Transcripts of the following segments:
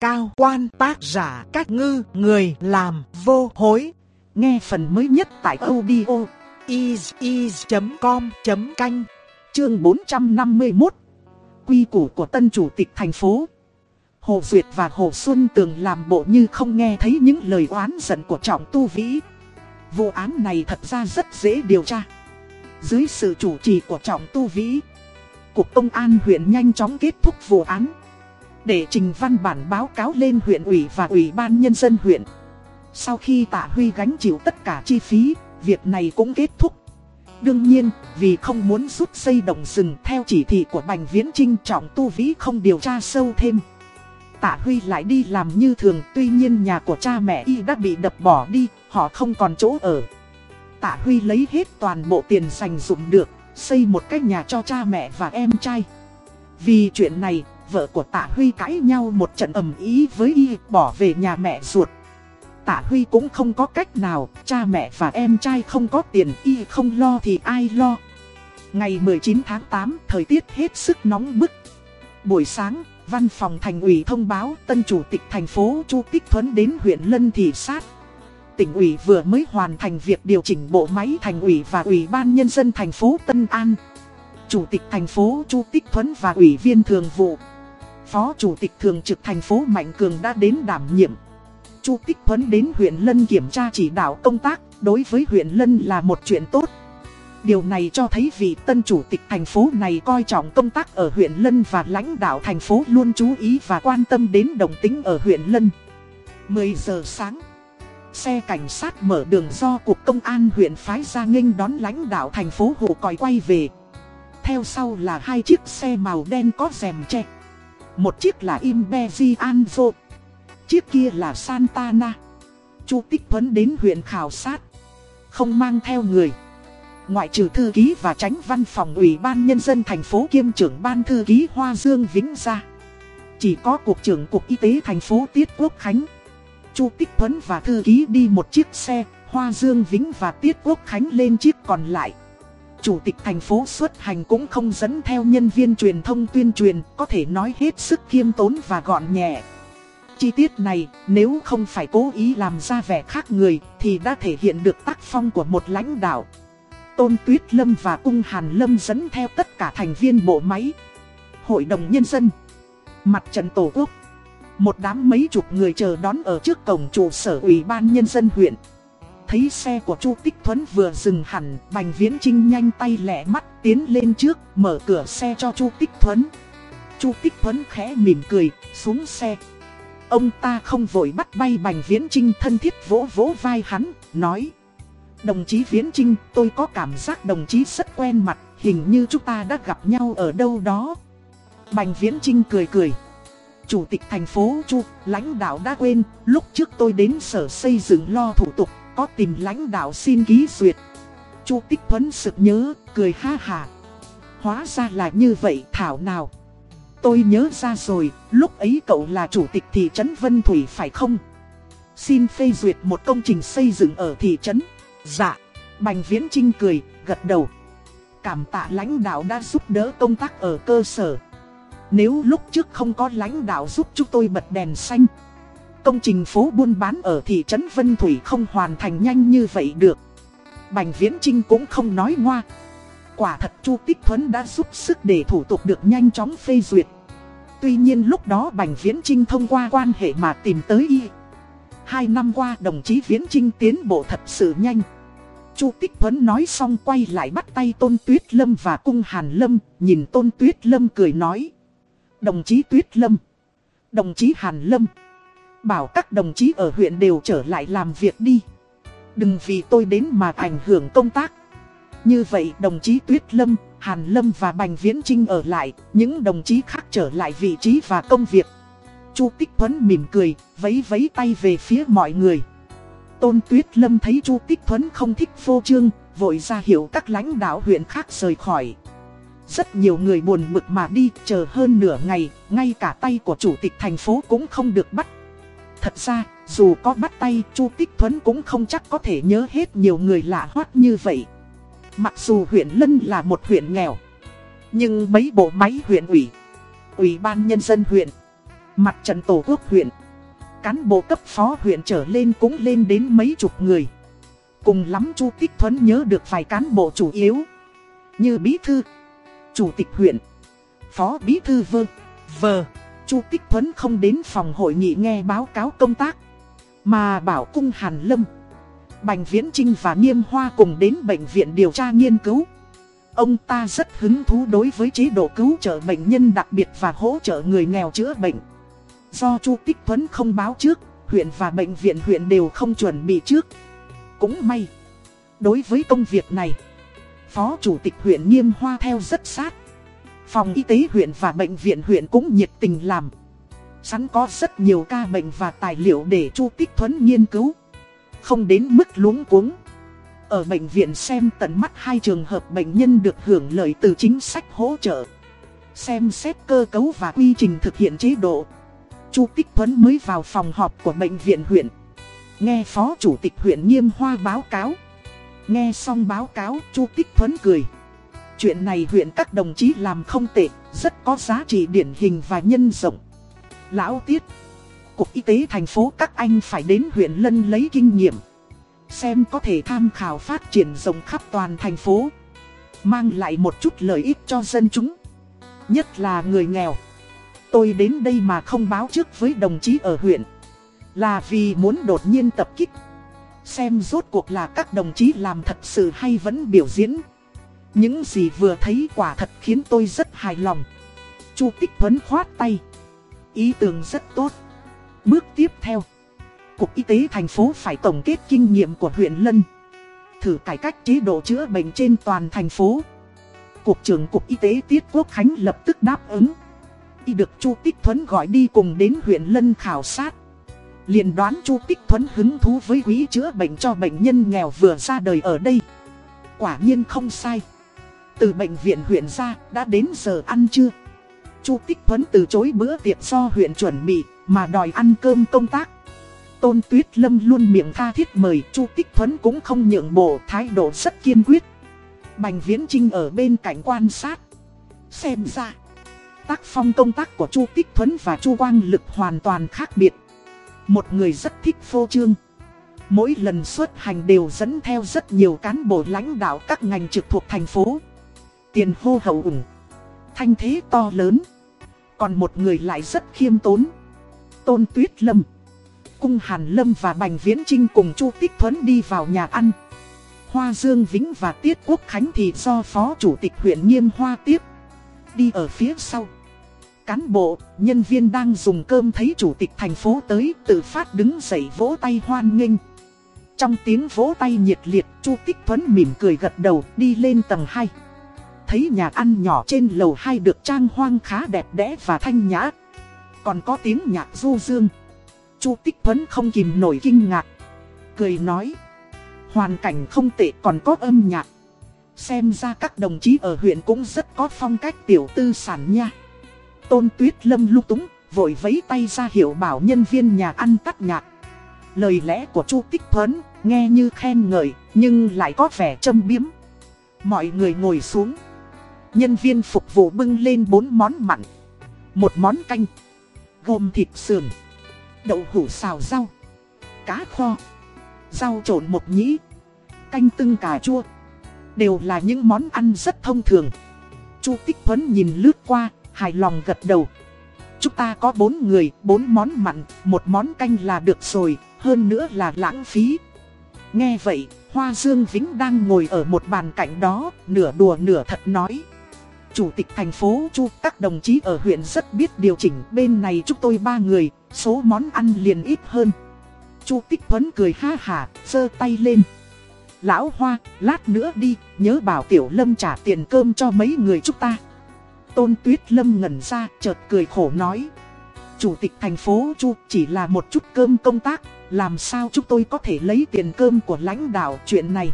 cao quan tác giả các ngư người làm vô hối. Nghe phần mới nhất tại audio is.com.canh chương 451 Quy củ của tân chủ tịch thành phố Hồ Duyệt và Hồ Xuân Tường làm bộ như không nghe thấy những lời oán giận của Trọng Tu Vĩ. Vụ án này thật ra rất dễ điều tra. Dưới sự chủ trì của Trọng Tu Vĩ, Cục Công an huyện nhanh chóng kết thúc vụ án. Để trình văn bản báo cáo lên huyện ủy và ủy ban nhân dân huyện. Sau khi Tạ Huy gánh chịu tất cả chi phí, việc này cũng kết thúc. Đương nhiên, vì không muốn rút xây đồng rừng theo chỉ thị của Bành Viễn Trinh Trọng Tu Vĩ không điều tra sâu thêm. Tạ Huy lại đi làm như thường tuy nhiên nhà của cha mẹ y đã bị đập bỏ đi, họ không còn chỗ ở. Tạ Huy lấy hết toàn bộ tiền dành dụng được, xây một cái nhà cho cha mẹ và em trai. Vì chuyện này, vợ của Tạ Huy cãi nhau một trận ầm ý với y bỏ về nhà mẹ ruột. Tạ Huy cũng không có cách nào, cha mẹ và em trai không có tiền y không lo thì ai lo. Ngày 19 tháng 8, thời tiết hết sức nóng bức. Buổi sáng, Văn phòng thành ủy thông báo tân chủ tịch thành phố Chu Tích Thuấn đến huyện Lân thị sát. Tỉnh ủy vừa mới hoàn thành việc điều chỉnh bộ máy thành ủy và ủy ban nhân dân thành phố Tân An. Chủ tịch thành phố Chu Tích Thuấn và ủy viên thường vụ. Phó chủ tịch thường trực thành phố Mạnh Cường đã đến đảm nhiệm. Chu Tích Thuấn đến huyện Lân kiểm tra chỉ đạo công tác, đối với huyện Lân là một chuyện tốt. Điều này cho thấy vị tân chủ tịch thành phố này coi trọng công tác ở huyện Lân và lãnh đạo thành phố luôn chú ý và quan tâm đến đồng tính ở huyện Lân. 10 giờ sáng, xe cảnh sát mở đường do Cục Công an huyện phái ra nghênh đón lãnh đạo thành phố Hồ Còi quay về. Theo sau là hai chiếc xe màu đen có rèm che. Một chiếc là Imbeji Anzo, chiếc kia là Santana. Chu Tích Thuấn đến huyện khảo sát, không mang theo người. Ngoại trừ thư ký và tránh văn phòng ủy ban nhân dân thành phố kiêm trưởng ban thư ký Hoa Dương Vĩnh ra. Chỉ có cục trưởng cục y tế thành phố Tiết Quốc Khánh. Chu Tích Thuấn và thư ký đi một chiếc xe, Hoa Dương Vĩnh và Tiết Quốc Khánh lên chiếc còn lại. Chủ tịch thành phố xuất hành cũng không dẫn theo nhân viên truyền thông tuyên truyền, có thể nói hết sức khiêm tốn và gọn nhẹ. Chi tiết này, nếu không phải cố ý làm ra vẻ khác người, thì đã thể hiện được tác phong của một lãnh đạo. Tôn Tuyết Lâm và Cung Hàn Lâm dẫn theo tất cả thành viên bộ máy. Hội đồng Nhân dân. Mặt trận Tổ quốc. Một đám mấy chục người chờ đón ở trước cổng trụ sở Ủy ban Nhân dân huyện. Thấy xe của Chu Tích Thuấn vừa dừng hẳn, Bành Viễn Trinh nhanh tay lẹ mắt tiến lên trước, mở cửa xe cho Chu Tích Thuấn. Chu Tích Thuấn khẽ mỉm cười, xuống xe. Ông ta không vội bắt bay Bành Viễn Trinh thân thiết vỗ vỗ vai hắn, nói. Đồng chí Viễn Trinh, tôi có cảm giác đồng chí rất quen mặt, hình như chúng ta đã gặp nhau ở đâu đó. Bành Viễn Trinh cười cười. Chủ tịch thành phố Chu, lãnh đạo đã quên, lúc trước tôi đến sở xây dựng lo thủ tục, có tìm lãnh đạo xin ký duyệt. Chu Tích Thuấn sực nhớ, cười ha hà. Hóa ra là như vậy Thảo nào. Tôi nhớ ra rồi, lúc ấy cậu là chủ tịch thị trấn Vân Thủy phải không? Xin phê duyệt một công trình xây dựng ở thị trấn. Dạ, Bành Viễn Trinh cười, gật đầu. Cảm tạ lãnh đạo đã giúp đỡ công tác ở cơ sở. Nếu lúc trước không có lãnh đạo giúp chúng tôi bật đèn xanh. Công trình phố buôn bán ở thị trấn Vân Thủy không hoàn thành nhanh như vậy được. Bành Viễn Trinh cũng không nói ngoa. Quả thật Chu Tích Thuấn đã giúp sức để thủ tục được nhanh chóng phê duyệt. Tuy nhiên lúc đó Bành Viễn Trinh thông qua quan hệ mà tìm tới y. Hai năm qua đồng chí Viễn Trinh tiến bộ thật sự nhanh. Chu Tích Thuấn nói xong quay lại bắt tay Tôn Tuyết Lâm và Cung Hàn Lâm, nhìn Tôn Tuyết Lâm cười nói. Đồng chí Tuyết Lâm, đồng chí Hàn Lâm, bảo các đồng chí ở huyện đều trở lại làm việc đi. Đừng vì tôi đến mà ảnh hưởng công tác. Như vậy đồng chí Tuyết Lâm, Hàn Lâm và Bành Viễn Trinh ở lại, những đồng chí khác trở lại vị trí và công việc. Chu Tích Thuấn mỉm cười, vấy vấy tay về phía mọi người. Tôn Tuyết Lâm thấy Chu Tích Thuấn không thích phô trương, vội ra hiểu các lãnh đạo huyện khác rời khỏi. Rất nhiều người buồn bực mà đi, chờ hơn nửa ngày, ngay cả tay của chủ tịch thành phố cũng không được bắt. Thật ra, dù có bắt tay, Chu Tích Thuấn cũng không chắc có thể nhớ hết nhiều người lạ hoắc như vậy. Mặc dù huyện Lân là một huyện nghèo, nhưng mấy bộ máy huyện ủy, ủy ban nhân dân huyện, Mặt trận tổ quốc huyện Cán bộ cấp phó huyện trở lên cũng lên đến mấy chục người Cùng lắm Chu Tích Thuấn nhớ được vài cán bộ chủ yếu Như Bí Thư Chủ tịch huyện Phó Bí Thư Vơ Vờ Chu Tích Thuấn không đến phòng hội nghị nghe báo cáo công tác Mà bảo cung Hàn Lâm Bành Viễn Trinh và Nghiêm Hoa cùng đến bệnh viện điều tra nghiên cứu Ông ta rất hứng thú đối với chế độ cứu trợ bệnh nhân đặc biệt và hỗ trợ người nghèo chữa bệnh. Do Chu Tích Thuấn không báo trước, huyện và bệnh viện huyện đều không chuẩn bị trước. Cũng may, đối với công việc này, Phó Chủ tịch huyện Nghiêm Hoa theo rất sát. Phòng y tế huyện và bệnh viện huyện cũng nhiệt tình làm. Sẵn có rất nhiều ca bệnh và tài liệu để Chu Tích Thuấn nghiên cứu. Không đến mức luống cuống. Ở bệnh viện xem tận mắt hai trường hợp bệnh nhân được hưởng lợi từ chính sách hỗ trợ. Xem xét cơ cấu và quy trình thực hiện chế độ. Chu Tích Thuấn mới vào phòng họp của bệnh viện huyện. Nghe Phó Chủ tịch huyện Nghiêm Hoa báo cáo. Nghe xong báo cáo, Chu Tích Thuấn cười. Chuyện này huyện các đồng chí làm không tệ, rất có giá trị điển hình và nhân rộng. Lão Tiết, Cục Y tế thành phố các anh phải đến huyện Lân lấy kinh nghiệm. Xem có thể tham khảo phát triển rộng khắp toàn thành phố Mang lại một chút lợi ích cho dân chúng Nhất là người nghèo Tôi đến đây mà không báo trước với đồng chí ở huyện Là vì muốn đột nhiên tập kích Xem rốt cuộc là các đồng chí làm thật sự hay vẫn biểu diễn những gì vừa thấy quả thật khiến tôi rất hài lòng. Chu Tích Thuấn khoát tay. Ý tưởng rất tốt. Bước tiếp theo. Cục Y tế thành phố phải tổng kết kinh nghiệm của huyện Lân. Thử cải cách chế độ chữa bệnh trên toàn thành phố. Cục trưởng Cục Y tế Tiết Quốc Khánh lập tức đáp ứng. Y được Chu Tích Thuấn gọi đi cùng đến huyện Lân khảo sát. Liền đoán Chu Tích Thuấn hứng thú với quỹ chữa bệnh cho bệnh nhân nghèo vừa ra đời ở đây. Quả nhiên không sai. Từ bệnh viện huyện ra đã đến giờ ăn trưa Chu Tích Thuấn từ chối bữa tiệc do huyện chuẩn bị mà đòi ăn cơm công tác Tôn Tuyết Lâm luôn miệng tha thiết mời, Chu Tích Thuấn cũng không nhượng bộ, thái độ rất kiên quyết. Bành Viễn Trinh ở bên cạnh quan sát. Xem ra, tác phong công tác của Chu Tích Thuấn và Chu Quang Lực hoàn toàn khác biệt. Một người rất thích phô trương. Mỗi lần xuất hành đều dẫn theo rất nhiều cán bộ lãnh đạo các ngành trực thuộc thành phố. Tiền hô hậu ủng. Thanh thế to lớn. Còn một người lại rất khiêm tốn. Tôn Tuyết Lâm. Cung Hàn Lâm và Bành Viễn Trinh cùng Chu Tích Thuấn đi vào nhà ăn. Hoa Dương Vĩnh và Tiết Quốc Khánh thì do Phó Chủ tịch huyện Nghiêm Hoa tiếp. Đi ở phía sau. Cán bộ, nhân viên đang dùng cơm thấy Chủ tịch thành phố tới tự phát đứng dậy vỗ tay hoan nghênh. Trong tiếng vỗ tay nhiệt liệt, Chu Tích Thuấn mỉm cười gật đầu đi lên tầng 2. Thấy nhà ăn nhỏ trên lầu 2 được trang hoang khá đẹp đẽ và thanh nhã. Còn có tiếng nhạc du dương. Chu Tích Thuấn không kìm nổi kinh ngạc. Cười nói. Hoàn cảnh không tệ còn có âm nhạc. Xem ra các đồng chí ở huyện cũng rất có phong cách tiểu tư sản nha. Tôn Tuyết Lâm lúc túng, vội vấy tay ra hiệu bảo nhân viên nhà ăn tắt nhạc. Lời lẽ của Chu Tích Thuấn nghe như khen ngợi, nhưng lại có vẻ châm biếm. Mọi người ngồi xuống. Nhân viên phục vụ bưng lên bốn món mặn. Một món canh, gồm thịt sườn đậu hủ xào rau, cá kho, rau trộn mộc nhĩ, canh tưng cà chua. Đều là những món ăn rất thông thường. Chu Tích Thuấn nhìn lướt qua, hài lòng gật đầu. Chúng ta có bốn người, bốn món mặn, một món canh là được rồi, hơn nữa là lãng phí. Nghe vậy, Hoa Dương Vĩnh đang ngồi ở một bàn cạnh đó, nửa đùa nửa thật nói. Chủ tịch thành phố Chu, các đồng chí ở huyện rất biết điều chỉnh, bên này chúng tôi ba người, số món ăn liền ít hơn. Chu Tích Thuấn cười ha hả, giơ tay lên. Lão Hoa, lát nữa đi, nhớ bảo Tiểu Lâm trả tiền cơm cho mấy người chúng ta. Tôn Tuyết Lâm ngẩn ra, chợt cười khổ nói. Chủ tịch thành phố Chu chỉ là một chút cơm công tác, làm sao chúng tôi có thể lấy tiền cơm của lãnh đạo chuyện này.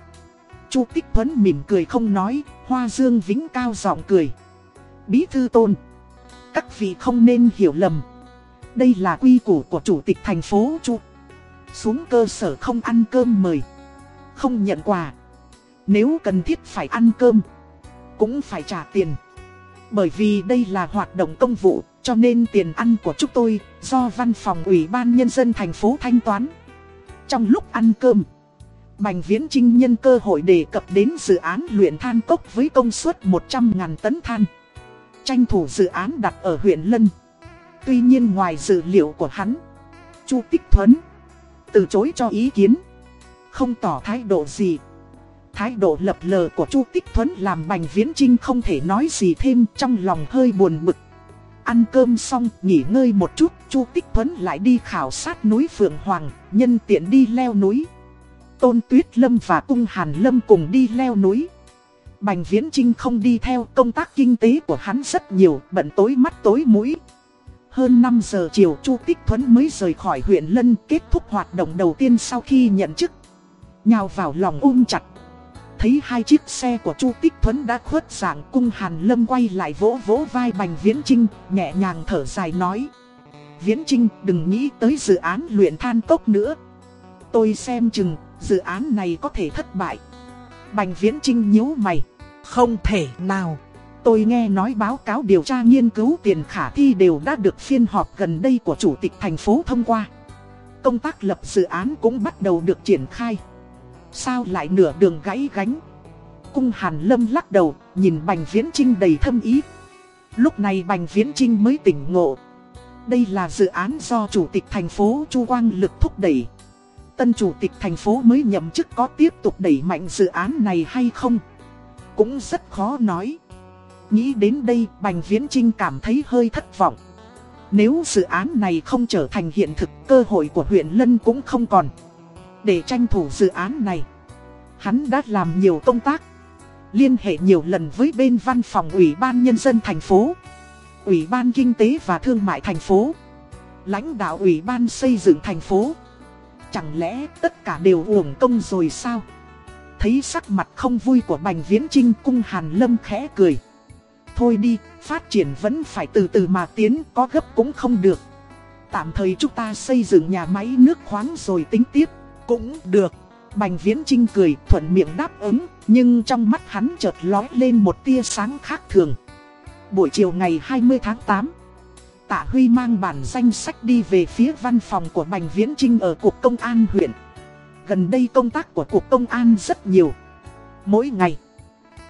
Chu Tích Thuấn mỉm cười không nói, Hoa Dương Vĩnh cao giọng cười. Bí thư tôn, các vị không nên hiểu lầm. Đây là quy củ của chủ tịch thành phố Chu. Xuống cơ sở không ăn cơm mời, không nhận quà. Nếu cần thiết phải ăn cơm, cũng phải trả tiền. Bởi vì đây là hoạt động công vụ, cho nên tiền ăn của chúng tôi do văn phòng ủy ban nhân dân thành phố thanh toán. Trong lúc ăn cơm, Bành Viễn Trinh nhân cơ hội đề cập đến dự án luyện than cốc với công suất 100.000 tấn than. Tranh thủ dự án đặt ở huyện Lân. Tuy nhiên ngoài dự liệu của hắn, Chu Tích Thuấn từ chối cho ý kiến, không tỏ thái độ gì. Thái độ lập lờ của Chu Tích Thuấn làm Bành Viễn Trinh không thể nói gì thêm trong lòng hơi buồn bực. Ăn cơm xong, nghỉ ngơi một chút, Chu Tích Thuấn lại đi khảo sát núi Phượng Hoàng, nhân tiện đi leo núi. Tôn Tuyết Lâm và Cung Hàn Lâm cùng đi leo núi. Bành Viễn Trinh không đi theo công tác kinh tế của hắn rất nhiều, bận tối mắt tối mũi. Hơn 5 giờ chiều Chu Tích Thuấn mới rời khỏi huyện Lân kết thúc hoạt động đầu tiên sau khi nhận chức. Nhào vào lòng ôm chặt. Thấy hai chiếc xe của Chu Tích Thuấn đã khuất dạng cung Hàn Lâm quay lại vỗ vỗ vai Bành Viễn Trinh, nhẹ nhàng thở dài nói. Viễn Trinh đừng nghĩ tới dự án luyện than cốc nữa. Tôi xem chừng dự án này có thể thất bại. Bành Viễn Trinh nhíu mày. Không thể nào. Tôi nghe nói báo cáo điều tra nghiên cứu tiền khả thi đều đã được phiên họp gần đây của Chủ tịch thành phố thông qua. Công tác lập dự án cũng bắt đầu được triển khai. Sao lại nửa đường gãy gánh? Cung Hàn Lâm lắc đầu, nhìn Bành Viễn Trinh đầy thâm ý. Lúc này Bành Viễn Trinh mới tỉnh ngộ. Đây là dự án do Chủ tịch thành phố Chu Quang Lực thúc đẩy. Tân Chủ tịch thành phố mới nhậm chức có tiếp tục đẩy mạnh dự án này hay không? Cũng rất khó nói. Nghĩ đến đây Bành Viễn Trinh cảm thấy hơi thất vọng. Nếu dự án này không trở thành hiện thực cơ hội của huyện Lân cũng không còn. Để tranh thủ dự án này, hắn đã làm nhiều công tác. Liên hệ nhiều lần với bên văn phòng Ủy ban Nhân dân thành phố, Ủy ban Kinh tế và Thương mại thành phố, lãnh đạo Ủy ban xây dựng thành phố. Chẳng lẽ tất cả đều uổng công rồi sao? Thấy sắc mặt không vui của Bành Viễn Trinh cung Hàn Lâm khẽ cười. Thôi đi, phát triển vẫn phải từ từ mà tiến, có gấp cũng không được. Tạm thời chúng ta xây dựng nhà máy nước khoáng rồi tính tiếp, cũng được. Bành Viễn Trinh cười, thuận miệng đáp ứng, nhưng trong mắt hắn chợt lói lên một tia sáng khác thường. Buổi chiều ngày 20 tháng 8, Tạ Huy mang bản danh sách đi về phía văn phòng của Bành Viễn Trinh ở Cục Công an huyện. Gần đây công tác của Cục Công an rất nhiều. Mỗi ngày,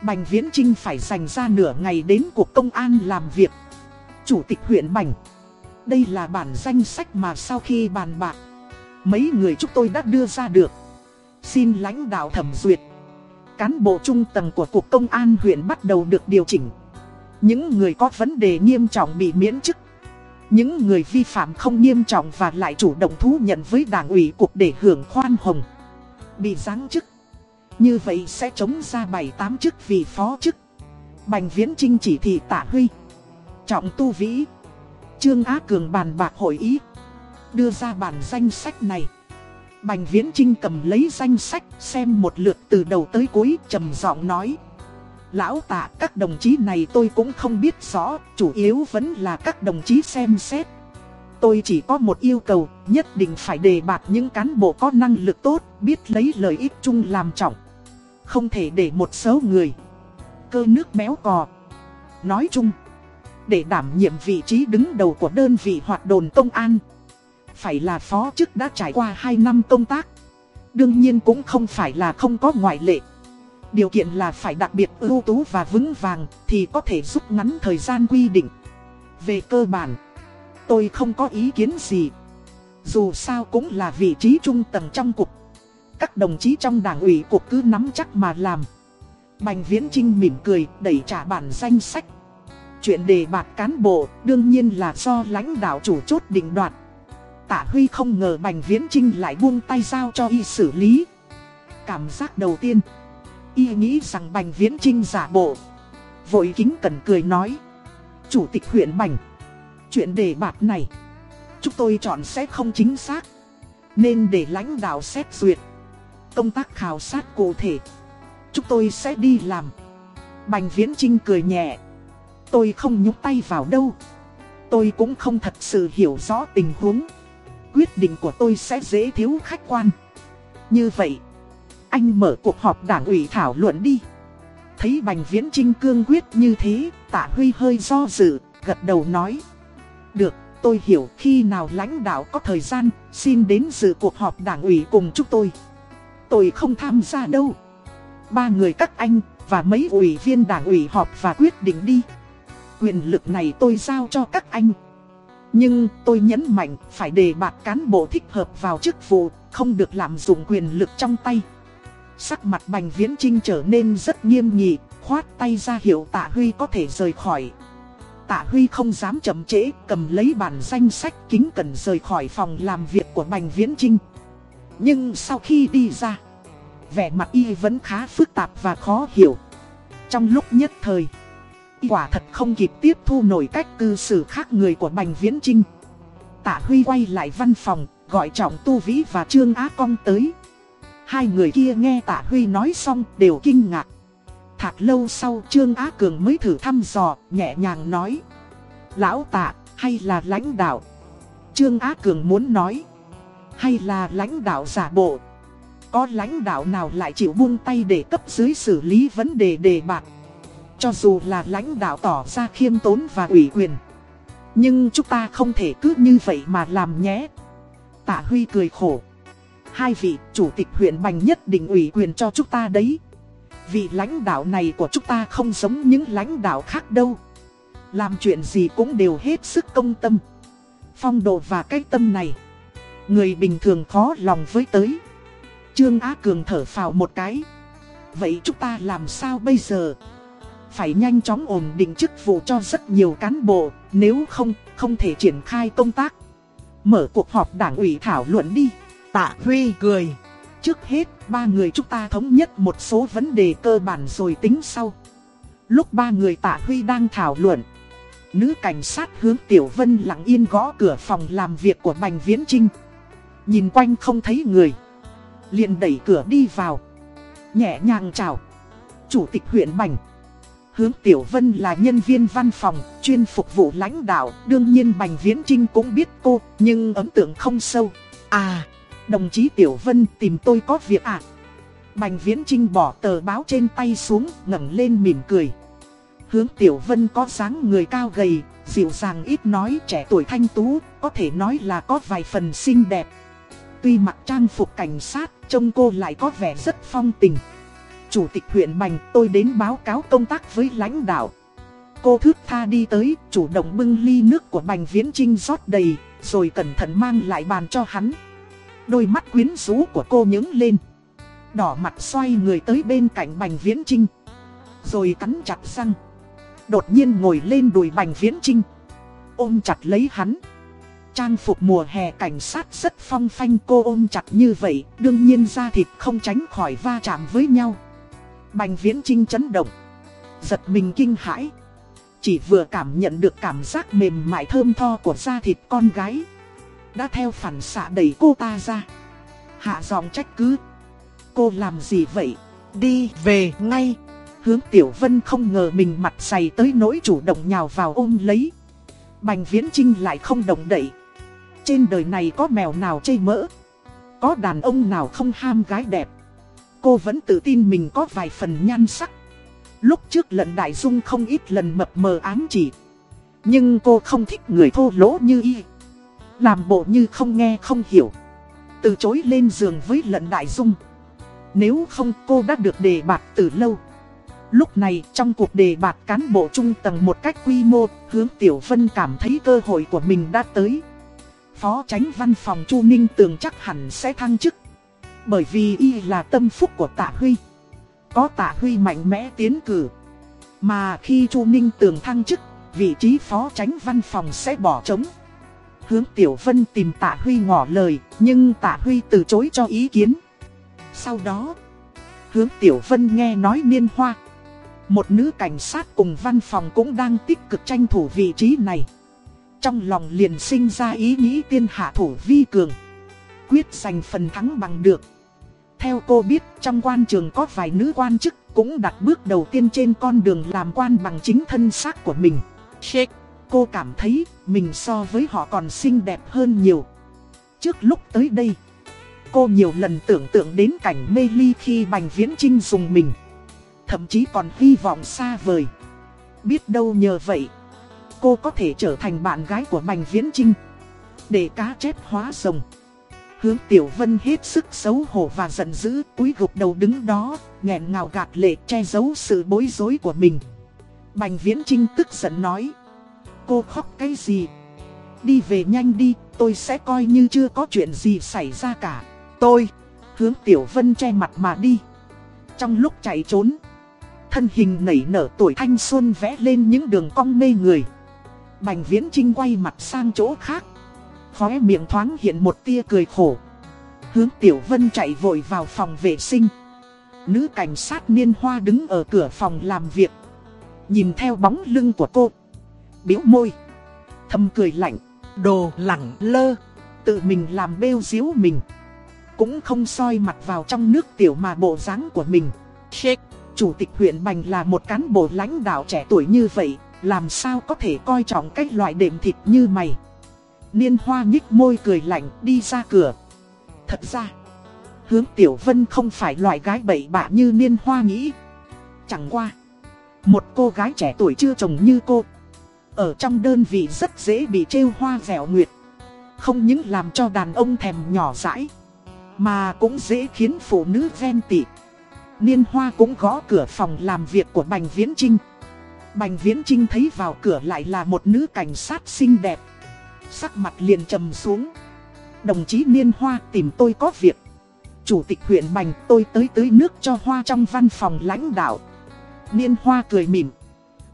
Bành Viễn Trinh phải dành ra nửa ngày đến Cục Công an làm việc. Chủ tịch huyện Bành. Đây là bản danh sách mà sau khi bàn bạc, mấy người chúng tôi đã đưa ra được. Xin lãnh đạo thẩm duyệt. Cán bộ trung tầng của Cục Công an huyện bắt đầu được điều chỉnh. Những người có vấn đề nghiêm trọng bị miễn chức. Những người vi phạm không nghiêm trọng và lại chủ động thú nhận với đảng ủy cục để hưởng khoan hồng. Bị giáng chức. Như vậy sẽ chống ra 7-8 chức vì phó chức. Bành Viễn Trinh chỉ thị tạ huy. Trọng tu vĩ. Trương Á Cường bàn bạc hội ý. Đưa ra bản danh sách này. Bành Viễn Trinh cầm lấy danh sách xem một lượt từ đầu tới cuối trầm giọng nói. Lão tạ các đồng chí này tôi cũng không biết rõ, chủ yếu vẫn là các đồng chí xem xét. Tôi chỉ có một yêu cầu, nhất định phải đề bạt những cán bộ có năng lực tốt, biết lấy lợi ích chung làm trọng. Không thể để một số người cơ nước béo cò. Nói chung, để đảm nhiệm vị trí đứng đầu của đơn vị hoạt đồn công an, phải là phó chức đã trải qua 2 năm công tác. Đương nhiên cũng không phải là không có ngoại lệ. Điều kiện là phải đặc biệt ưu tú và vững vàng thì có thể rút ngắn thời gian quy định. Về cơ bản, tôi không có ý kiến gì. Dù sao cũng là vị trí trung tầng trong cục. Các đồng chí trong đảng ủy cục cứ nắm chắc mà làm. Bành Viễn Trinh mỉm cười đẩy trả bản danh sách. Chuyện đề bạt cán bộ đương nhiên là do lãnh đạo chủ chốt định đoạt. Tạ Huy không ngờ Bành Viễn Trinh lại buông tay giao cho y xử lý. Cảm giác đầu tiên, y nghĩ rằng Bành Viễn Trinh giả bộ. Vội kính cẩn cười nói. Chủ tịch huyện Bành, chuyện đề bạt này, chúng tôi chọn sẽ không chính xác. Nên để lãnh đạo xét duyệt. Công tác khảo sát cụ thể, chúng tôi sẽ đi làm. Bành Viễn Trinh cười nhẹ. Tôi không nhúc tay vào đâu. Tôi cũng không thật sự hiểu rõ tình huống quyết định của tôi sẽ dễ thiếu khách quan. Như vậy, anh mở cuộc họp đảng ủy thảo luận đi. Thấy Bành Viễn Trinh cương quyết như thế, tạ Huy hơi do dự, gật đầu nói. Được, tôi hiểu khi nào lãnh đạo có thời gian, xin đến dự cuộc họp đảng ủy cùng chúng tôi. Tôi không tham gia đâu. Ba người các anh và mấy ủy viên đảng ủy họp và quyết định đi. Quyền lực này tôi giao cho các anh. Nhưng tôi nhấn mạnh phải đề bạt cán bộ thích hợp vào chức vụ, không được làm dụng quyền lực trong tay. Sắc mặt Bành Viễn Trinh trở nên rất nghiêm nghị, khoát tay ra hiệu Tạ Huy có thể rời khỏi. Tạ Huy không dám chậm trễ, cầm lấy bản danh sách kính cần rời khỏi phòng làm việc của Bành Viễn Trinh. Nhưng sau khi đi ra, vẻ mặt y vẫn khá phức tạp và khó hiểu. Trong lúc nhất thời, quả thật không kịp tiếp thu nổi cách cư xử khác người của Bành Viễn Trinh. Tạ Huy quay lại văn phòng, gọi Trọng Tu Vĩ và Trương Á Cong tới. Hai người kia nghe Tạ Huy nói xong đều kinh ngạc. Thạc lâu sau Trương Á Cường mới thử thăm dò, nhẹ nhàng nói. Lão Tạ, hay là lãnh đạo? Trương Á Cường muốn nói. Hay là lãnh đạo giả bộ? Có lãnh đạo nào lại chịu buông tay để cấp dưới xử lý vấn đề đề bạc? Cho dù là lãnh đạo tỏ ra khiêm tốn và ủy quyền. Nhưng chúng ta không thể cứ như vậy mà làm nhé. Tạ Huy cười khổ. Hai vị chủ tịch huyện Bành nhất định ủy quyền cho chúng ta đấy. Vị lãnh đạo này của chúng ta không giống những lãnh đạo khác đâu. Làm chuyện gì cũng đều hết sức công tâm. Phong độ và cái tâm này. Người bình thường khó lòng với tới. Trương Á Cường thở phào một cái. Vậy chúng ta làm sao bây giờ? Phải nhanh chóng ổn định chức vụ cho rất nhiều cán bộ, nếu không, không thể triển khai công tác. Mở cuộc họp đảng ủy thảo luận đi. Tạ Huy cười. Trước hết, ba người chúng ta thống nhất một số vấn đề cơ bản rồi tính sau. Lúc ba người Tạ Huy đang thảo luận, nữ cảnh sát hướng Tiểu Vân lặng yên gõ cửa phòng làm việc của Bành Viễn Trinh. Nhìn quanh không thấy người. liền đẩy cửa đi vào. Nhẹ nhàng chào. Chủ tịch huyện Bành. Hướng Tiểu Vân là nhân viên văn phòng, chuyên phục vụ lãnh đạo. Đương nhiên Bành Viễn Trinh cũng biết cô, nhưng ấn tượng không sâu. À, đồng chí Tiểu Vân tìm tôi có việc à? Bành Viễn Trinh bỏ tờ báo trên tay xuống, ngẩng lên mỉm cười. Hướng Tiểu Vân có dáng người cao gầy, dịu dàng ít nói trẻ tuổi thanh tú, có thể nói là có vài phần xinh đẹp. Tuy mặc trang phục cảnh sát, trông cô lại có vẻ rất phong tình. Chủ tịch huyện Bành, tôi đến báo cáo công tác với lãnh đạo. Cô thước tha đi tới, chủ động bưng ly nước của Bành Viễn Trinh rót đầy, rồi cẩn thận mang lại bàn cho hắn. Đôi mắt quyến rũ của cô nhướng lên. Đỏ mặt xoay người tới bên cạnh Bành Viễn Trinh. Rồi cắn chặt răng. Đột nhiên ngồi lên đùi Bành Viễn Trinh. Ôm chặt lấy hắn. Trang phục mùa hè cảnh sát rất phong phanh cô ôm chặt như vậy, đương nhiên da thịt không tránh khỏi va chạm với nhau. Bành viễn trinh chấn động, giật mình kinh hãi. Chỉ vừa cảm nhận được cảm giác mềm mại thơm tho của da thịt con gái. Đã theo phản xạ đẩy cô ta ra. Hạ giọng trách cứ. Cô làm gì vậy? Đi về ngay. Hướng Tiểu Vân không ngờ mình mặt dày tới nỗi chủ động nhào vào ôm lấy. Bành Viễn Trinh lại không động đậy. Trên đời này có mèo nào chây mỡ Có đàn ông nào không ham gái đẹp Cô vẫn tự tin mình có vài phần nhan sắc Lúc trước lần đại dung không ít lần mập mờ ám chỉ Nhưng cô không thích người thô lỗ như y làm bộ như không nghe không hiểu Từ chối lên giường với lận đại dung Nếu không cô đã được đề bạt từ lâu Lúc này trong cuộc đề bạt cán bộ trung tầng một cách quy mô Hướng Tiểu Vân cảm thấy cơ hội của mình đã tới Phó tránh văn phòng Chu Ninh Tường chắc hẳn sẽ thăng chức. Bởi vì y là tâm phúc của Tạ Huy. Có Tạ Huy mạnh mẽ tiến cử. Mà khi Chu Ninh Tường thăng chức, vị trí phó tránh văn phòng sẽ bỏ trống. Hướng Tiểu Vân tìm Tạ Huy ngỏ lời, nhưng Tạ Huy từ chối cho ý kiến. Sau đó, hướng Tiểu Vân nghe nói niên hoa. Một nữ cảnh sát cùng văn phòng cũng đang tích cực tranh thủ vị trí này. Trong lòng liền sinh ra ý nghĩ tiên hạ thủ vi cường Quyết giành phần thắng bằng được Theo cô biết trong quan trường có vài nữ quan chức Cũng đặt bước đầu tiên trên con đường làm quan bằng chính thân xác của mình Shake Cô cảm thấy mình so với họ còn xinh đẹp hơn nhiều Trước lúc tới đây Cô nhiều lần tưởng tượng đến cảnh mê ly khi Bành Viễn Trinh dùng mình thậm chí còn hy vọng xa vời. Biết đâu nhờ vậy, cô có thể trở thành bạn gái của Bành Viễn Trinh. Để cá chép hóa rồng. Hướng Tiểu Vân hết sức xấu hổ và giận dữ, cúi gục đầu đứng đó, nghẹn ngào gạt lệ che giấu sự bối rối của mình. Bành Viễn Trinh tức giận nói. Cô khóc cái gì? Đi về nhanh đi, tôi sẽ coi như chưa có chuyện gì xảy ra cả. Tôi, hướng Tiểu Vân che mặt mà đi. Trong lúc chạy trốn, thân hình nảy nở tuổi thanh xuân vẽ lên những đường cong mê người. Bành Viễn Trinh quay mặt sang chỗ khác. Khóe miệng thoáng hiện một tia cười khổ. Hướng Tiểu Vân chạy vội vào phòng vệ sinh. Nữ cảnh sát niên hoa đứng ở cửa phòng làm việc. Nhìn theo bóng lưng của cô. Biếu môi. Thầm cười lạnh. Đồ lẳng lơ. Tự mình làm bêu diếu mình. Cũng không soi mặt vào trong nước tiểu mà bộ dáng của mình. Shake. Chủ tịch huyện Bành là một cán bộ lãnh đạo trẻ tuổi như vậy. Làm sao có thể coi trọng cái loại đệm thịt như mày. Niên hoa nhích môi cười lạnh đi ra cửa. Thật ra, hướng tiểu vân không phải loại gái bậy bạ như niên hoa nghĩ. Chẳng qua, một cô gái trẻ tuổi chưa chồng như cô. Ở trong đơn vị rất dễ bị trêu hoa vẻo nguyệt. Không những làm cho đàn ông thèm nhỏ dãi, mà cũng dễ khiến phụ nữ ven tị. Niên hoa cũng gõ cửa phòng làm việc của Bành Viễn Trinh. Bành Viễn Trinh thấy vào cửa lại là một nữ cảnh sát xinh đẹp Sắc mặt liền trầm xuống Đồng chí Niên Hoa tìm tôi có việc Chủ tịch huyện Bành tôi tới tưới nước cho Hoa trong văn phòng lãnh đạo Niên Hoa cười mỉm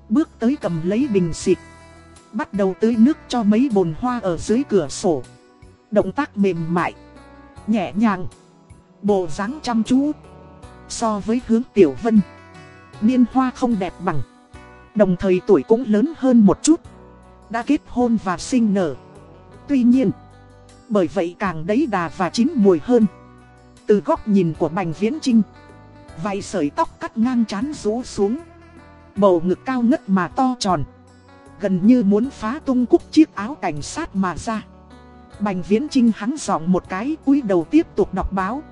Bước tới cầm lấy bình xịt. Bắt đầu tưới nước cho mấy bồn hoa ở dưới cửa sổ. Động tác mềm mại. Nhẹ nhàng. Bộ dáng chăm chú. So với hướng Tiểu Vân. Niên Hoa không đẹp bằng. Đồng thời tuổi cũng lớn hơn một chút. Đã kết hôn và sinh nở. Tuy nhiên, bởi vậy càng đấy đà và chín mùi hơn. Từ góc nhìn của Bành Viễn Trinh, vài sợi tóc cắt ngang chán rũ xuống. Bầu ngực cao ngất mà to tròn. Gần như muốn phá tung cúc chiếc áo cảnh sát mà ra. Bành Viễn Trinh hắn giọng một cái cúi đầu tiếp tục đọc báo.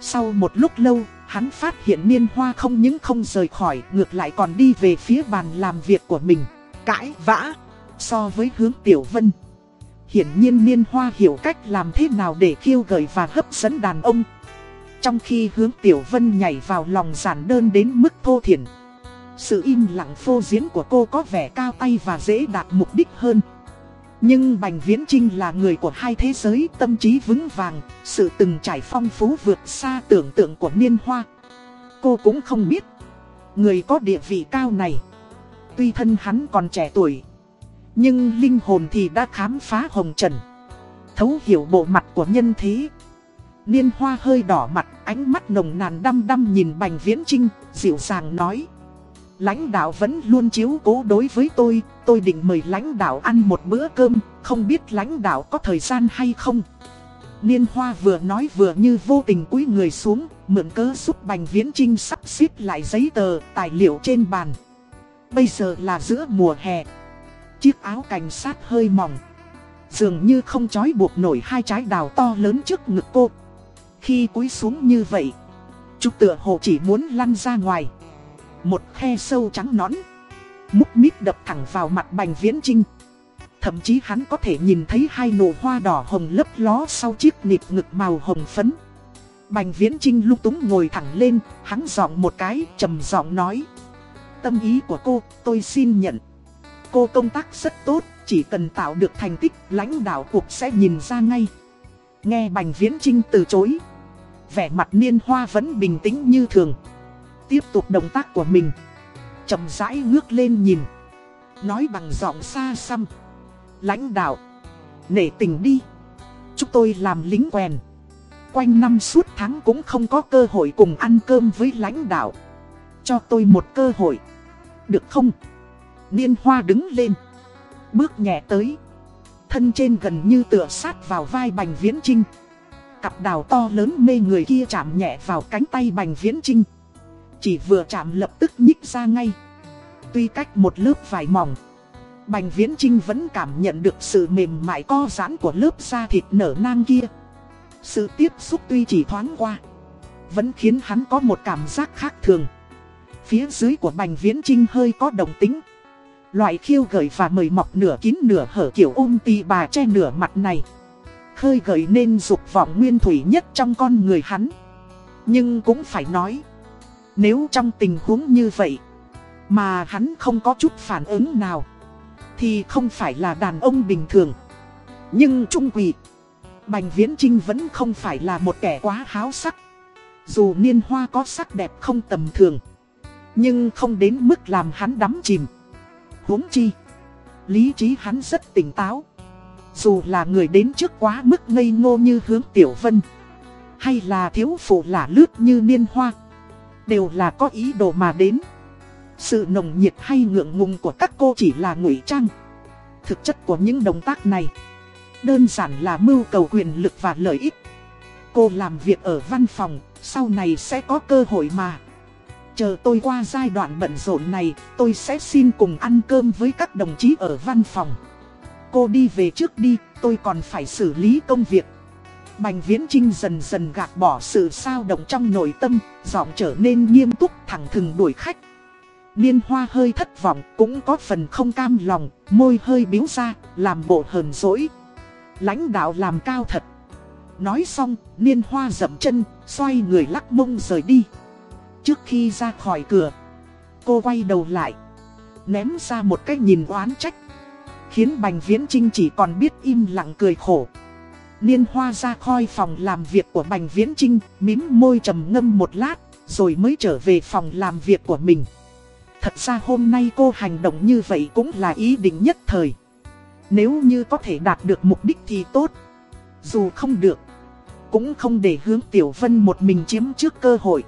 Sau một lúc lâu, hắn phát hiện niên hoa không những không rời khỏi, ngược lại còn đi về phía bàn làm việc của mình. Cãi vã, so với hướng Tiểu Vân. Hiển nhiên Niên Hoa hiểu cách làm thế nào để khiêu gợi và hấp dẫn đàn ông. Trong khi hướng Tiểu Vân nhảy vào lòng giản đơn đến mức thô thiển. Sự im lặng phô diễn của cô có vẻ cao tay và dễ đạt mục đích hơn. Nhưng Bành Viễn Trinh là người của hai thế giới tâm trí vững vàng, sự từng trải phong phú vượt xa tưởng tượng của Niên Hoa. Cô cũng không biết, người có địa vị cao này, tuy thân hắn còn trẻ tuổi, nhưng linh hồn thì đã khám phá hồng trần Thấu hiểu bộ mặt của nhân thế Niên hoa hơi đỏ mặt Ánh mắt nồng nàn đăm đăm nhìn Bành Viễn Trinh Dịu dàng nói Lãnh đạo vẫn luôn chiếu cố đối với tôi. Tôi định mời lãnh đạo ăn một bữa cơm. Không biết lãnh đạo có thời gian hay không. Niên hoa vừa nói vừa như vô tình cúi người xuống Mượn cớ giúp Bành Viễn Trinh sắp xếp lại giấy tờ, tài liệu trên bàn. Bây giờ là giữa mùa hè. Chiếc áo cảnh sát hơi mỏng. Dường như không trói buộc nổi hai trái đào to lớn trước ngực cô. Khi cúi xuống như vậy Trúc tựa hồ chỉ muốn lăn ra ngoài. Một khe sâu trắng nõn Múc mít đập thẳng vào mặt bành viễn trinh Thậm chí hắn có thể nhìn thấy hai nụ hoa đỏ hồng lấp ló sau chiếc nịp ngực màu hồng phấn Bành viễn trinh lúc túng ngồi thẳng lên Hắn giọng một cái trầm giọng nói Tâm ý của cô tôi xin nhận cô công tác rất tốt, chỉ cần tạo được thành tích, lãnh đạo cuộc sẽ nhìn ra ngay. Nghe Bành Viễn Trinh từ chối. Vẻ mặt niên hoa vẫn bình tĩnh như thường. Tiếp tục động tác của mình. chậm rãi ngước lên nhìn. Nói bằng giọng xa xăm. Lãnh đạo. Nể tình đi. Chúng tôi làm lính quèn. Quanh năm suốt tháng cũng không có cơ hội cùng ăn cơm với lãnh đạo. Cho tôi một cơ hội. Được không? Niên hoa đứng lên. Bước nhẹ tới. Thân trên gần như tựa sát vào vai bành viễn trinh. Cặp đào to lớn mê người kia chạm nhẹ vào cánh tay bành viễn trinh. Chỉ vừa chạm lập tức nhích ra ngay. Tuy cách một lớp vải mỏng. Bành viễn trinh vẫn cảm nhận được sự mềm mại co giãn của lớp da thịt nở nang kia. Sự tiếp xúc tuy chỉ thoáng qua. Vẫn khiến hắn có một cảm giác khác thường. Phía dưới của Bành Viễn Trinh hơi có đồng tính Loại khiêu gợi và mời mọc nửa kín nửa hở kiểu ôm tì bà che nửa mặt này Khơi gợi nên dục vọng nguyên thủy nhất trong con người hắn Nhưng cũng phải nói nếu trong tình huống như vậy, Mà hắn không có chút phản ứng nào, Thì không phải là đàn ông bình thường. Nhưng trung quỷ Bành Viễn Trinh vẫn không phải là một kẻ quá háo sắc. Dù niên hoa có sắc đẹp không tầm thường, Nhưng không đến mức làm hắn đắm chìm. Huống chi, Lý trí hắn rất tỉnh táo. Dù là người đến trước quá mức ngây ngô như hướng tiểu vân, Hay là thiếu phụ lả lướt như niên hoa Đều là có ý đồ mà đến Sự nồng nhiệt hay ngượng ngùng của các cô chỉ là ngụy trang Thực chất của những động tác này Đơn giản là mưu cầu quyền lực và lợi ích Cô làm việc ở văn phòng Sau này sẽ có cơ hội mà Chờ tôi qua giai đoạn bận rộn này, tôi sẽ xin cùng ăn cơm với các đồng chí ở văn phòng. Cô đi về trước đi, tôi còn phải xử lý công việc. Bành Viễn Trinh dần dần gạt bỏ sự sao động trong nội tâm, giọng trở nên nghiêm túc thẳng thừng đuổi khách. Niên hoa hơi thất vọng, cũng có phần không cam lòng, môi hơi biếu ra, làm bộ hờn dỗi. Lãnh đạo làm cao thật. Nói xong, niên hoa dậm chân, xoay người lắc mông rời đi. Trước khi ra khỏi cửa, cô quay đầu lại, ném ra một cái nhìn oán trách. Khiến Bành Viễn Trinh chỉ còn biết im lặng cười khổ. Niên hoa ra khỏi phòng làm việc của Bành Viễn Trinh, mím môi trầm ngâm một lát, rồi mới trở về phòng làm việc của mình. Thật ra hôm nay cô hành động như vậy cũng là ý định nhất thời. Nếu như có thể đạt được mục đích thì tốt. Dù không được, cũng không để hướng Tiểu Vân một mình chiếm trước cơ hội.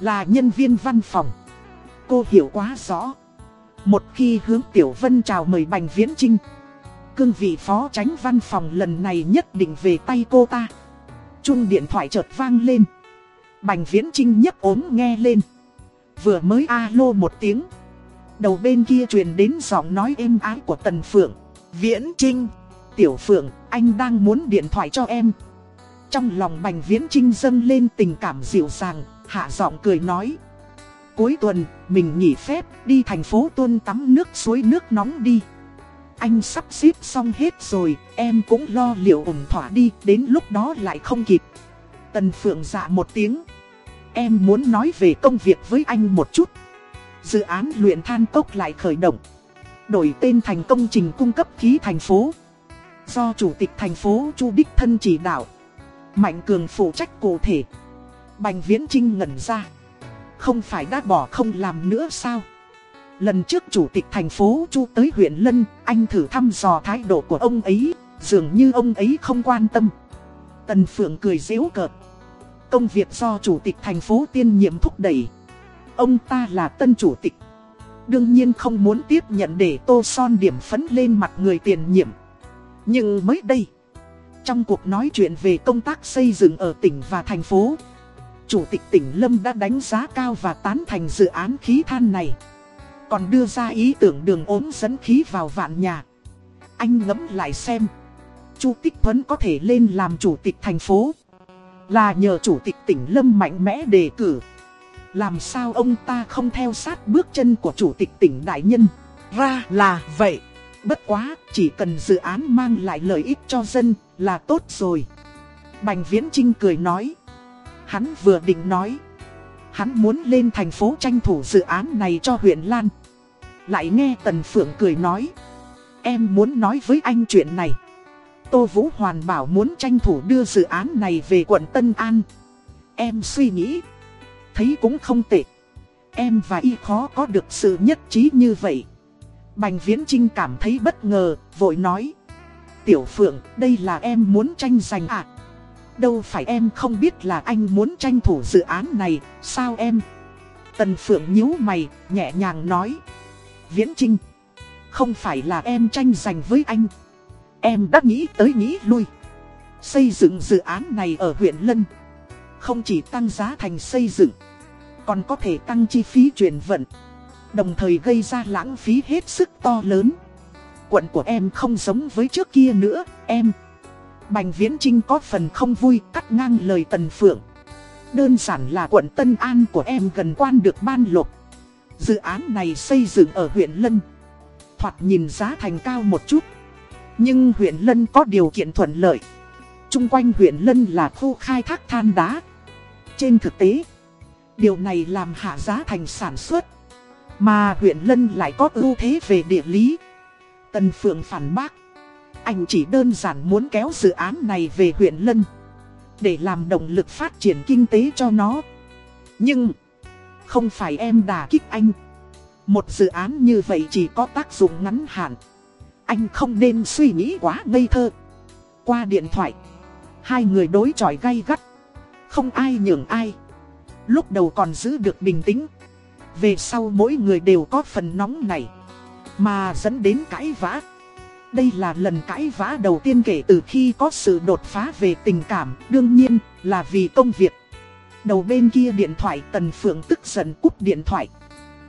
Là nhân viên văn phòng Cô hiểu quá rõ Một khi hướng Tiểu Vân chào mời Bành Viễn Trinh Cương vị phó tránh văn phòng lần này nhất định về tay cô ta. Chung điện thoại chợt vang lên. Bành Viễn Trinh nhấc ốm nghe lên. Vừa mới alo một tiếng. Đầu bên kia truyền đến giọng nói êm ái của Tần Phượng. Viễn Trinh Tiểu Phượng, anh đang muốn điện thoại cho em. Trong lòng Bành Viễn Trinh dâng lên tình cảm dịu dàng hạ giọng cười nói. Cuối tuần, mình nghỉ phép, đi thành phố tuân tắm nước suối nước nóng đi. Anh sắp xếp xong hết rồi, em cũng lo liệu ổn thỏa đi, đến lúc đó lại không kịp. Tần Phượng dạ một tiếng. Em muốn nói về công việc với anh một chút. Dự án luyện than tốc lại khởi động. Đổi tên thành công trình cung cấp khí thành phố. Do Chủ tịch thành phố Chu Đích Thân chỉ đạo. Mạnh Cường phụ trách cụ thể. Bành Viễn Trinh ngẩn ra. Không phải đã bỏ không làm nữa sao? Lần trước chủ tịch thành phố Chu tới huyện Lân, anh thử thăm dò thái độ của ông ấy, dường như ông ấy không quan tâm. Tần Phượng cười dễu cợt. Công việc do chủ tịch thành phố tiên nhiệm thúc đẩy. Ông ta là tân chủ tịch. Đương nhiên không muốn tiếp nhận để tô son điểm phấn lên mặt người tiền nhiệm. Nhưng mới đây, trong cuộc nói chuyện về công tác xây dựng ở tỉnh và thành phố, Chủ tịch tỉnh Lâm đã đánh giá cao và tán thành dự án khí than này. Còn đưa ra ý tưởng đường ốm dẫn khí vào vạn nhà. Anh ngẫm lại xem. Chu Tích Thuấn có thể lên làm chủ tịch thành phố. Là nhờ chủ tịch tỉnh Lâm mạnh mẽ đề cử. Làm sao ông ta không theo sát bước chân của chủ tịch tỉnh Đại Nhân. Ra là vậy. Bất quá, chỉ cần dự án mang lại lợi ích cho dân là tốt rồi. Bành Viễn Trinh cười nói. Hắn vừa định nói. Hắn muốn lên thành phố tranh thủ dự án này cho huyện Lan. Lại nghe Tần Phượng cười nói. Em muốn nói với anh chuyện này. Tô Vũ Hoàn bảo muốn tranh thủ đưa dự án này về quận Tân An. Em suy nghĩ. Thấy cũng không tệ. Em và y khó có được sự nhất trí như vậy. Bành Viễn Trinh cảm thấy bất ngờ, vội nói. Tiểu Phượng, đây là em muốn tranh giành ạ. À? Đâu phải em không biết là anh muốn tranh thủ dự án này, sao em? Tần Phượng nhíu mày, nhẹ nhàng nói. Viễn Trinh, không phải là em tranh giành với anh. Em đã nghĩ tới nghĩ lui. Xây dựng dự án này ở huyện Lân. Không chỉ tăng giá thành xây dựng, còn có thể tăng chi phí chuyển vận. Đồng thời gây ra lãng phí hết sức to lớn. Quận của em không giống với trước kia nữa, em... Bành Viễn Trinh có phần không vui cắt ngang lời Tần Phượng. Đơn giản là quận Tân An của em gần quan được ban lục. Dự án này xây dựng ở huyện Lân. Thoạt nhìn giá thành cao một chút. Nhưng huyện Lân có điều kiện thuận lợi. Trung quanh huyện Lân là khu khai thác than đá. Trên thực tế, điều này làm hạ giá thành sản xuất. Mà huyện Lân lại có ưu thế về địa lý. Tần Phượng phản bác. Anh chỉ đơn giản muốn kéo dự án này về huyện Lân. Để làm động lực phát triển kinh tế cho nó. Nhưng, không phải em đà kích anh. Một dự án như vậy chỉ có tác dụng ngắn hạn. Anh không nên suy nghĩ quá ngây thơ. Qua điện thoại, hai người đối chọi gay gắt. Không ai nhường ai. Lúc đầu còn giữ được bình tĩnh. Về sau mỗi người đều có phần nóng này. Mà dẫn đến cãi vã. Đây là lần cãi vã đầu tiên kể từ khi có sự đột phá về tình cảm, đương nhiên là vì công việc. Đầu bên kia điện thoại Tần Phượng tức giận cúp điện thoại.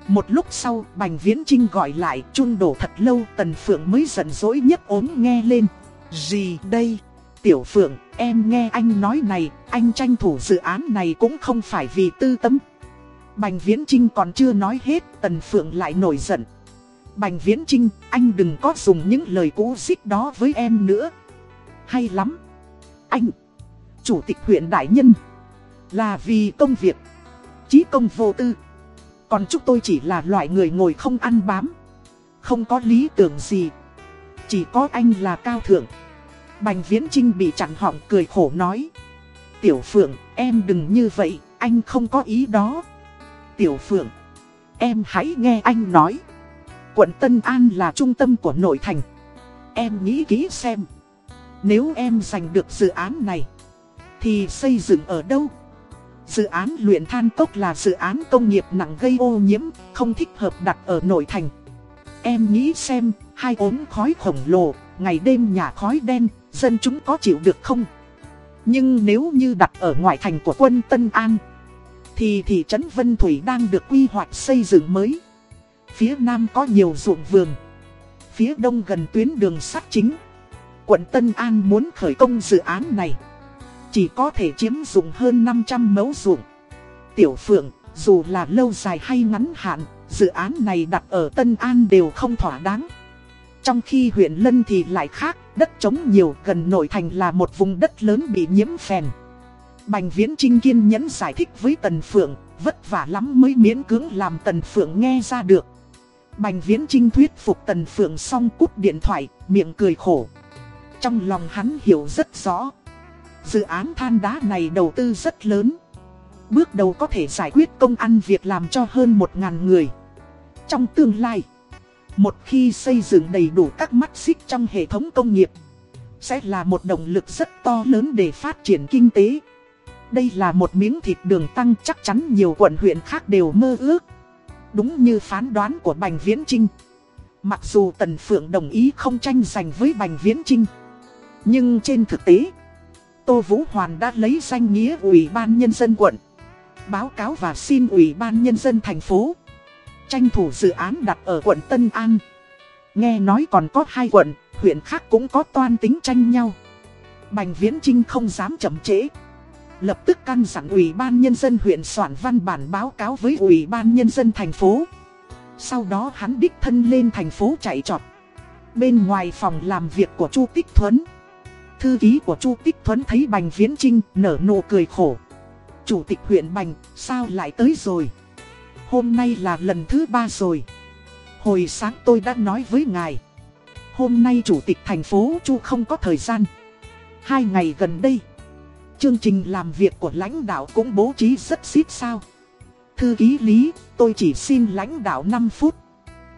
Một lúc sau, Bành Viễn Trinh gọi lại, chung đổ thật lâu, Tần Phượng mới giận dỗi nhấp ốm nghe lên. Gì đây? Tiểu Phượng, em nghe anh nói này, anh tranh thủ dự án này cũng không phải vì tư tâm. Bành Viễn Trinh còn chưa nói hết, Tần Phượng lại nổi giận. Bành Viễn Trinh, anh đừng có dùng những lời cũ xích đó với em nữa. Hay lắm. Anh, Chủ tịch huyện Đại Nhân, là vì công việc, chí công vô tư. Còn chúng tôi chỉ là loại người ngồi không ăn bám. Không có lý tưởng gì. Chỉ có anh là cao thượng. Bành Viễn Trinh bị chặn họng cười khổ nói. Tiểu Phượng, em đừng như vậy, anh không có ý đó. Tiểu Phượng, em hãy nghe anh nói. Quận Tân An là trung tâm của nội thành. Em nghĩ kỹ xem. Nếu em giành được dự án này, thì xây dựng ở đâu? Dự án luyện than cốc là dự án công nghiệp nặng gây ô nhiễm, không thích hợp đặt ở nội thành. Em nghĩ xem, hai ốm khói khổng lồ, ngày đêm nhà khói đen, dân chúng có chịu được không? Nhưng nếu như đặt ở ngoại thành của quân Tân An, thì thị trấn Vân Thủy đang được quy hoạch xây dựng mới. Phía Nam có nhiều ruộng vườn, phía Đông gần tuyến đường sắt chính. Quận Tân An muốn khởi công dự án này chỉ có thể chiếm dụng hơn 500 mẫu ruộng. Tiểu Phượng, dù là lâu dài hay ngắn hạn, dự án này đặt ở Tân An đều không thỏa đáng. Trong khi huyện Lân thì lại khác, đất trống nhiều gần nội thành là một vùng đất lớn bị nhiễm phèn. Bành Viễn Trinh kiên nhẫn giải thích với Tần Phượng, vất vả lắm mới miễn cưỡng làm Tần Phượng nghe ra được. Bành Viễn Trinh thuyết phục Tần Phượng xong cúp điện thoại, miệng cười khổ. Trong lòng hắn hiểu rất rõ. Dự án than đá này đầu tư rất lớn. Bước đầu có thể giải quyết công ăn việc làm cho hơn 1.000 người. Trong tương lai, một khi xây dựng đầy đủ các mắt xích trong hệ thống công nghiệp, sẽ là một động lực rất to lớn để phát triển kinh tế. Đây là một miếng thịt đường tăng chắc chắn nhiều quận huyện khác đều mơ ước. Đúng như phán đoán của Bành Viễn Trinh. Mặc dù Tần Phượng đồng ý không tranh giành với Bành Viễn Trinh. Nhưng trên thực tế, Tô Vũ Hoàn đã lấy danh nghĩa Ủy ban Nhân dân quận, báo cáo và xin Ủy ban Nhân dân thành phố, tranh thủ dự án đặt ở quận Tân An. Nghe nói còn có hai quận, huyện khác cũng có toan tính tranh nhau. Bành Viễn Trinh không dám chậm trễ. Lập tức căn dặn Ủy ban Nhân dân huyện soạn văn bản báo cáo với Ủy ban Nhân dân thành phố. Sau đó hắn đích thân lên thành phố chạy trọt. Bên ngoài phòng làm việc của Chu Tích Thuấn. Thư ký của Chu Tích Thuấn thấy Bành Viễn Trinh nở nụ cười khổ. Chủ tịch huyện Bành, sao lại tới rồi? Hôm nay là lần thứ ba rồi. Hồi sáng tôi đã nói với ngài. Hôm nay chủ tịch thành phố Chu không có thời gian. Hai ngày gần đây, chương trình làm việc của lãnh đạo cũng bố trí rất xít sao. Thư ký Lý, tôi chỉ xin lãnh đạo 5 phút.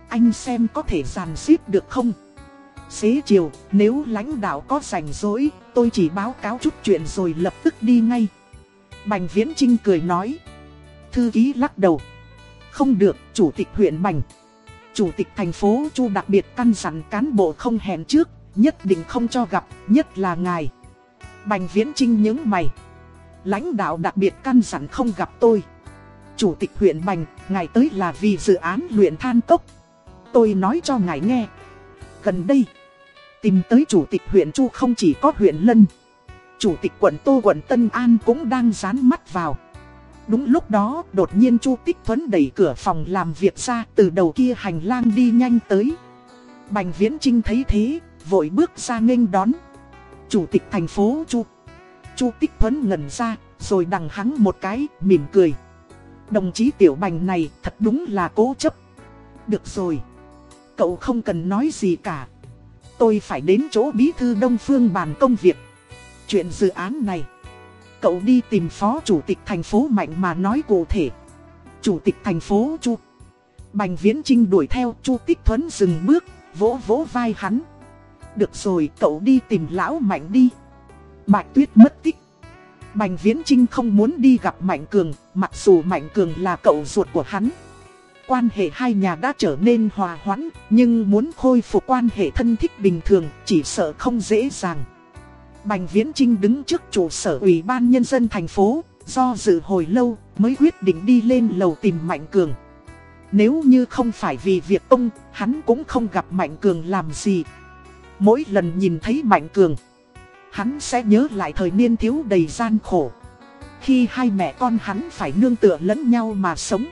Anh xem có thể dàn xếp được không? Xế chiều, nếu lãnh đạo có rảnh rỗi, tôi chỉ báo cáo chút chuyện rồi lập tức đi ngay. Bành Viễn Trinh cười nói. Thư ký lắc đầu. Không được, chủ tịch huyện Bành. Chủ tịch thành phố Chu đặc biệt căn dặn cán bộ không hẹn trước, nhất định không cho gặp, nhất là ngài. Bành Viễn Trinh những mày. Lãnh đạo đặc biệt căn dặn không gặp tôi. Chủ tịch huyện Bành, ngài tới là vì dự án luyện than cốc. Tôi nói cho ngài nghe. Gần đây Tìm tới chủ tịch huyện Chu không chỉ có huyện Lân Chủ tịch quận Tô quận Tân An cũng đang dán mắt vào Đúng lúc đó, đột nhiên Chu Tích Thuấn đẩy cửa phòng làm việc ra, từ đầu kia hành lang đi nhanh tới. Bành Viễn Trinh thấy thế, vội bước ra nghênh đón. Chủ tịch thành phố Chu. Chu Tích Thuấn ngẩn ra, rồi đằng hắng một cái, mỉm cười. Đồng chí Tiểu Bành này thật đúng là cố chấp. Được rồi. Cậu không cần nói gì cả. Tôi phải đến chỗ bí thư Đông Phương bàn công việc. Chuyện dự án này. Cậu đi tìm phó chủ tịch thành phố Mạnh mà nói cụ thể. Chủ tịch thành phố Chu. Bành Viễn Trinh đuổi theo Chu Tích Thuấn dừng bước, vỗ vỗ vai hắn. Được rồi, cậu đi tìm lão Mạnh đi. Bạch Tuyết mất tích. Bành Viễn Trinh không muốn đi gặp Mạnh Cường, mặc dù Mạnh Cường là cậu ruột của hắn. Quan hệ hai nhà đã trở nên hòa hoãn, nhưng muốn khôi phục quan hệ thân thích bình thường chỉ sợ không dễ dàng. Bành Viễn Trinh đứng trước trụ sở Ủy ban Nhân dân thành phố, do dự hồi lâu mới quyết định đi lên lầu tìm Mạnh Cường. Nếu như không phải vì việc ông, hắn cũng không gặp Mạnh Cường làm gì. Mỗi lần nhìn thấy Mạnh Cường, hắn sẽ nhớ lại thời niên thiếu đầy gian khổ. Khi hai mẹ con hắn phải nương tựa lẫn nhau mà sống.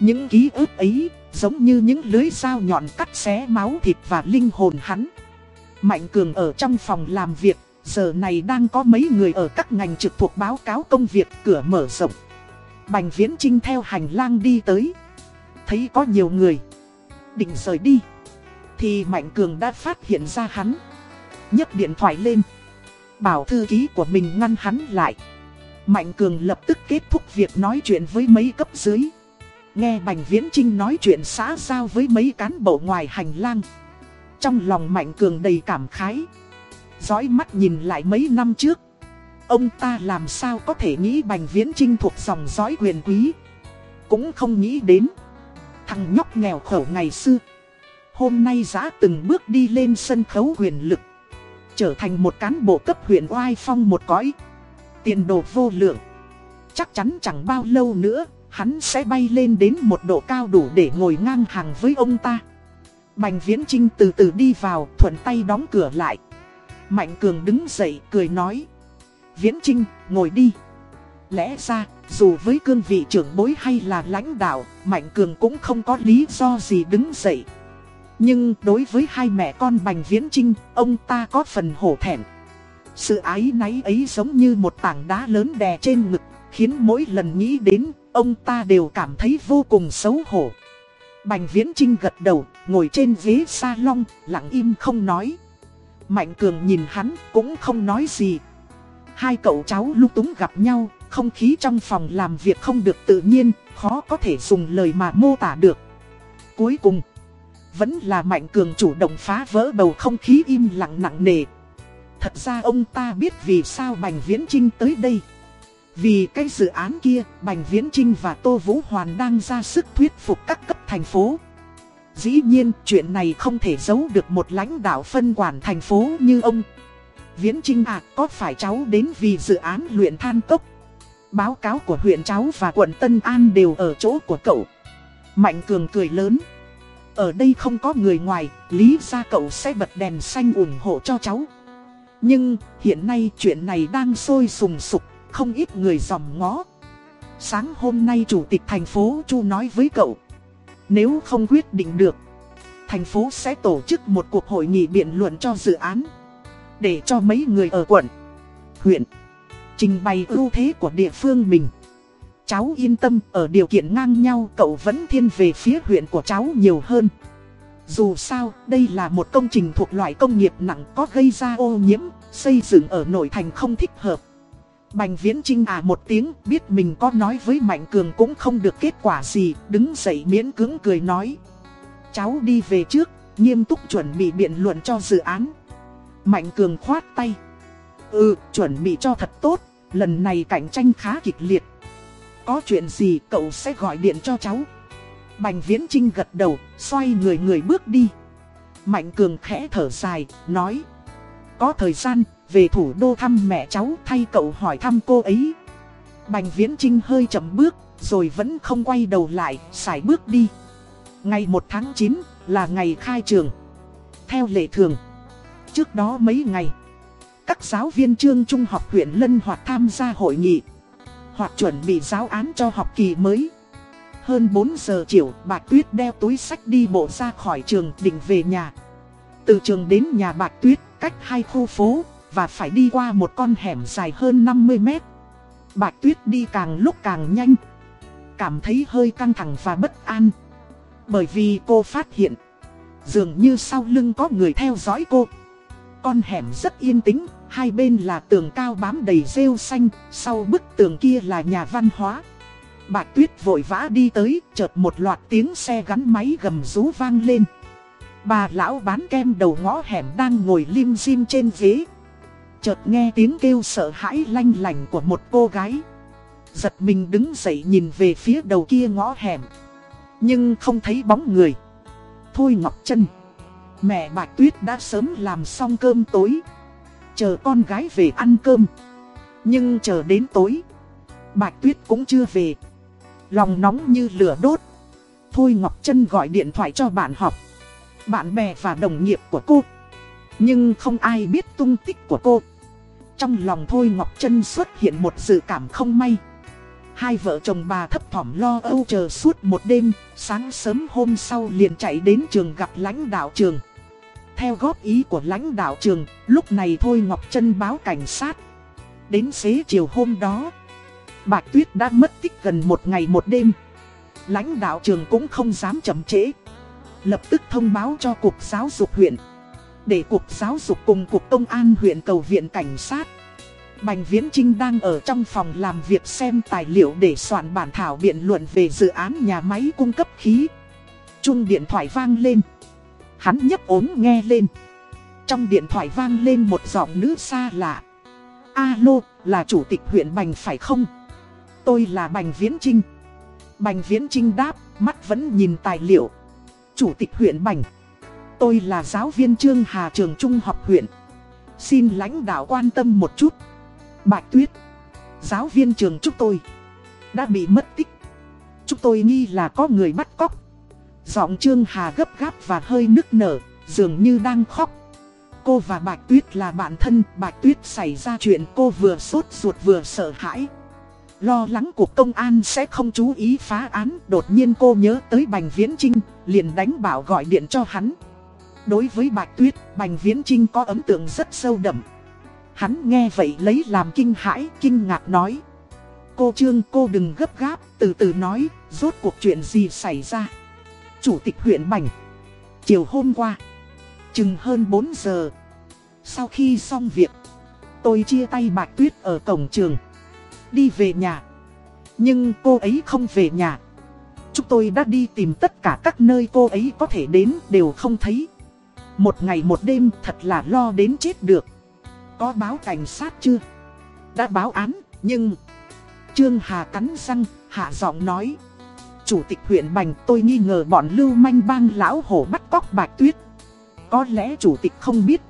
Những ký ức ấy giống như những lưới dao nhọn cắt xé máu thịt và linh hồn hắn. Mạnh Cường ở trong phòng làm việc, giờ này đang có mấy người ở các ngành trực thuộc báo cáo công việc cửa mở rộng. Bành Viễn Trinh theo hành lang đi tới. Thấy có nhiều người. Định rời đi. Thì Mạnh Cường đã phát hiện ra hắn. nhấc điện thoại lên. Bảo thư ký của mình ngăn hắn lại. Mạnh Cường lập tức kết thúc việc nói chuyện với mấy cấp dưới. Nghe Bành Viễn Trinh nói chuyện xã giao với mấy cán bộ ngoài hành lang. Trong lòng Mạnh Cường đầy cảm khái. Dõi mắt nhìn lại mấy năm trước. Ông ta làm sao có thể nghĩ Bành Viễn Trinh thuộc dòng dõi quyền quý. Cũng không nghĩ đến. Thằng nhóc nghèo khổ ngày xưa. Hôm nay giã từng bước đi lên sân khấu quyền lực. Trở thành một cán bộ cấp huyện oai phong một cõi. Tiền đồ vô lượng. Chắc chắn chẳng bao lâu nữa hắn sẽ bay lên đến một độ cao đủ để ngồi ngang hàng với ông ta. Bành Viễn Trinh từ từ đi vào, thuận tay đóng cửa lại. Mạnh Cường đứng dậy, cười nói. Viễn Trinh, ngồi đi. Lẽ ra, dù với cương vị trưởng bối hay là lãnh đạo, Mạnh Cường cũng không có lý do gì đứng dậy. Nhưng đối với hai mẹ con Bành Viễn Trinh, ông ta có phần hổ thẹn. Sự ái náy ấy giống như một tảng đá lớn đè trên ngực, khiến mỗi lần nghĩ đến Ông ta đều cảm thấy vô cùng xấu hổ. Bành Viễn Trinh gật đầu, ngồi trên ghế salon, lặng im không nói. Mạnh Cường nhìn hắn, cũng không nói gì. Hai cậu cháu lúc túng gặp nhau, không khí trong phòng làm việc không được tự nhiên, khó có thể dùng lời mà mô tả được. Cuối cùng, vẫn là Mạnh Cường chủ động phá vỡ bầu không khí im lặng nặng nề. Thật ra ông ta biết vì sao Bành Viễn Trinh tới đây. Vì cái dự án kia, Bành Viễn Trinh và Tô Vũ Hoàn đang ra sức thuyết phục các cấp thành phố. Dĩ nhiên, chuyện này không thể giấu được một lãnh đạo phân quản thành phố như ông. Viễn Trinh à, có phải cháu đến vì dự án luyện than tốc Báo cáo của huyện cháu và quận Tân An đều ở chỗ của cậu. Mạnh Cường cười lớn. Ở đây không có người ngoài, lý ra cậu sẽ bật đèn xanh ủng hộ cho cháu. Nhưng, hiện nay chuyện này đang sôi sùng sục không ít người dòm ngó. Sáng hôm nay chủ tịch thành phố Chu nói với cậu, nếu không quyết định được, thành phố sẽ tổ chức một cuộc hội nghị biện luận cho dự án, để cho mấy người ở quận, huyện, trình bày ưu thế của địa phương mình. Cháu yên tâm, ở điều kiện ngang nhau cậu vẫn thiên về phía huyện của cháu nhiều hơn. Dù sao, đây là một công trình thuộc loại công nghiệp nặng có gây ra ô nhiễm, xây dựng ở nội thành không thích hợp. Bành Viễn Trinh à một tiếng biết mình có nói với Mạnh Cường cũng không được kết quả gì, đứng dậy miễn cứng cười nói. Cháu đi về trước, nghiêm túc chuẩn bị biện luận cho dự án. Mạnh Cường khoát tay. Ừ, chuẩn bị cho thật tốt, lần này cạnh tranh khá kịch liệt. Có chuyện gì cậu sẽ gọi điện cho cháu. Bành Viễn Trinh gật đầu, xoay người người bước đi. Mạnh Cường khẽ thở dài, nói. Có thời gian, về thủ đô thăm mẹ cháu thay cậu hỏi thăm cô ấy. Bành Viễn Trinh hơi chậm bước, rồi vẫn không quay đầu lại, xài bước đi. Ngày 1 tháng 9 là ngày khai trường. Theo lệ thường, trước đó mấy ngày, các giáo viên trường trung học huyện Lân Hoạt tham gia hội nghị. Hoặc chuẩn bị giáo án cho học kỳ mới. Hơn 4 giờ chiều Bạch Tuyết đeo túi sách đi bộ ra khỏi trường định về nhà. Từ trường đến nhà Bạch Tuyết, cách hai khu phố, Và phải đi qua một con hẻm dài hơn 50 mét. Bạch Tuyết đi càng lúc càng nhanh. Cảm thấy hơi căng thẳng và bất an. Bởi vì cô phát hiện, Dường như sau lưng có người theo dõi cô. Con hẻm rất yên tĩnh. Hai bên là tường cao bám đầy rêu xanh, Sau bức tường kia là nhà văn hóa. Bạch Tuyết vội vã đi tới, Chợt một loạt tiếng xe gắn máy gầm rú vang lên. Bà lão bán kem đầu ngõ hẻm đang ngồi lim dim trên ghế. Chợt nghe tiếng kêu sợ hãi lanh lành của một cô gái. Giật mình đứng dậy nhìn về phía đầu kia ngõ hẻm. Nhưng không thấy bóng người. Thôi Ngọc Trân, Mẹ Bạch Tuyết đã sớm làm xong cơm tối. Chờ con gái về ăn cơm. Nhưng chờ đến tối, Bạch Tuyết cũng chưa về. Lòng nóng như lửa đốt. Thôi Ngọc Trân gọi điện thoại cho bạn học, Bạn bè và đồng nghiệp của cô. Nhưng không ai biết tung tích của cô. Trong lòng Thôi Ngọc Trân xuất hiện một dự cảm không may. Hai vợ chồng bà thấp thỏm lo âu chờ suốt một đêm, Sáng sớm hôm sau liền chạy đến trường gặp lãnh đạo trường. Theo góp ý của lãnh đạo trường, Lúc này Thôi Ngọc Trân báo cảnh sát. Đến xế chiều hôm đó Bạch Tuyết đã mất tích gần một ngày một đêm. Lãnh đạo trường cũng không dám chậm trễ. Lập tức thông báo cho Cục Giáo dục huyện. Để Cục Giáo dục cùng Cục Công an huyện cầu viện cảnh sát. Bành Viễn Trinh đang ở trong phòng làm việc xem tài liệu để soạn bản thảo biện luận về dự án nhà máy cung cấp khí. Chung điện thoại vang lên. Hắn nhấp ốm nghe lên. Trong điện thoại vang lên một giọng nữ xa lạ. Alo, là chủ tịch huyện Bành phải không? Tôi là Bành Viễn Trinh. Bành Viễn Trinh đáp, mắt vẫn nhìn tài liệu. Chủ tịch huyện Bành. Tôi là giáo viên Trương Hà Trường Trung học huyện. Xin lãnh đạo quan tâm một chút. Bạch Tuyết, giáo viên trường chúng tôi, đã bị mất tích. Chúng tôi nghi là có người bắt cóc. Giọng Trương Hà gấp gáp và hơi nức nở, dường như đang khóc. Cô và Bạch Tuyết là bạn thân, Bạch Tuyết xảy ra chuyện cô vừa sốt ruột vừa sợ hãi. Lo lắng cuộc công an sẽ không chú ý phá án, đột nhiên cô nhớ tới Bành Viễn Trinh, liền đánh bảo gọi điện cho hắn. Đối với Bạch Tuyết, Bành Viễn Trinh có ấn tượng rất sâu đậm. Hắn nghe vậy lấy làm kinh hãi, kinh ngạc nói. Cô Trương cô đừng gấp gáp, từ từ nói, rốt cuộc chuyện gì xảy ra. Chủ tịch huyện Bành. Chiều hôm qua, chừng hơn 4 giờ. Sau khi xong việc, tôi chia tay Bạch Tuyết ở cổng trường. Đi về nhà. Nhưng cô ấy không về nhà. Chúng tôi đã đi tìm tất cả các nơi cô ấy có thể đến đều không thấy. Một ngày một đêm thật là lo đến chết được có báo cảnh sát chưa? Đã báo án, nhưng... Trương Hà cắn răng, hạ giọng nói. Chủ tịch huyện Bành tôi nghi ngờ bọn lưu manh bang lão hổ bắt cóc bạch tuyết. Có lẽ chủ tịch không biết.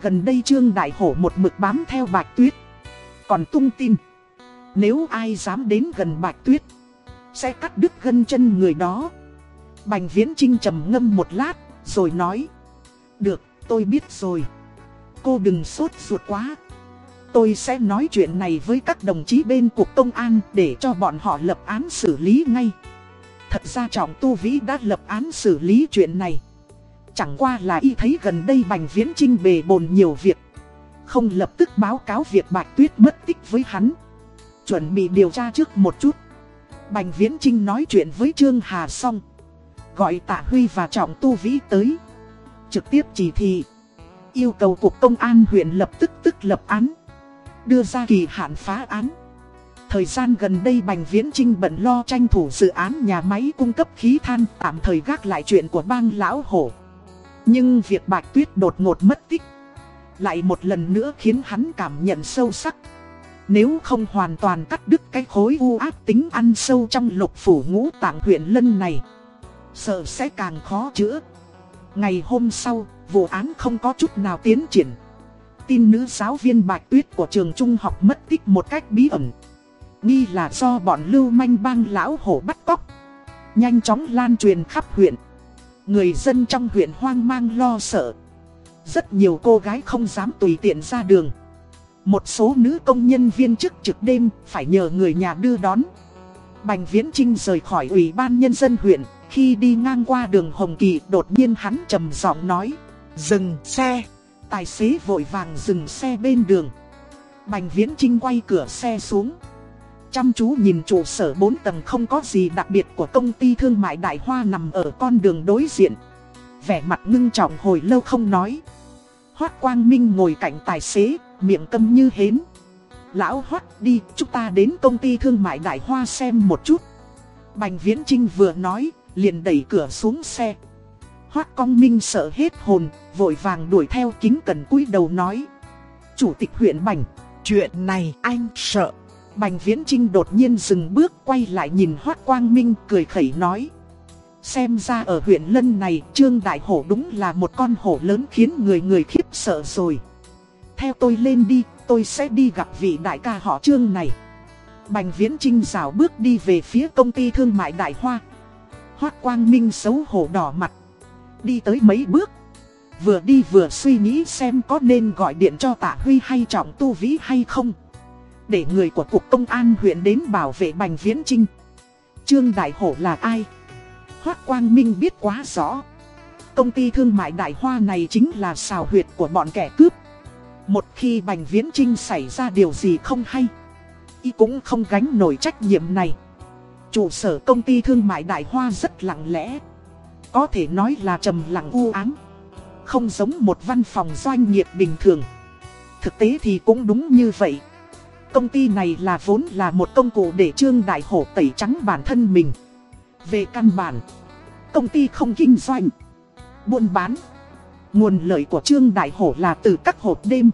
Gần đây Trương Đại Hổ một mực bám theo bạch tuyết. Còn tung tin. Nếu ai dám đến gần bạch tuyết, sẽ cắt đứt gân chân người đó. Bành Viễn Trinh trầm ngâm một lát, rồi nói. Được, tôi biết rồi cô đừng sốt ruột quá. Tôi sẽ nói chuyện này với các đồng chí bên Cục Công an để cho bọn họ lập án xử lý ngay. Thật ra Trọng Tu Vĩ đã lập án xử lý chuyện này. Chẳng qua là y thấy gần đây Bành Viễn Trinh bề bồn nhiều việc. Không lập tức báo cáo việc Bạch Tuyết mất tích với hắn. Chuẩn bị điều tra trước một chút. Bành Viễn Trinh nói chuyện với Trương Hà xong. Gọi Tạ Huy và Trọng Tu Vĩ tới. Trực tiếp chỉ thị yêu cầu Cục Công an huyện lập tức tức lập án, đưa ra kỳ hạn phá án. Thời gian gần đây Bành Viễn Trinh bận lo tranh thủ dự án nhà máy cung cấp khí than tạm thời gác lại chuyện của bang lão hổ. Nhưng việc Bạch Tuyết đột ngột mất tích, lại một lần nữa khiến hắn cảm nhận sâu sắc. Nếu không hoàn toàn cắt đứt cái khối u ác tính ăn sâu trong lục phủ ngũ tạng huyện lân này, sợ sẽ càng khó chữa. Ngày hôm sau, vụ án không có chút nào tiến triển. Tin nữ giáo viên Bạch Tuyết của trường trung học mất tích một cách bí ẩn. Nghi là do bọn lưu manh bang lão hổ bắt cóc. Nhanh chóng lan truyền khắp huyện. Người dân trong huyện hoang mang lo sợ. Rất nhiều cô gái không dám tùy tiện ra đường. Một số nữ công nhân viên chức trực đêm phải nhờ người nhà đưa đón. Bành Viễn Trinh rời khỏi Ủy ban Nhân dân huyện, khi đi ngang qua đường Hồng Kỳ đột nhiên hắn trầm giọng nói, dừng xe. Tài xế vội vàng dừng xe bên đường. Bành Viễn Trinh quay cửa xe xuống. Chăm chú nhìn trụ sở 4 tầng không có gì đặc biệt của công ty thương mại Đại Hoa nằm ở con đường đối diện. Vẻ mặt ngưng trọng hồi lâu không nói. Hoác Quang Minh ngồi cạnh tài xế, miệng câm như hến. Lão Hoác đi, chúng ta đến công ty thương mại Đại Hoa xem một chút. Bành Viễn Trinh vừa nói, liền đẩy cửa xuống xe. Hoác công Minh sợ hết hồn, vội vàng đuổi theo kính cần cúi đầu nói. Chủ tịch huyện Bành, chuyện này anh sợ. Bành Viễn Trinh đột nhiên dừng bước quay lại nhìn Hoác Quang Minh cười khẩy nói. Xem ra ở huyện Lân này Trương Đại Hổ đúng là một con hổ lớn khiến người người khiếp sợ rồi. Theo tôi lên đi, tôi sẽ đi gặp vị đại ca họ Trương này. Bành Viễn Trinh rào bước đi về phía công ty thương mại Đại Hoa. Hoác Quang Minh xấu hổ đỏ mặt. Đi tới mấy bước. Vừa đi vừa suy nghĩ xem có nên gọi điện cho Tạ Huy hay Trọng Tu Vĩ hay không. Để người của Cục Công an huyện đến bảo vệ Bành Viễn Trinh. Trương Đại Hổ là ai? Hoác Quang Minh biết quá rõ. Công ty thương mại Đại Hoa này chính là xào huyệt của bọn kẻ cướp. Một khi Bành Viễn Trinh xảy ra điều gì không hay, y cũng không gánh nổi trách nhiệm này. Trụ sở công ty thương mại Đại Hoa rất lặng lẽ. Có thể nói là trầm lặng u ám. Không giống một văn phòng doanh nghiệp bình thường. Thực tế thì cũng đúng như vậy. Công ty này là vốn là một công cụ để Trương Đại Hổ tẩy trắng bản thân mình. Về căn bản, công ty không kinh doanh, buôn bán. Nguồn lợi của Trương Đại Hổ là từ các hộp đêm,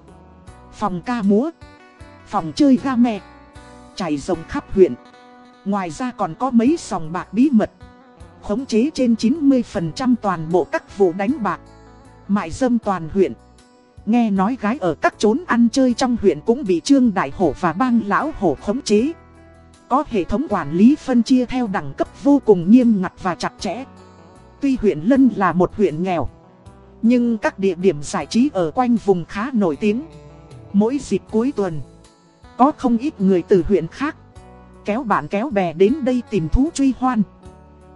phòng ca múa, phòng chơi ga mẹ, trải rồng khắp huyện. Ngoài ra còn có mấy sòng bạc bí mật, khống chế trên 90% toàn bộ các vụ đánh bạc, mại dâm toàn huyện. Nghe nói gái ở các chốn ăn chơi trong huyện cũng bị Trương Đại Hổ và bang Lão Hổ khống chế. Có hệ thống quản lý phân chia theo đẳng cấp vô cùng nghiêm ngặt và chặt chẽ. Tuy huyện Lân là một huyện nghèo, nhưng các địa điểm giải trí ở quanh vùng khá nổi tiếng. Mỗi dịp cuối tuần, có không ít người từ huyện khác, kéo bạn kéo bè đến đây tìm thú truy hoan.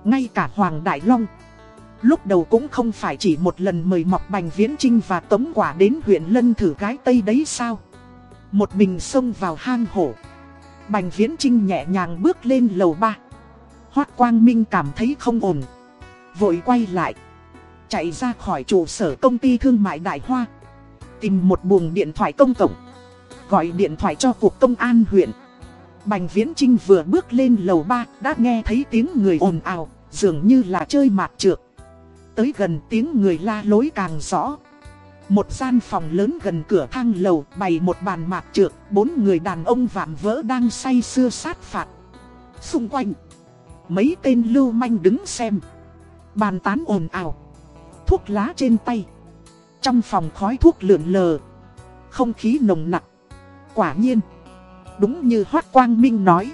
Ngay cả Hoàng Đại Long, lúc đầu cũng không phải chỉ một lần mời Mọc Bành Viễn Trinh và Tống Quả đến huyện Lân thử gái Tây đấy sao. Một mình xông vào hang hổ. Bành Viễn Trinh nhẹ nhàng bước lên lầu ba. Hoác Quang Minh cảm thấy không ổn. Vội quay lại. Chạy ra khỏi trụ sở công ty thương mại Đại Hoa. Tìm một buồng điện thoại công cộng. Gọi điện thoại cho Cục Công an huyện. Bành Viễn Trinh vừa bước lên lầu ba đã nghe thấy tiếng người ồn ào, dường như là chơi mạt trượt. Tới gần tiếng người la lối càng rõ. Một gian phòng lớn gần cửa thang lầu bày một bàn mạc trượt, bốn người đàn ông vạm vỡ đang say sưa sát phạt. Xung quanh, mấy tên lưu manh đứng xem. Bàn tán ồn ào, thuốc lá trên tay. Trong phòng khói thuốc lượn lờ, không khí nồng nặc. Quả nhiên, đúng như Hoác Quang Minh nói,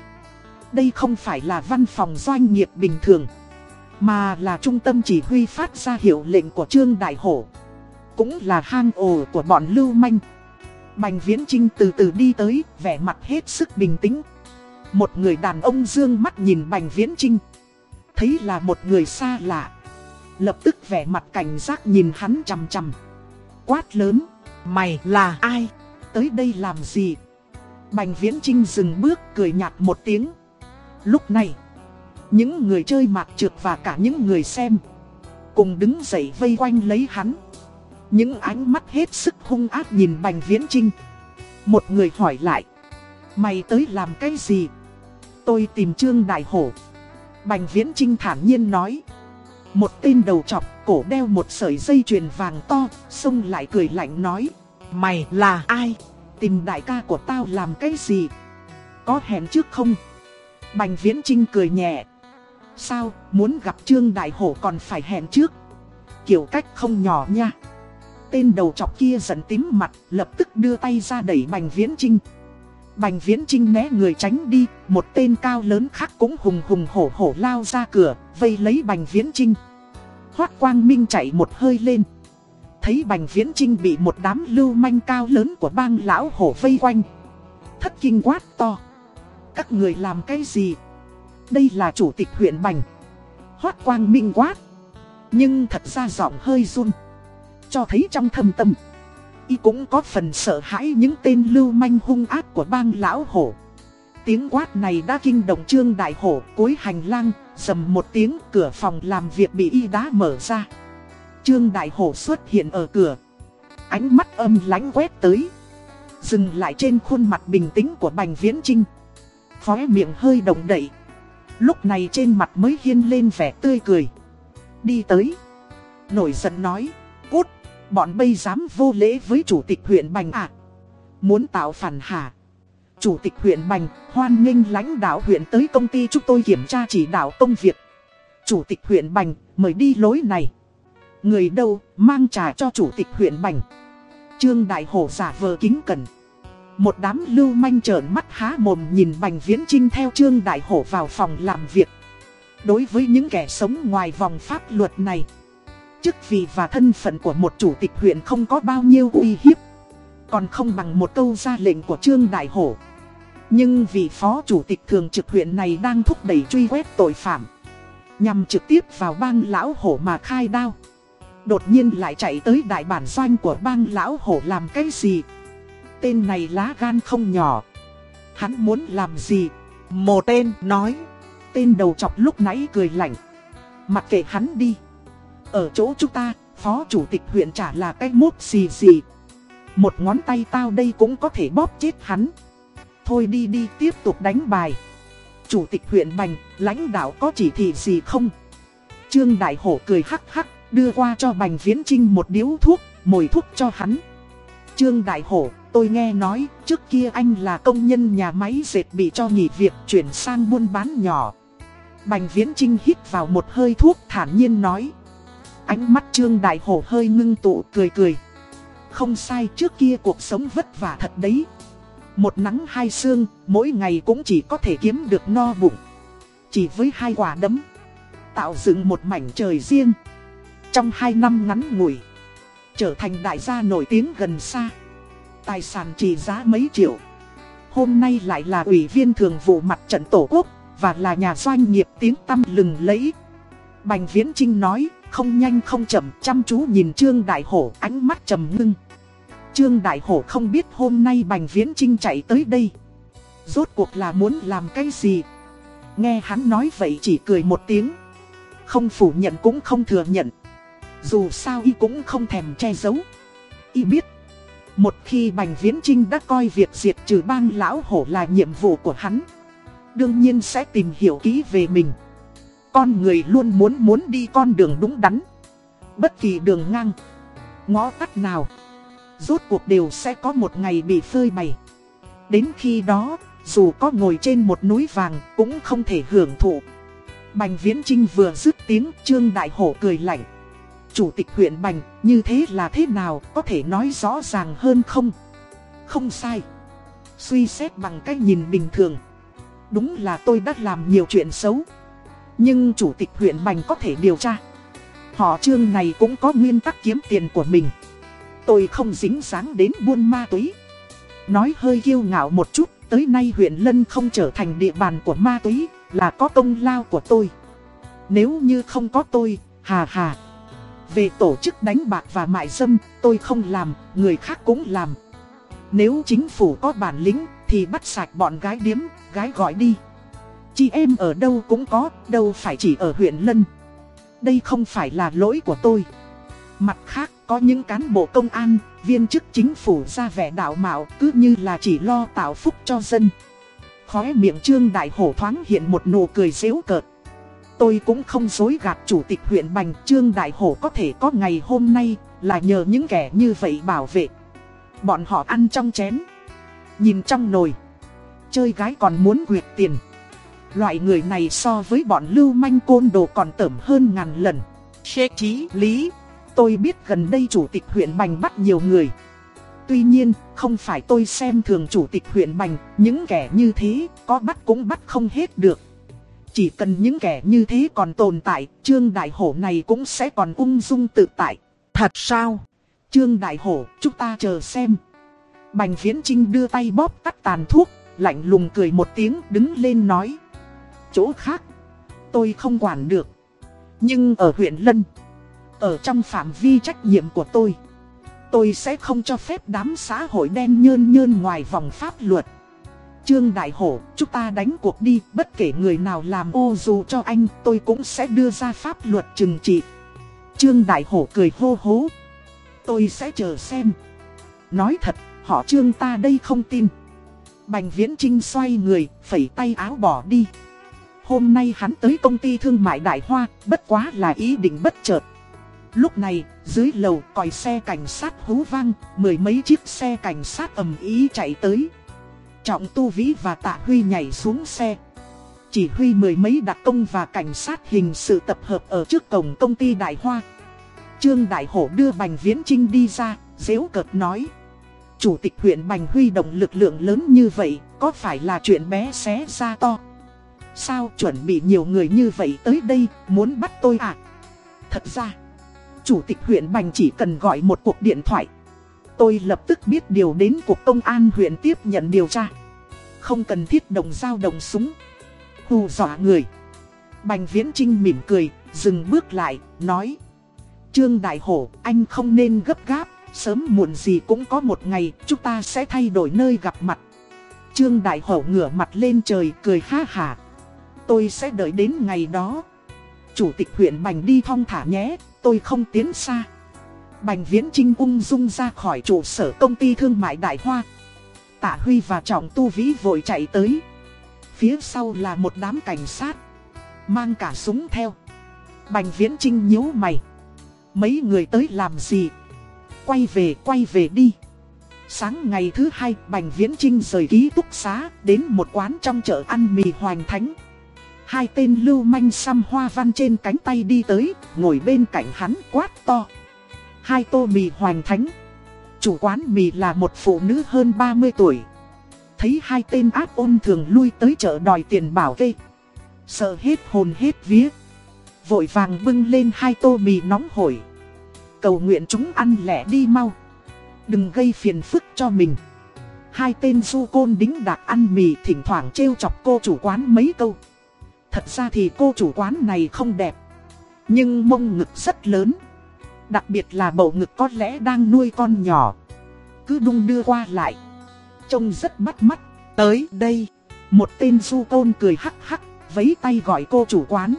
đây không phải là văn phòng doanh nghiệp bình thường, mà là trung tâm chỉ huy phát ra hiệu lệnh của Trương Đại Hổ. Cũng là hang ổ của bọn lưu manh Bành Viễn Trinh từ từ đi tới, vẻ mặt hết sức bình tĩnh Một người đàn ông dương mắt nhìn Bành Viễn Trinh Thấy là một người xa lạ Lập tức vẻ mặt cảnh giác nhìn hắn chằm chằm Quát lớn Mày là ai? Tới đây làm gì? Bành Viễn Trinh dừng bước cười nhạt một tiếng Lúc này những người chơi mạc trượt và cả những người xem Cùng đứng dậy vây quanh lấy hắn những ánh mắt hết sức hung ác nhìn Bành Viễn Trinh. Một người hỏi lại. Mày tới làm cái gì? Tôi tìm Trương Đại Hổ. Bành Viễn Trinh thản nhiên nói. Một tên đầu chọc cổ đeo một sợi dây chuyền vàng to, xông lại cười lạnh nói. Mày là ai? Tìm đại ca của tao làm cái gì? Có hẹn trước không? Bành Viễn Trinh cười nhẹ. Sao, muốn gặp Trương Đại Hổ còn phải hẹn trước? Kiểu cách không nhỏ nha tên đầu chọc kia giận tím mặt, lập tức đưa tay ra đẩy Bành Viễn Trinh. Bành Viễn Trinh né người tránh đi, một tên cao lớn khác cũng hùng hùng hổ hổ lao ra cửa, vây lấy Bành Viễn Trinh. Hoác Quang Minh chạy một hơi lên. thấy Bành Viễn Trinh bị một đám lưu manh cao lớn của bang lão hổ vây quanh. Thất kinh quát to. Các người làm cái gì? Đây là chủ tịch huyện Bành. Hoác quang minh quát. Nhưng thật ra giọng hơi run. Cho thấy trong thâm tâm. Y cũng có phần sợ hãi những tên lưu manh hung ác của bang lão hổ. Tiếng quát này đã kinh động trương đại hổ cuối hành lang, dầm một tiếng cửa phòng làm việc bị y đá mở ra. Trương đại hổ xuất hiện ở cửa. Ánh mắt âm lánh quét tới. Dừng lại trên khuôn mặt bình tĩnh của Bành Viễn Trinh. Khóe miệng hơi động đậy. Lúc này trên mặt mới hiên lên vẻ tươi cười. Đi tới. Nổi giận nói. Cút, bọn bây dám vô lễ với chủ tịch huyện Bành à. Muốn tạo phản hả? Chủ tịch huyện Bành hoan nghênh lãnh đạo huyện tới công ty chúng tôi kiểm tra chỉ đạo công việc. Chủ tịch huyện Bành mời đi lối này. Người đâu mang trà cho chủ tịch huyện Bành. Trương Đại Hổ giả vờ kính cẩn. Một đám lưu manh trợn mắt há mồm nhìn Bành Viễn Trinh theo Trương Đại Hổ vào phòng làm việc. Đối với những kẻ sống ngoài vòng pháp luật này, chức vị và thân phận của một chủ tịch huyện không có bao nhiêu uy hiếp. Còn không bằng một câu ra lệnh của Trương Đại Hổ. Nhưng vì phó chủ tịch thường trực huyện này đang thúc đẩy truy quét tội phạm. Nhằm trực tiếp vào bang lão hổ mà khai đao. Đột nhiên lại chạy tới đại bản doanh của bang lão hổ làm cái gì? Tên này lá gan không nhỏ. Hắn muốn làm gì? Một tên nói. Tên đầu chọc lúc nãy cười lạnh. Mặc kệ hắn đi. Ở chỗ chúng ta, phó chủ tịch huyện chả là cái mốt gì gì. Một ngón tay tao đây cũng có thể bóp chết hắn. Thôi đi đi tiếp tục đánh bài. Chủ tịch huyện Bành, lãnh đạo có chỉ thị gì không? Trương Đại Hổ cười hắc hắc, đưa qua cho Bành Viễn Trinh một điếu thuốc, mồi thuốc cho hắn. Trương Đại Hổ, tôi nghe nói, trước kia anh là công nhân nhà máy dệt bị cho nghỉ việc chuyển sang buôn bán nhỏ. Bành Viễn Trinh hít vào một hơi thuốc thản nhiên nói. Ánh mắt Trương Đại Hổ hơi ngưng tụ cười cười. Không sai trước kia cuộc sống vất vả thật đấy. Một nắng hai sương, mỗi ngày cũng chỉ có thể kiếm được no bụng. Chỉ với hai quả đấm. Tạo dựng một mảnh trời riêng. Trong hai năm ngắn ngủi. Trở thành đại gia nổi tiếng gần xa. Tài sản trị giá mấy triệu. Hôm nay lại là ủy viên thường vụ mặt trận tổ quốc. Và là nhà doanh nghiệp tiếng tăm lừng lẫy. Bành Viễn Trinh nói, không nhanh không chậm, chăm chú nhìn Trương Đại Hổ, ánh mắt trầm ngưng. Trương Đại Hổ không biết hôm nay Bành Viễn Trinh chạy tới đây. Rốt cuộc là muốn làm cái gì? Nghe hắn nói vậy chỉ cười một tiếng. Không phủ nhận cũng không thừa nhận. Dù sao y cũng không thèm che giấu. Y biết. Một khi Bành Viễn Trinh đã coi việc diệt trừ bang lão hổ là nhiệm vụ của hắn. Đương nhiên sẽ tìm hiểu kỹ về mình. Con người luôn muốn muốn đi con đường đúng đắn. Bất kỳ đường ngang. Ngõ tắt nào rốt cuộc đều sẽ có một ngày bị phơi bày. Đến khi đó, dù có ngồi trên một núi vàng cũng không thể hưởng thụ. Bành Viễn Trinh vừa dứt tiếng Trương Đại Hổ cười lạnh. Chủ tịch huyện Bành, như thế là thế nào, có thể nói rõ ràng hơn không? Không sai. Suy xét bằng cách nhìn bình thường. Đúng là tôi đã làm nhiều chuyện xấu. Nhưng chủ tịch huyện Bành có thể điều tra. Họ trương này cũng có nguyên tắc kiếm tiền của mình. Tôi không dính dáng đến buôn ma túy. Nói hơi kiêu ngạo một chút, tới nay huyện Lân không trở thành địa bàn của ma túy, là có công lao của tôi. Nếu như không có tôi, hà hà. Về tổ chức đánh bạc và mại dâm, tôi không làm, người khác cũng làm. Nếu chính phủ có bản lĩnh, thì bắt sạch bọn gái điếm, gái gọi đi. Chị em ở đâu cũng có, đâu phải chỉ ở huyện Lân. Đây không phải là lỗi của tôi. Mặt khác, có những cán bộ công an, viên chức chính phủ ra vẻ đạo mạo cứ như là chỉ lo tạo phúc cho dân. Khóe miệng trương đại hổ thoáng hiện một nụ cười dễu cợt. Tôi cũng không dối gạt chủ tịch huyện Bành Trương Đại Hổ có thể có ngày hôm nay là nhờ những kẻ như vậy bảo vệ. Bọn họ ăn trong chén, nhìn trong nồi, chơi gái còn muốn quyệt tiền. Loại người này so với bọn lưu manh côn đồ còn tởm hơn ngàn lần. Xê trí lý Tôi biết gần đây chủ tịch huyện Bành bắt nhiều người. Tuy nhiên, không phải tôi xem thường chủ tịch huyện Bành, những kẻ như thế, có bắt cũng bắt không hết được. Chỉ cần những kẻ như thế còn tồn tại, trương đại hổ này cũng sẽ còn ung dung tự tại. Thật sao? Trương Đại Hổ, chúng ta chờ xem. Bành Viễn Trinh đưa tay bóp tắt tàn thuốc, lạnh lùng cười một tiếng đứng lên nói. Chỗ khác, tôi không quản được. Nhưng ở huyện Lân, ở trong phạm vi trách nhiệm của tôi, tôi sẽ không cho phép đám xã hội đen nhơn nhơn ngoài vòng pháp luật. Trương Đại Hổ, chúng ta đánh cuộc đi, bất kể người nào làm ô dù cho anh, tôi cũng sẽ đưa ra pháp luật trừng trị. Trương Đại Hổ cười hô hố. Tôi sẽ chờ xem. Nói thật, họ Trương ta đây không tin. Bành Viễn Trinh xoay người, phẩy tay áo bỏ đi. Hôm nay hắn tới công ty thương mại Đại Hoa, bất quá là ý định bất chợt. Lúc này, dưới lầu còi xe cảnh sát hú vang, mười mấy chiếc xe cảnh sát ầm ý chạy tới. Trọng Tu Vĩ và Tạ Huy nhảy xuống xe. Chỉ huy mười mấy đặc công và cảnh sát hình sự tập hợp ở trước cổng công ty Đại Hoa. Trương Đại Hổ đưa Bành Viễn Trinh đi ra, dễu cợt nói. Chủ tịch huyện Bành huy động lực lượng lớn như vậy, có phải là chuyện bé xé ra to? Sao chuẩn bị nhiều người như vậy tới đây, muốn bắt tôi à? Thật ra, chủ tịch huyện Bành chỉ cần gọi một cuộc điện thoại. Tôi lập tức biết điều đến cuộc công an huyện tiếp nhận điều tra. Không cần thiết đồng dao đồng súng. Hù dọa người. Bành Viễn Trinh mỉm cười, dừng bước lại, nói. Trương Đại Hổ, anh không nên gấp gáp, sớm muộn gì cũng có một ngày, chúng ta sẽ thay đổi nơi gặp mặt. Trương Đại Hổ ngửa mặt lên trời, cười ha hả. Tôi sẽ đợi đến ngày đó. Chủ tịch huyện Bành đi thong thả nhé, tôi không tiến xa. Bành Viễn Trinh ung dung ra khỏi trụ sở công ty thương mại Đại Hoa. Tạ Huy và Trọng Tu Vĩ vội chạy tới. Phía sau là một đám cảnh sát. Mang cả súng theo. Bành Viễn Trinh nhíu mày. Mấy người tới làm gì? Quay về, quay về đi. Sáng ngày thứ hai, Bành Viễn Trinh rời ký túc xá, đến một quán trong chợ ăn mì hoành thánh. Hai tên lưu manh xăm hoa văn trên cánh tay đi tới, ngồi bên cạnh hắn quát to. Hai tô mì hoành thánh. Chủ quán mì là một phụ nữ hơn 30 tuổi. Thấy hai tên ác ôn thường lui tới chợ đòi tiền bảo kê. Sợ hết hồn hết vía. Vội vàng bưng lên hai tô mì nóng hổi. Cầu nguyện chúng ăn lẻ đi mau. Đừng gây phiền phức cho mình. Hai tên du côn đính đạc ăn mì thỉnh thoảng trêu chọc cô chủ quán mấy câu. Thật ra thì cô chủ quán này không đẹp. Nhưng mông ngực rất lớn. Đặc biệt là bầu ngực có lẽ đang nuôi con nhỏ. Cứ đung đưa qua lại. Trông rất bắt mắt. Tới đây. Một tên du côn cười hắc hắc. Vấy tay gọi cô chủ quán.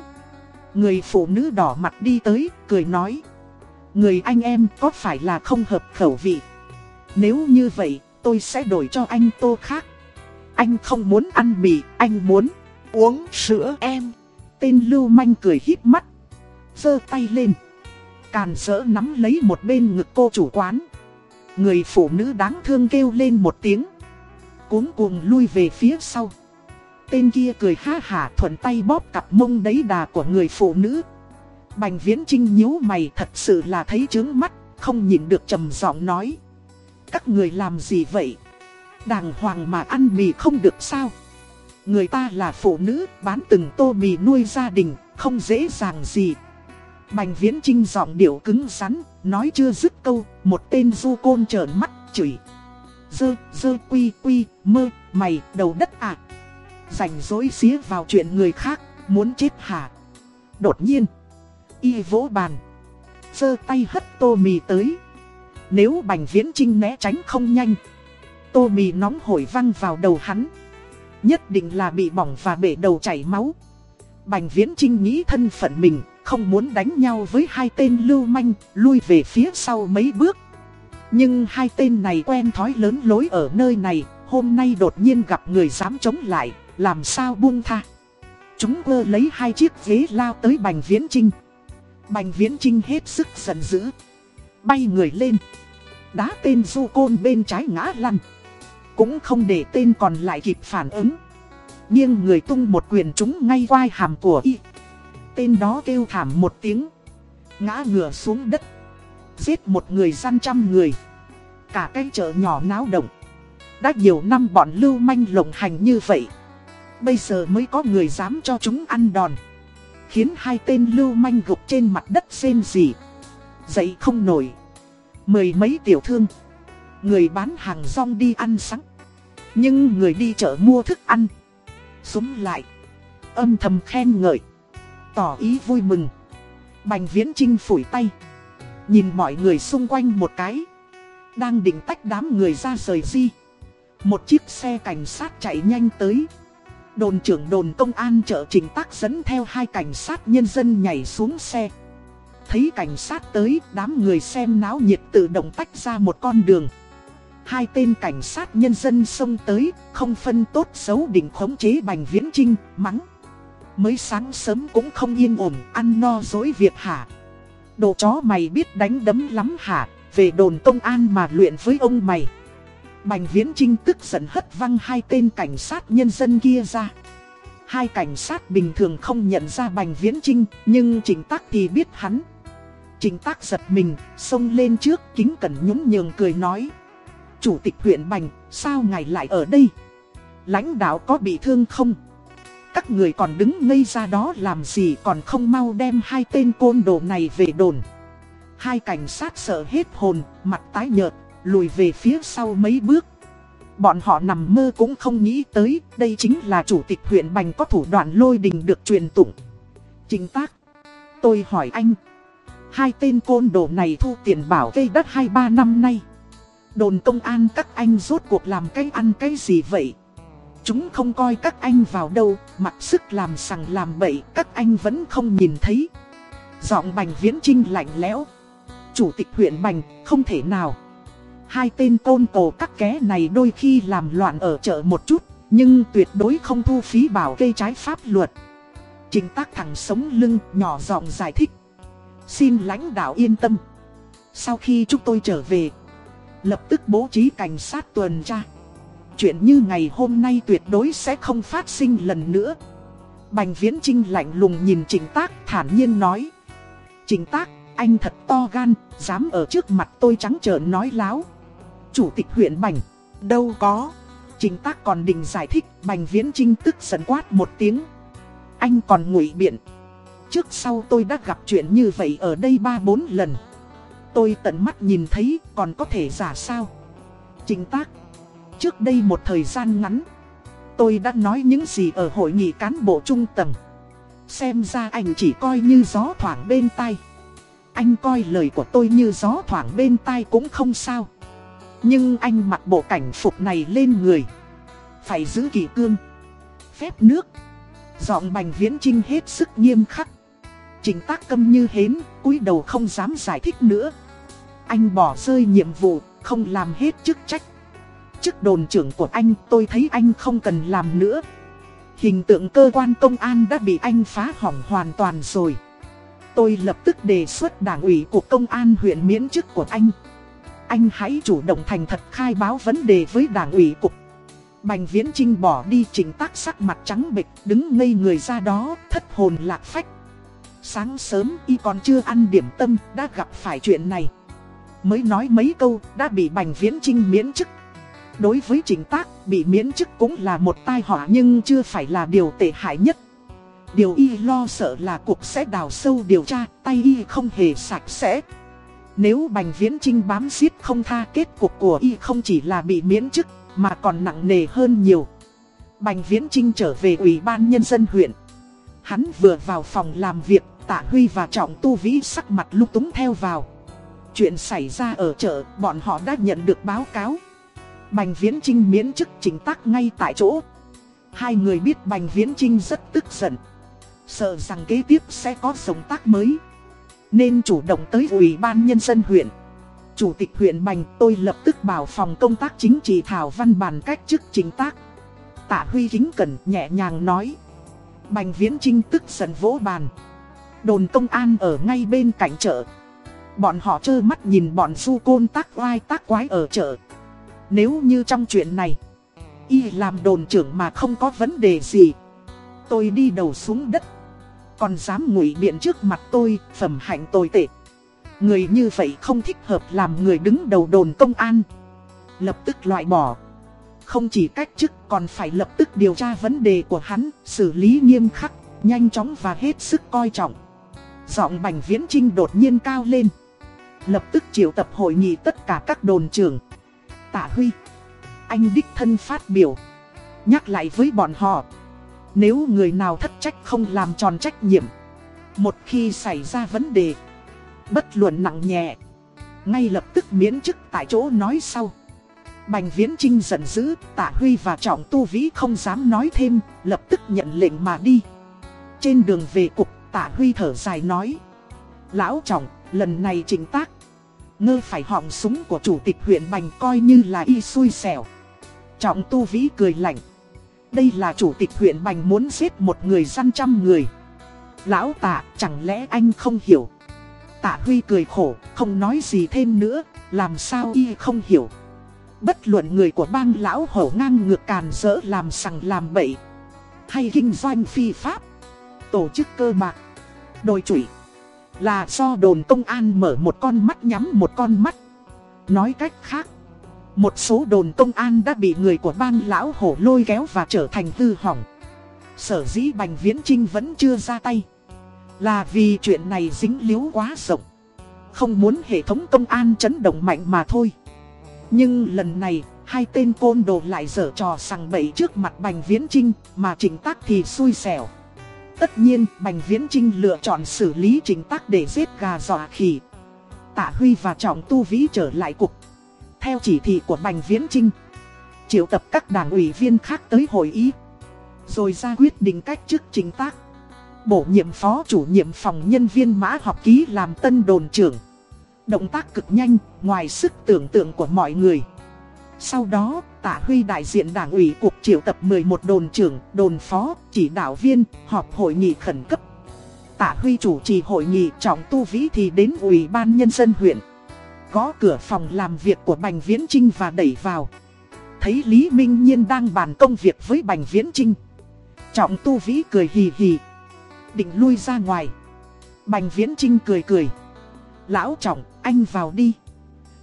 Người phụ nữ đỏ mặt đi tới. Cười nói. Người anh em có phải là không hợp khẩu vị. Nếu như vậy tôi sẽ đổi cho anh tô khác. Anh không muốn ăn mì, anh muốn uống sữa em. Tên lưu manh cười híp mắt. giơ tay lên. Càn rỡ nắm lấy một bên ngực cô chủ quán. Người phụ nữ đáng thương kêu lên một tiếng. Cuốn cuồng lui về phía sau. Tên kia cười ha hả thuận tay bóp cặp mông đấy đà của người phụ nữ. Bành viễn trinh nhíu mày thật sự là thấy chướng mắt, không nhìn được trầm giọng nói. Các người làm gì vậy? Đàng hoàng mà ăn mì không được sao? Người ta là phụ nữ, bán từng tô mì nuôi gia đình, không dễ dàng gì. Bành viễn trinh giọng điệu cứng rắn, nói chưa dứt câu, một tên du côn trợn mắt, chửi. Dơ, dơ quy quy, mơ, mày, đầu đất à. Rảnh dối xía vào chuyện người khác, muốn chết hả? Đột nhiên, y vỗ bàn. Dơ tay hất tô mì tới. Nếu bành viễn trinh né tránh không nhanh, tô mì nóng hổi văng vào đầu hắn. Nhất định là bị bỏng và bể đầu chảy máu. Bành viễn trinh nghĩ thân phận mình không muốn đánh nhau với hai tên lưu manh, lui về phía sau mấy bước. Nhưng hai tên này quen thói lớn lối ở nơi này, hôm nay đột nhiên gặp người dám chống lại, làm sao buông tha. Chúng ơ lấy hai chiếc ghế lao tới Bành Viễn Trinh. Bành Viễn Trinh hết sức giận dữ. Bay người lên. Đá tên du côn bên trái ngã lăn. Cũng không để tên còn lại kịp phản ứng. Nhưng người tung một quyền trúng ngay quai hàm của y. Tên đó kêu thảm một tiếng. Ngã ngửa xuống đất. Giết một người gian trăm người. Cả cái chợ nhỏ náo động. Đã nhiều năm bọn lưu manh lộng hành như vậy. Bây giờ mới có người dám cho chúng ăn đòn. Khiến hai tên lưu manh gục trên mặt đất xem gì. Dậy không nổi. Mười mấy tiểu thương Người bán hàng rong đi ăn sáng Nhưng người đi chợ mua thức ăn Súng lại Âm thầm khen ngợi Tỏ ý vui mừng. Bành viễn trinh phủi tay. Nhìn mọi người xung quanh một cái. Đang định tách đám người ra rời di Một chiếc xe cảnh sát chạy nhanh tới. Đồn trưởng đồn công an chợ trình tác dẫn theo hai cảnh sát nhân dân nhảy xuống xe. Thấy cảnh sát tới, đám người xem náo nhiệt tự động tách ra một con đường. Hai tên cảnh sát nhân dân xông tới, không phân tốt xấu định khống chế Bành Viễn Trinh, mắng. Mới sáng sớm cũng không yên ổn, ăn no dối việc hả Đồ chó mày biết đánh đấm lắm hả, về đồn công an mà luyện với ông mày Bành Viễn Trinh tức giận hất văng hai tên cảnh sát nhân dân kia ra. Hai cảnh sát bình thường không nhận ra Bành Viễn Trinh, nhưng Trình Tắc thì biết hắn. Trình Tắc giật mình, xông lên trước, kính cẩn nhún nhường cười nói. Chủ tịch huyện Bành, sao ngài lại ở đây? Lãnh đạo có bị thương không? Các người còn đứng ngây ra đó làm gì còn không mau đem hai tên côn đồ này về đồn. Hai cảnh sát sợ hết hồn, mặt tái nhợt, lùi về phía sau mấy bước. Bọn họ nằm mơ cũng không nghĩ tới, đây chính là chủ tịch huyện Bành có thủ đoạn lôi đình được truyền tụng. Chính tác, tôi hỏi anh, hai tên côn đồ này thu tiền bảo cây đất 2-3 năm nay. Đồn công an các anh rốt cuộc làm cái ăn cái gì vậy? Chúng không coi các anh vào đâu, mặc sức làm sằng làm bậy, các anh vẫn không nhìn thấy. Giọng bành viễn trinh lạnh lẽo. Chủ tịch huyện bành, không thể nào. Hai tên côn cổ các ké này đôi khi làm loạn ở chợ một chút, nhưng tuyệt đối không thu phí bảo kê trái pháp luật. Trình tác thẳng sống lưng, nhỏ giọng giải thích. Xin lãnh đạo yên tâm. Sau khi chúng tôi trở về, lập tức bố trí cảnh sát tuần tra. Chuyện như ngày hôm nay tuyệt đối sẽ không phát sinh lần nữa. Bành Viễn Trinh lạnh lùng nhìn Trình Tác thản nhiên nói. Trình Tác, anh thật to gan, dám ở trước mặt tôi trắng trợn nói láo chủ tịch huyện Bành. Đâu có. Trình tác còn định giải thích, Bành Viễn Trinh tức giận quát một tiếng. Anh còn ngụy biện. Trước sau tôi đã gặp chuyện như vậy ở đây ba bốn lần. Tôi tận mắt nhìn thấy còn có thể giả sao. Trình tác. Trước đây một thời gian ngắn. Tôi đã nói những gì ở hội nghị cán bộ trung tầng. Xem ra anh chỉ coi như gió thoảng bên tai. Anh coi lời của tôi như gió thoảng bên tai cũng không sao. Nhưng anh mặc bộ cảnh phục này lên người, Phải giữ kỷ cương, Phép nước Giọng bành viễn trinh hết sức nghiêm khắc Trình tác câm như hến, cúi đầu không dám giải thích nữa Anh bỏ rơi nhiệm vụ, Không làm hết chức trách Chức đồn trưởng của anh tôi thấy anh không cần làm nữa Hình tượng cơ quan công an đã bị anh phá hỏng hoàn toàn rồi Tôi lập tức đề xuất đảng ủy của công an huyện miễn chức của anh anh hãy chủ động thành thật khai báo vấn đề với đảng ủy cục. Bành Viễn Trinh bỏ đi trình tác sắc mặt trắng bệch, đứng ngây người ra đó, thất hồn lạc phách. Sáng sớm y còn chưa ăn điểm tâm, đã gặp phải chuyện này. Mới nói mấy câu, đã bị Bành Viễn Trinh miễn chức. Đối với trình tác, bị miễn chức cũng là một tai họa nhưng chưa phải là điều tệ hại nhất. Điều y lo sợ là cuộc sẽ đào sâu điều tra, tay y không hề sạch sẽ. Nếu Bành Viễn Trinh bám giết không tha kết cục của y không chỉ là bị miễn chức mà còn nặng nề hơn nhiều. Bành Viễn Trinh trở về Ủy ban Nhân dân huyện. Hắn vừa vào phòng làm việc, Tạ Huy và Trọng Tu Vĩ sắc mặt lúc túng theo vào. Chuyện xảy ra ở chợ, bọn họ đã nhận được báo cáo. Bành Viễn Trinh miễn chức chính tác ngay tại chỗ. Hai người biết Bành Viễn Trinh rất tức giận. Sợ rằng kế tiếp sẽ có sống tác mới. Nên chủ động tới Ủy ban Nhân dân huyện Chủ tịch huyện Bành tôi lập tức bảo phòng công tác chính trị thảo văn bản cách chức chính tác Tạ Huy kính cẩn nhẹ nhàng nói Bành Viễn Trinh tức giận vỗ bàn Đồn công an ở ngay bên cạnh chợ Bọn họ trơ mắt nhìn bọn du côn tác oai tác quái ở chợ nếu như trong chuyện này Y làm đồn trưởng mà không có vấn đề gì Tôi đi đầu xuống đất còn dám ngụy biện trước mặt tôi, phẩm hạnh tồi tệ. Người như vậy không thích hợp làm người đứng đầu đồn công an. Lập tức loại bỏ. Không chỉ cách chức còn phải lập tức điều tra vấn đề của hắn, xử lý nghiêm khắc, nhanh chóng và hết sức coi trọng. Giọng bành viễn trinh đột nhiên cao lên. Lập tức triệu tập hội nghị tất cả các đồn trưởng. Tạ Huy, anh đích thân phát biểu. Nhắc lại với bọn họ. Nếu người nào thất trách không làm tròn trách nhiệm. Một khi xảy ra vấn đề, bất luận nặng nhẹ, ngay lập tức miễn chức tại chỗ nói sau. Bành Viễn Trinh giận dữ, Tạ Huy và Trọng Tu Vĩ không dám nói thêm, lập tức nhận lệnh mà đi. Trên đường về cục, Tạ Huy thở dài nói. Lão Trọng, lần này trình tác. Ngơ phải họng súng của chủ tịch huyện Bành coi như là y xui xẻo. Trọng Tu Vĩ cười lạnh. Đây là chủ tịch huyện Bành muốn giết một người dân trăm người. Lão Tạ, chẳng lẽ anh không hiểu? Tạ Huy cười khổ, không nói gì thêm nữa, làm sao y không hiểu. Bất luận người của bang lão hổ ngang ngược càn rỡ làm sằng làm bậy Hay kinh doanh phi pháp Tổ chức cơ bạc Đồi trụy là do đồn công an mở một con mắt nhắm một con mắt. Nói cách khác Một số đồn công an đã bị người của bang lão hổ lôi kéo và trở thành hư hỏng. Sở dĩ Bành Viễn Trinh vẫn chưa ra tay Là vì chuyện này dính líu quá rộng. Không muốn hệ thống công an chấn động mạnh mà thôi. Nhưng lần này, hai tên côn đồ lại dở trò sằng bậy trước mặt Bành Viễn Trinh, mà Trình Tác thì xui xẻo. Tất nhiên, Bành Viễn Trinh lựa chọn xử lý Trình Tác để giết gà dọa khỉ. Tạ Huy và Trọng Tu Vĩ trở lại cục. Theo chỉ thị của Bành Viễn Trinh, triệu tập các đảng ủy viên khác tới hội ý. Rồi ra quyết định cách chức Trình Tác. Bổ nhiệm phó chủ nhiệm phòng nhân viên mã học ký làm tân đồn trưởng. Động tác cực nhanh, ngoài sức tưởng tượng của mọi người. Sau đó, Tạ Huy đại diện đảng ủy cuộc triệu tập 11 đồn trưởng, đồn phó, chỉ đạo viên, họp hội nghị khẩn cấp. Tạ Huy chủ trì hội nghị trọng tu vĩ thì đến ủy ban nhân dân huyện. Gõ cửa phòng làm việc của Bành Viễn Trinh và đẩy vào. Thấy Lý Minh Nhiên đang bàn công việc với Bành Viễn Trinh. Trọng tu vĩ cười hì hì. Định lui ra ngoài. Bành Viễn Trinh cười cười. Lão Trọng, anh vào đi.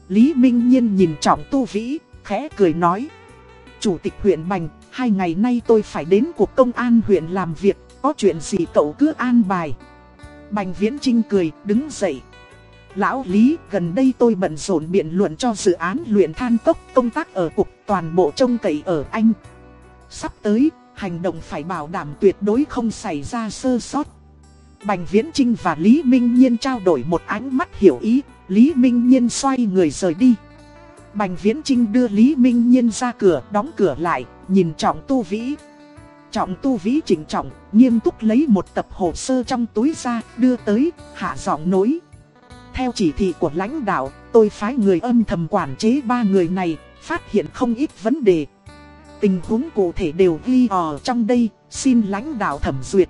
Lý Minh Nhiên nhìn Trọng Tu Vĩ, khẽ cười nói. Chủ tịch huyện Bành, hai ngày nay tôi phải đến cuộc công an huyện làm việc, có chuyện gì cậu cứ an bài. Bành Viễn Trinh cười, đứng dậy. Lão Lý, gần đây tôi bận rộn biện luận cho dự án luyện than cốc công tác ở cục toàn bộ trông cậy ở anh. Sắp tới, hành động phải bảo đảm tuyệt đối không xảy ra sơ sót. Bành Viễn Trinh và Lý Minh Nhiên trao đổi một ánh mắt hiểu ý, Lý Minh Nhiên xoay người rời đi. Bành Viễn Trinh đưa Lý Minh Nhiên ra cửa, đóng cửa lại, nhìn Trọng Tu Vĩ. Trọng Tu Vĩ chỉnh trọng, nghiêm túc lấy một tập hồ sơ trong túi ra, đưa tới, hạ giọng nối. Theo chỉ thị của lãnh đạo, tôi phái người âm thầm quản chế ba người này, phát hiện không ít vấn đề. Tình huống cụ thể đều ghi ở trong đây, xin lãnh đạo thẩm duyệt.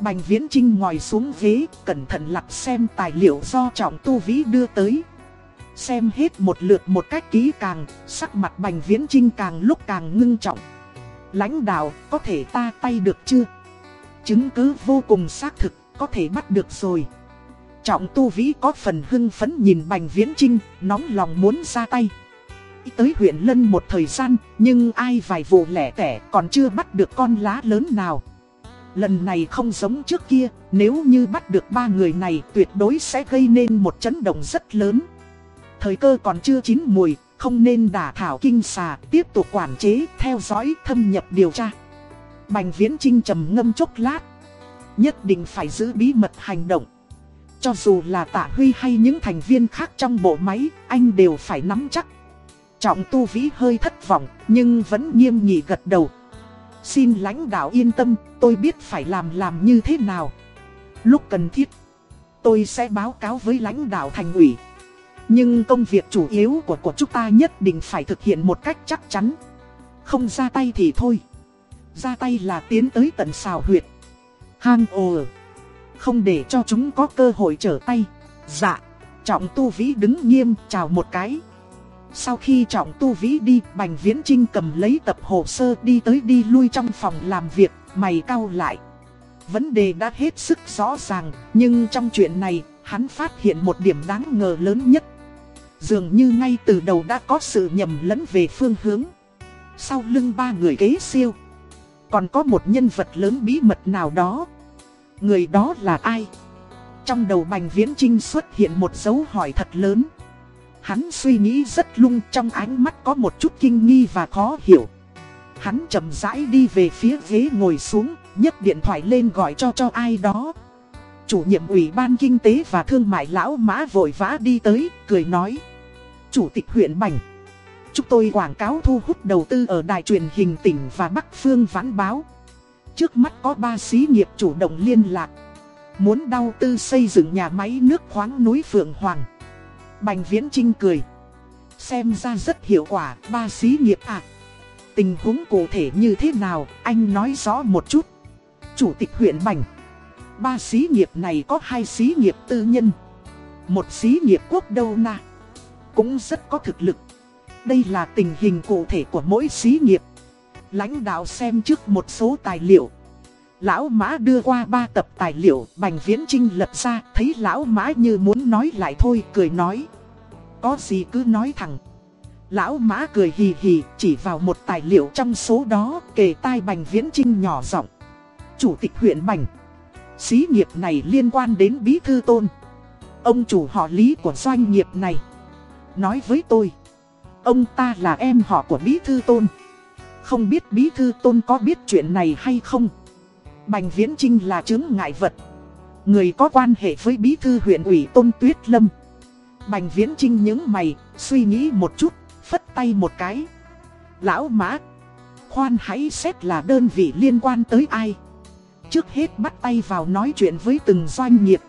Bành Viễn Trinh ngồi xuống ghế, cẩn thận lật xem tài liệu do Trọng Tu Vĩ đưa tới. Xem hết một lượt một cách kỹ càng, sắc mặt Bành Viễn Trinh càng lúc càng ngưng trọng. Lãnh đạo, có thể ta tay được chưa? Chứng cứ vô cùng xác thực, có thể bắt được rồi. Trọng Tu Vĩ có phần hưng phấn nhìn Bành Viễn Trinh, nóng lòng muốn ra tay. Tới huyện Lân một thời gian, nhưng ai vài vụ lẻ tẻ còn chưa bắt được con lá lớn nào. Lần này không giống trước kia, nếu như bắt được ba người này tuyệt đối sẽ gây nên một chấn động rất lớn. Thời cơ còn chưa chín mùi, không nên đả thảo kinh xà, tiếp tục quản chế, theo dõi, thâm nhập điều tra. Bành Viễn Trinh trầm ngâm chốc lát. Nhất định phải giữ bí mật hành động. Cho dù là Tạ Huy hay những thành viên khác trong bộ máy, anh đều phải nắm chắc. Trọng Tu Vĩ hơi thất vọng, nhưng vẫn nghiêm nghị gật đầu, Xin lãnh đạo yên tâm, tôi biết phải làm làm như thế nào. Lúc cần thiết, tôi sẽ báo cáo với lãnh đạo thành ủy. Nhưng công việc chủ yếu của của chúng ta nhất định phải thực hiện một cách chắc chắn. Không ra tay thì thôi. Ra tay là tiến tới tận xào huyệt. Hang ồ. Không để cho chúng có cơ hội trở tay. Dạ. Trọng tu vĩ đứng nghiêm chào một cái. Sau khi trọng tu vĩ đi, Bành Viễn Trinh cầm lấy tập hồ sơ đi tới đi lui trong phòng làm việc, mày cau lại. Vấn đề đã hết sức rõ ràng, nhưng trong chuyện này, hắn phát hiện một điểm đáng ngờ lớn nhất. Dường như ngay từ đầu đã có sự nhầm lẫn về phương hướng. Sau lưng ba người kế siêu, còn có một nhân vật lớn bí mật nào đó. Người đó là ai? Trong đầu Bành Viễn Trinh xuất hiện một dấu hỏi thật lớn. Hắn suy nghĩ rất lung trong ánh mắt có một chút kinh nghi và khó hiểu. Hắn chậm rãi đi về phía ghế ngồi xuống, nhấc điện thoại lên gọi cho cho ai đó. Chủ nhiệm ủy ban kinh tế và thương mại lão mã vội vã đi tới, cười nói. Chủ tịch huyện Bành. Chúng tôi quảng cáo thu hút đầu tư ở đài truyền hình tỉnh và Bắc Phương Vãn Báo. Trước mắt có ba xí nghiệp chủ động liên lạc. Muốn đầu tư xây dựng nhà máy nước khoáng núi Phượng Hoàng. Bành Viễn Trinh cười. Xem ra rất hiệu quả, ba xí nghiệp à. Tình huống cụ thể như thế nào, anh nói rõ một chút. Chủ tịch huyện Bành. Ba xí nghiệp này có hai xí nghiệp tư nhân. Một xí nghiệp quốc đâu na. Cũng rất có thực lực. Đây là tình hình cụ thể của mỗi xí nghiệp. Lãnh đạo xem trước một số tài liệu. Lão Mã đưa qua ba tập tài liệu, Bành Viễn Trinh lật ra, thấy Lão Mã như muốn nói lại thôi, cười nói. Có gì cứ nói thẳng. Lão Mã cười hì hì, chỉ vào một tài liệu trong số đó, kề tai Bành Viễn Trinh nhỏ giọng. Chủ tịch huyện Bành. Xí nghiệp này liên quan đến Bí Thư Tôn. Ông chủ họ lý của doanh nghiệp này. Nói với tôi. Ông ta là em họ của Bí Thư Tôn. Không biết Bí Thư Tôn có biết chuyện này hay không? Bành Viễn Trinh là chứng ngại vật. Người có quan hệ với Bí Thư huyện ủy Tôn Tuyết Lâm. Bành Viễn Trinh những mày, suy nghĩ một chút, phất tay một cái. Lão Mã, khoan hãy xét là đơn vị liên quan tới ai. Trước hết bắt tay vào nói chuyện với từng doanh nghiệp.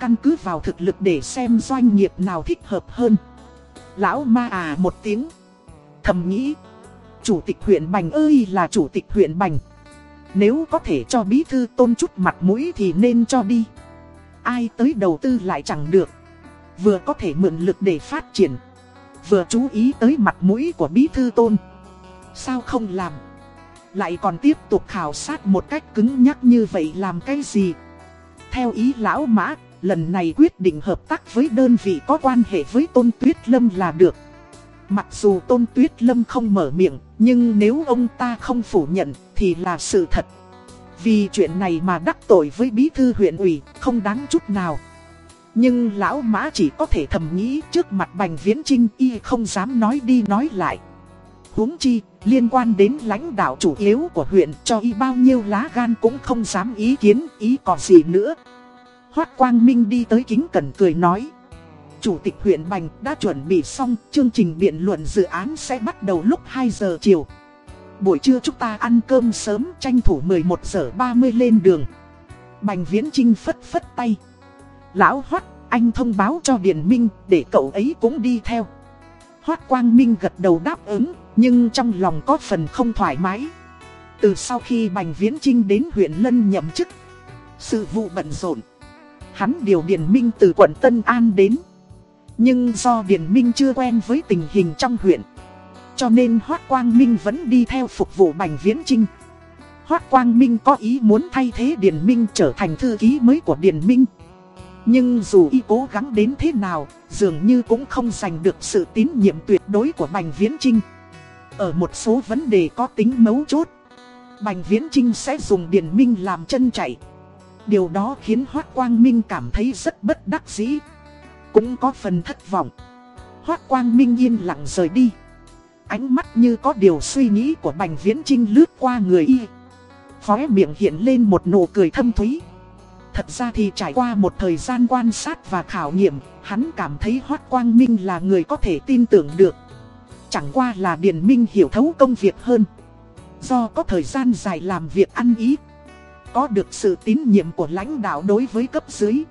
Căn cứ vào thực lực để xem doanh nghiệp nào thích hợp hơn. Lão ma à một tiếng. Thầm nghĩ. Chủ tịch huyện Bành ơi là chủ tịch huyện Bành. Nếu có thể cho bí thư tôn chút mặt mũi thì nên cho đi. Ai tới đầu tư lại chẳng được. Vừa có thể mượn lực để phát triển. Vừa chú ý tới mặt mũi của bí thư tôn. Sao không làm? Lại còn tiếp tục khảo sát một cách cứng nhắc như vậy làm cái gì? Theo ý lão mã, lần này quyết định hợp tác với đơn vị có quan hệ với Tôn Tuyết Lâm là được. Mặc dù Tôn Tuyết Lâm không mở miệng, nhưng nếu ông ta không phủ nhận thì là sự thật. Vì chuyện này mà đắc tội với bí thư huyện ủy, không đáng chút nào. Nhưng lão mã chỉ có thể thầm nghĩ trước mặt Bành Viễn Trinh y không dám nói đi nói lại huống chi, liên quan đến lãnh đạo chủ yếu của huyện cho y bao nhiêu lá gan cũng không dám ý kiến, ý còn gì nữa. Hoác Quang Minh đi tới kính cẩn cười nói. Chủ tịch huyện Bành đã chuẩn bị xong, chương trình biện luận dự án sẽ bắt đầu lúc 2 giờ chiều. Buổi trưa chúng ta ăn cơm sớm, tranh thủ 11 giờ 30 lên đường. Bành Viễn Trinh phất phất tay. Lão Hoác, anh thông báo cho Điền Minh, để cậu ấy cũng đi theo. Hoác Quang Minh gật đầu đáp ứng, nhưng trong lòng có phần không thoải mái. Từ sau khi Bành Viễn Trinh đến huyện Lân nhậm chức, sự vụ bận rộn. Hắn điều Điền Minh từ quận Tân An đến. Nhưng do Điền Minh chưa quen với tình hình trong huyện, cho nên Hoác Quang Minh vẫn đi theo phục vụ Bành Viễn Trinh. Hoác Quang Minh có ý muốn thay thế Điền Minh trở thành thư ký mới của Điền Minh. Nhưng dù y cố gắng đến thế nào, dường như cũng không giành được sự tín nhiệm tuyệt đối của Bành Viễn Trinh. Ở một số vấn đề có tính mấu chốt, Bành Viễn Trinh sẽ dùng Điền Minh làm chân chạy. Điều đó khiến Hoác Quang Minh cảm thấy rất bất đắc dĩ. Cũng có phần thất vọng. Hoác Quang Minh yên lặng rời đi. Ánh mắt như có điều suy nghĩ của Bành Viễn Trinh lướt qua người y. Khóe miệng hiện lên một nụ cười thâm thúy. Thật ra thì trải qua một thời gian quan sát và khảo nghiệm, hắn cảm thấy Hoác Quang Minh là người có thể tin tưởng được. Chẳng qua là Điền Minh hiểu thấu công việc hơn. Do có thời gian dài làm việc ăn ý, có được sự tín nhiệm của lãnh đạo đối với cấp dưới.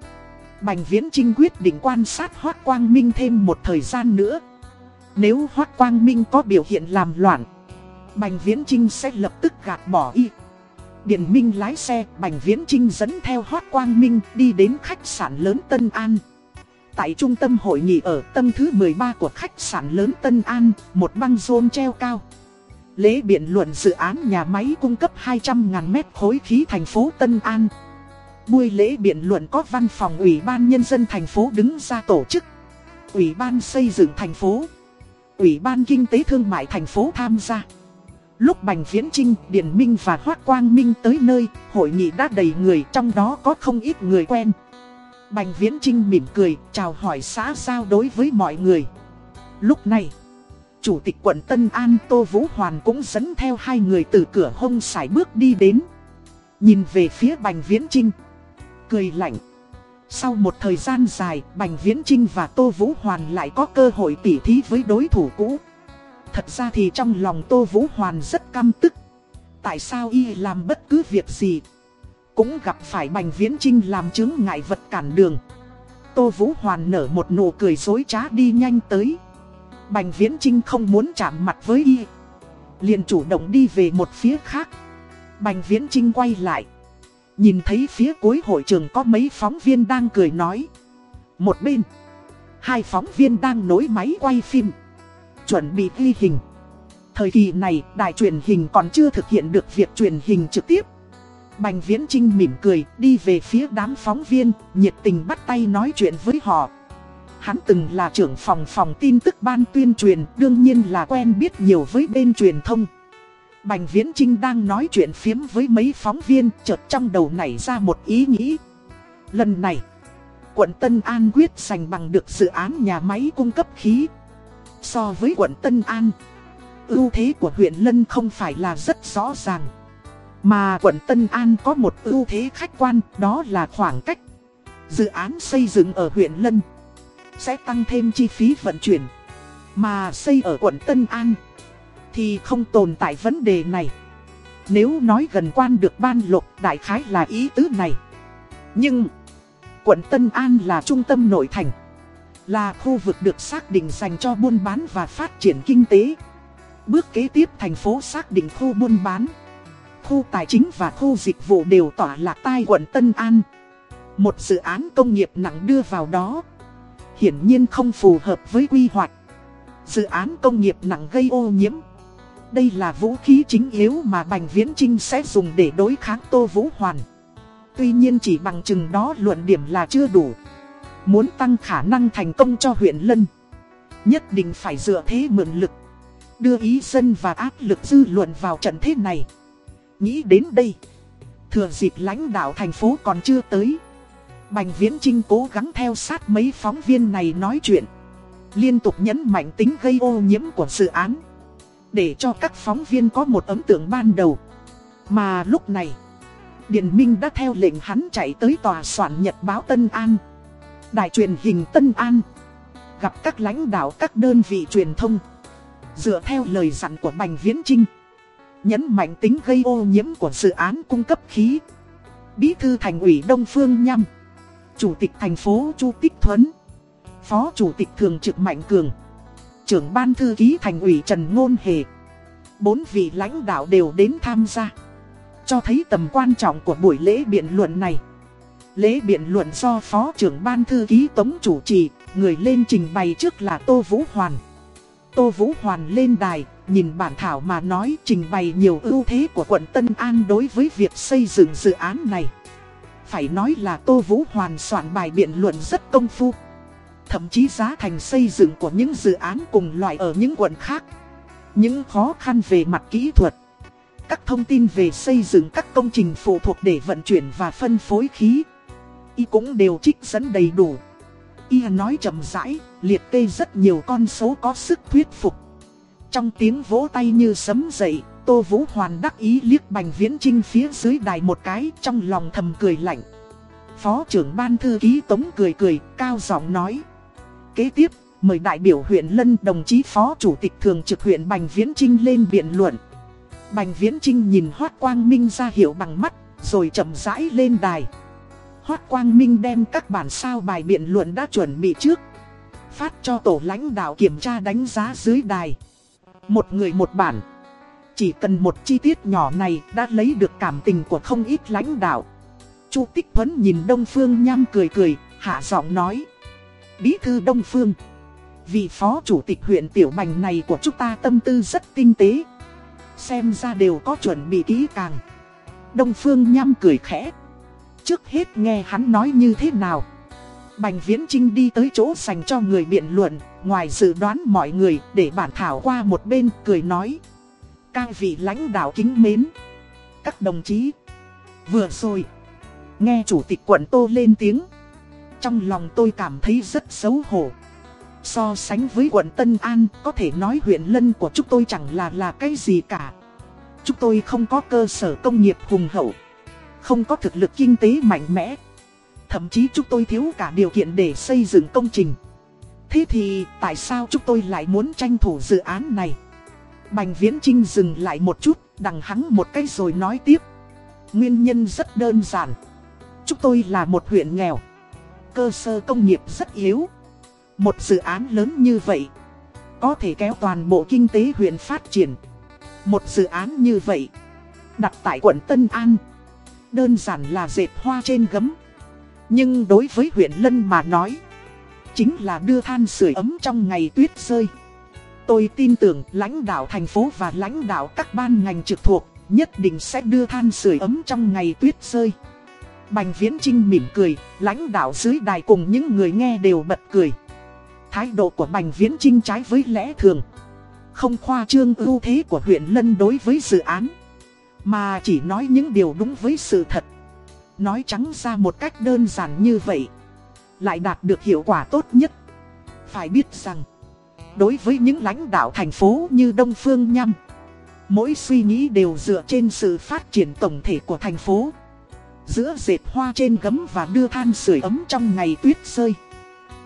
Bành Viễn Trinh quyết định quan sát Hoác Quang Minh thêm một thời gian nữa. Nếu Hoác Quang Minh có biểu hiện làm loạn, Bành Viễn Trinh sẽ lập tức gạt bỏ y. Điền Minh lái xe, Bành Viễn Trinh dẫn theo Hoác Quang Minh đi đến khách sạn lớn Tân An. Tại trung tâm hội nghị ở tầng thứ 13 của khách sạn lớn Tân An, một băng rôn treo cao. Lễ biện luận dự án nhà máy cung cấp 200.000 mét khối khí thành phố Tân An. Buổi lễ biện luận có văn phòng Ủy ban Nhân dân thành phố đứng ra tổ chức. Ủy ban xây dựng thành phố. Ủy ban Kinh tế Thương mại thành phố tham gia. Lúc Bành Viễn Trinh, điển Minh và Hoác Quang Minh tới nơi, hội nghị đã đầy người trong đó có không ít người quen. Bành Viễn Trinh mỉm cười, chào hỏi xã giao đối với mọi người. Lúc này, Chủ tịch quận Tân An Tô Vũ Hoàn cũng dẫn theo hai người từ cửa hông sải bước đi đến. Nhìn về phía Bành Viễn Trinh. Cười lạnh. Sau một thời gian dài, Bành Viễn Trinh và Tô Vũ Hoàn lại có cơ hội tỉ thí với đối thủ cũ. Thật ra thì trong lòng Tô Vũ Hoàn rất căm tức. Tại sao y làm bất cứ việc gì? Cũng gặp phải Bành Viễn Trinh làm chứng ngại vật cản đường. Tô Vũ Hoàn nở một nụ cười dối trá đi nhanh tới. Bành Viễn Trinh không muốn chạm mặt với y. liền chủ động đi về một phía khác. Bành Viễn Trinh quay lại. Nhìn thấy phía cuối hội trường có mấy phóng viên đang cười nói. Một bên, hai phóng viên đang nối máy quay phim. Chuẩn bị ghi hình. Thời kỳ này, đài truyền hình còn chưa thực hiện được việc truyền hình trực tiếp. Bành Viễn Trinh mỉm cười, đi về phía đám phóng viên, nhiệt tình bắt tay nói chuyện với họ. Hắn từng là trưởng phòng phòng tin tức ban tuyên truyền, đương nhiên là quen biết nhiều với bên truyền thông. Bành Viễn Trinh đang nói chuyện phiếm với mấy phóng viên, chợt trong đầu nảy ra một ý nghĩ. Lần này, quận Tân An quyết giành bằng được dự án nhà máy cung cấp khí. So với quận Tân An, ưu thế của huyện Lân không phải là rất rõ ràng. Mà quận Tân An có một ưu thế khách quan, đó là khoảng cách. Dự án xây dựng ở huyện Lân sẽ tăng thêm chi phí vận chuyển. Mà xây ở quận Tân An thì không tồn tại vấn đề này. Nếu nói gần quan được ban lục đại khái là ý tứ này. Nhưng quận Tân An là trung tâm nội thành. Là khu vực được xác định dành cho buôn bán và phát triển kinh tế. Bước kế tiếp thành phố xác định khu buôn bán. Khu tài chính và khu dịch vụ đều tỏa lạc tai quận Tân An. Một dự án công nghiệp nặng đưa vào đó, hiển nhiên không phù hợp với quy hoạch. Dự án công nghiệp nặng gây ô nhiễm. Đây là vũ khí chính yếu mà Bành Viễn Trinh sẽ dùng để đối kháng Tô Vũ Hoàn. Tuy nhiên chỉ bằng chừng đó luận điểm là chưa đủ. Muốn tăng khả năng thành công cho huyện Lân. Nhất định phải dựa thế mượn lực. Đưa ý dân và áp lực dư luận vào trận thế này. Nghĩ đến đây. Thừa dịp lãnh đạo thành phố còn chưa tới. Bành Viễn Trinh cố gắng theo sát mấy phóng viên này nói chuyện. Liên tục nhấn mạnh tính gây ô nhiễm của dự án. Để cho các phóng viên có một ấn tượng ban đầu. Mà lúc này, Điền Minh đã theo lệnh hắn chạy tới tòa soạn nhật báo Tân An. Đài truyền hình Tân An. Gặp các lãnh đạo các đơn vị truyền thông. Dựa theo lời dặn của Bành Viễn Trinh. Nhấn mạnh tính gây ô nhiễm của dự án cung cấp khí. Bí thư thành ủy Đông Phương Nhâm. Chủ tịch thành phố Chu Tích Thuấn, Phó Chủ tịch Thường trực Mạnh Cường, trưởng ban thư ký thành ủy Trần Ngôn Hề. Bốn vị lãnh đạo đều đến tham gia, cho thấy tầm quan trọng của buổi lễ biện luận này. Lễ biện luận do Phó trưởng ban thư ký Tống chủ trì, người lên trình bày trước là Tô Vũ Hoàn. Tô Vũ Hoàn lên đài, nhìn bản thảo mà nói trình bày nhiều ưu thế của quận Tân An đối với việc xây dựng dự án này. Phải nói là Tô Vũ Hoàn soạn bài biện luận rất công phu. Thậm chí giá thành xây dựng của những dự án cùng loại ở những quận khác. Những khó khăn về mặt kỹ thuật. Các thông tin về xây dựng các công trình phụ thuộc để vận chuyển và phân phối khí. Y cũng đều trích dẫn đầy đủ. Y nói chậm rãi, liệt kê rất nhiều con số có sức thuyết phục. Trong tiếng vỗ tay như sấm dậy, Tô Vũ Hoàn đắc ý liếc Bành Viễn Trinh phía dưới đài một cái trong lòng thầm cười lạnh. Phó trưởng ban thư ký Tống cười cười, cao giọng nói. Kế tiếp, mời đại biểu huyện Lân đồng chí Phó Chủ tịch Thường trực huyện Bành Viễn Trinh lên biện luận. Bành Viễn Trinh nhìn Hoác Quang Minh ra hiệu bằng mắt, rồi chậm rãi lên đài. Hoác Quang Minh đem các bản sao bài biện luận đã chuẩn bị trước. Phát cho tổ lãnh đạo kiểm tra đánh giá dưới đài. Một người một bản. Chỉ cần một chi tiết nhỏ này đã lấy được cảm tình của không ít lãnh đạo. Chu Tích Thuấn nhìn Đông Phương Nham cười cười, hạ giọng nói. Bí thư Đông Phương. Vị phó chủ tịch huyện Tiểu Bành này của chúng ta tâm tư rất tinh tế. Xem ra đều có chuẩn bị kỹ càng. Đông Phương Nham cười khẽ. Trước hết nghe hắn nói như thế nào. Bành Viễn Trinh đi tới chỗ dành cho người biện luận, ngoài dự đoán mọi người để bản thảo qua một bên cười nói. Các vị lãnh đạo kính mến. Các đồng chí. Vừa rồi. Nghe chủ tịch quận Tô lên tiếng. trong lòng tôi cảm thấy rất xấu hổ. So sánh với quận Tân An, có thể nói huyện lân của chúng tôi chẳng là là cái gì cả. Chúng tôi không có cơ sở công nghiệp hùng hậu, không có thực lực kinh tế mạnh mẽ. Thậm chí chúng tôi thiếu cả điều kiện để xây dựng công trình. Thế thì tại sao chúng tôi lại muốn tranh thủ dự án này? Bành Viễn Trinh dừng lại một chút, đằng hắn một cái rồi nói tiếp. Nguyên nhân rất đơn giản. Chúng tôi là một huyện nghèo. Cơ sở công nghiệp rất yếu. Một dự án lớn như vậy, có thể kéo toàn bộ kinh tế huyện phát triển. Một dự án như vậy, đặt tại quận Tân An, đơn giản là dệt hoa trên gấm. Nhưng đối với huyện Lân mà nói, chính là đưa than sưởi ấm trong ngày tuyết rơi. Tôi tin tưởng lãnh đạo thành phố và lãnh đạo các ban ngành trực thuộc nhất định sẽ đưa than sưởi ấm trong ngày tuyết rơi. Bành Viễn Trinh mỉm cười, lãnh đạo dưới đài cùng những người nghe đều bật cười. Thái độ của Bành Viễn Trinh trái với lẽ thường. Không khoa trương ưu thế của huyện Lân đối với dự án. Mà chỉ nói những điều đúng với sự thật. Nói trắng ra một cách đơn giản như vậy. Lại đạt được hiệu quả tốt nhất. Phải biết rằng, đối với những lãnh đạo thành phố như Đông Phương Nhâm, mỗi suy nghĩ đều dựa trên sự phát triển tổng thể của thành phố. Giữa dệt hoa trên gấm và đưa than sưởi ấm trong ngày tuyết rơi.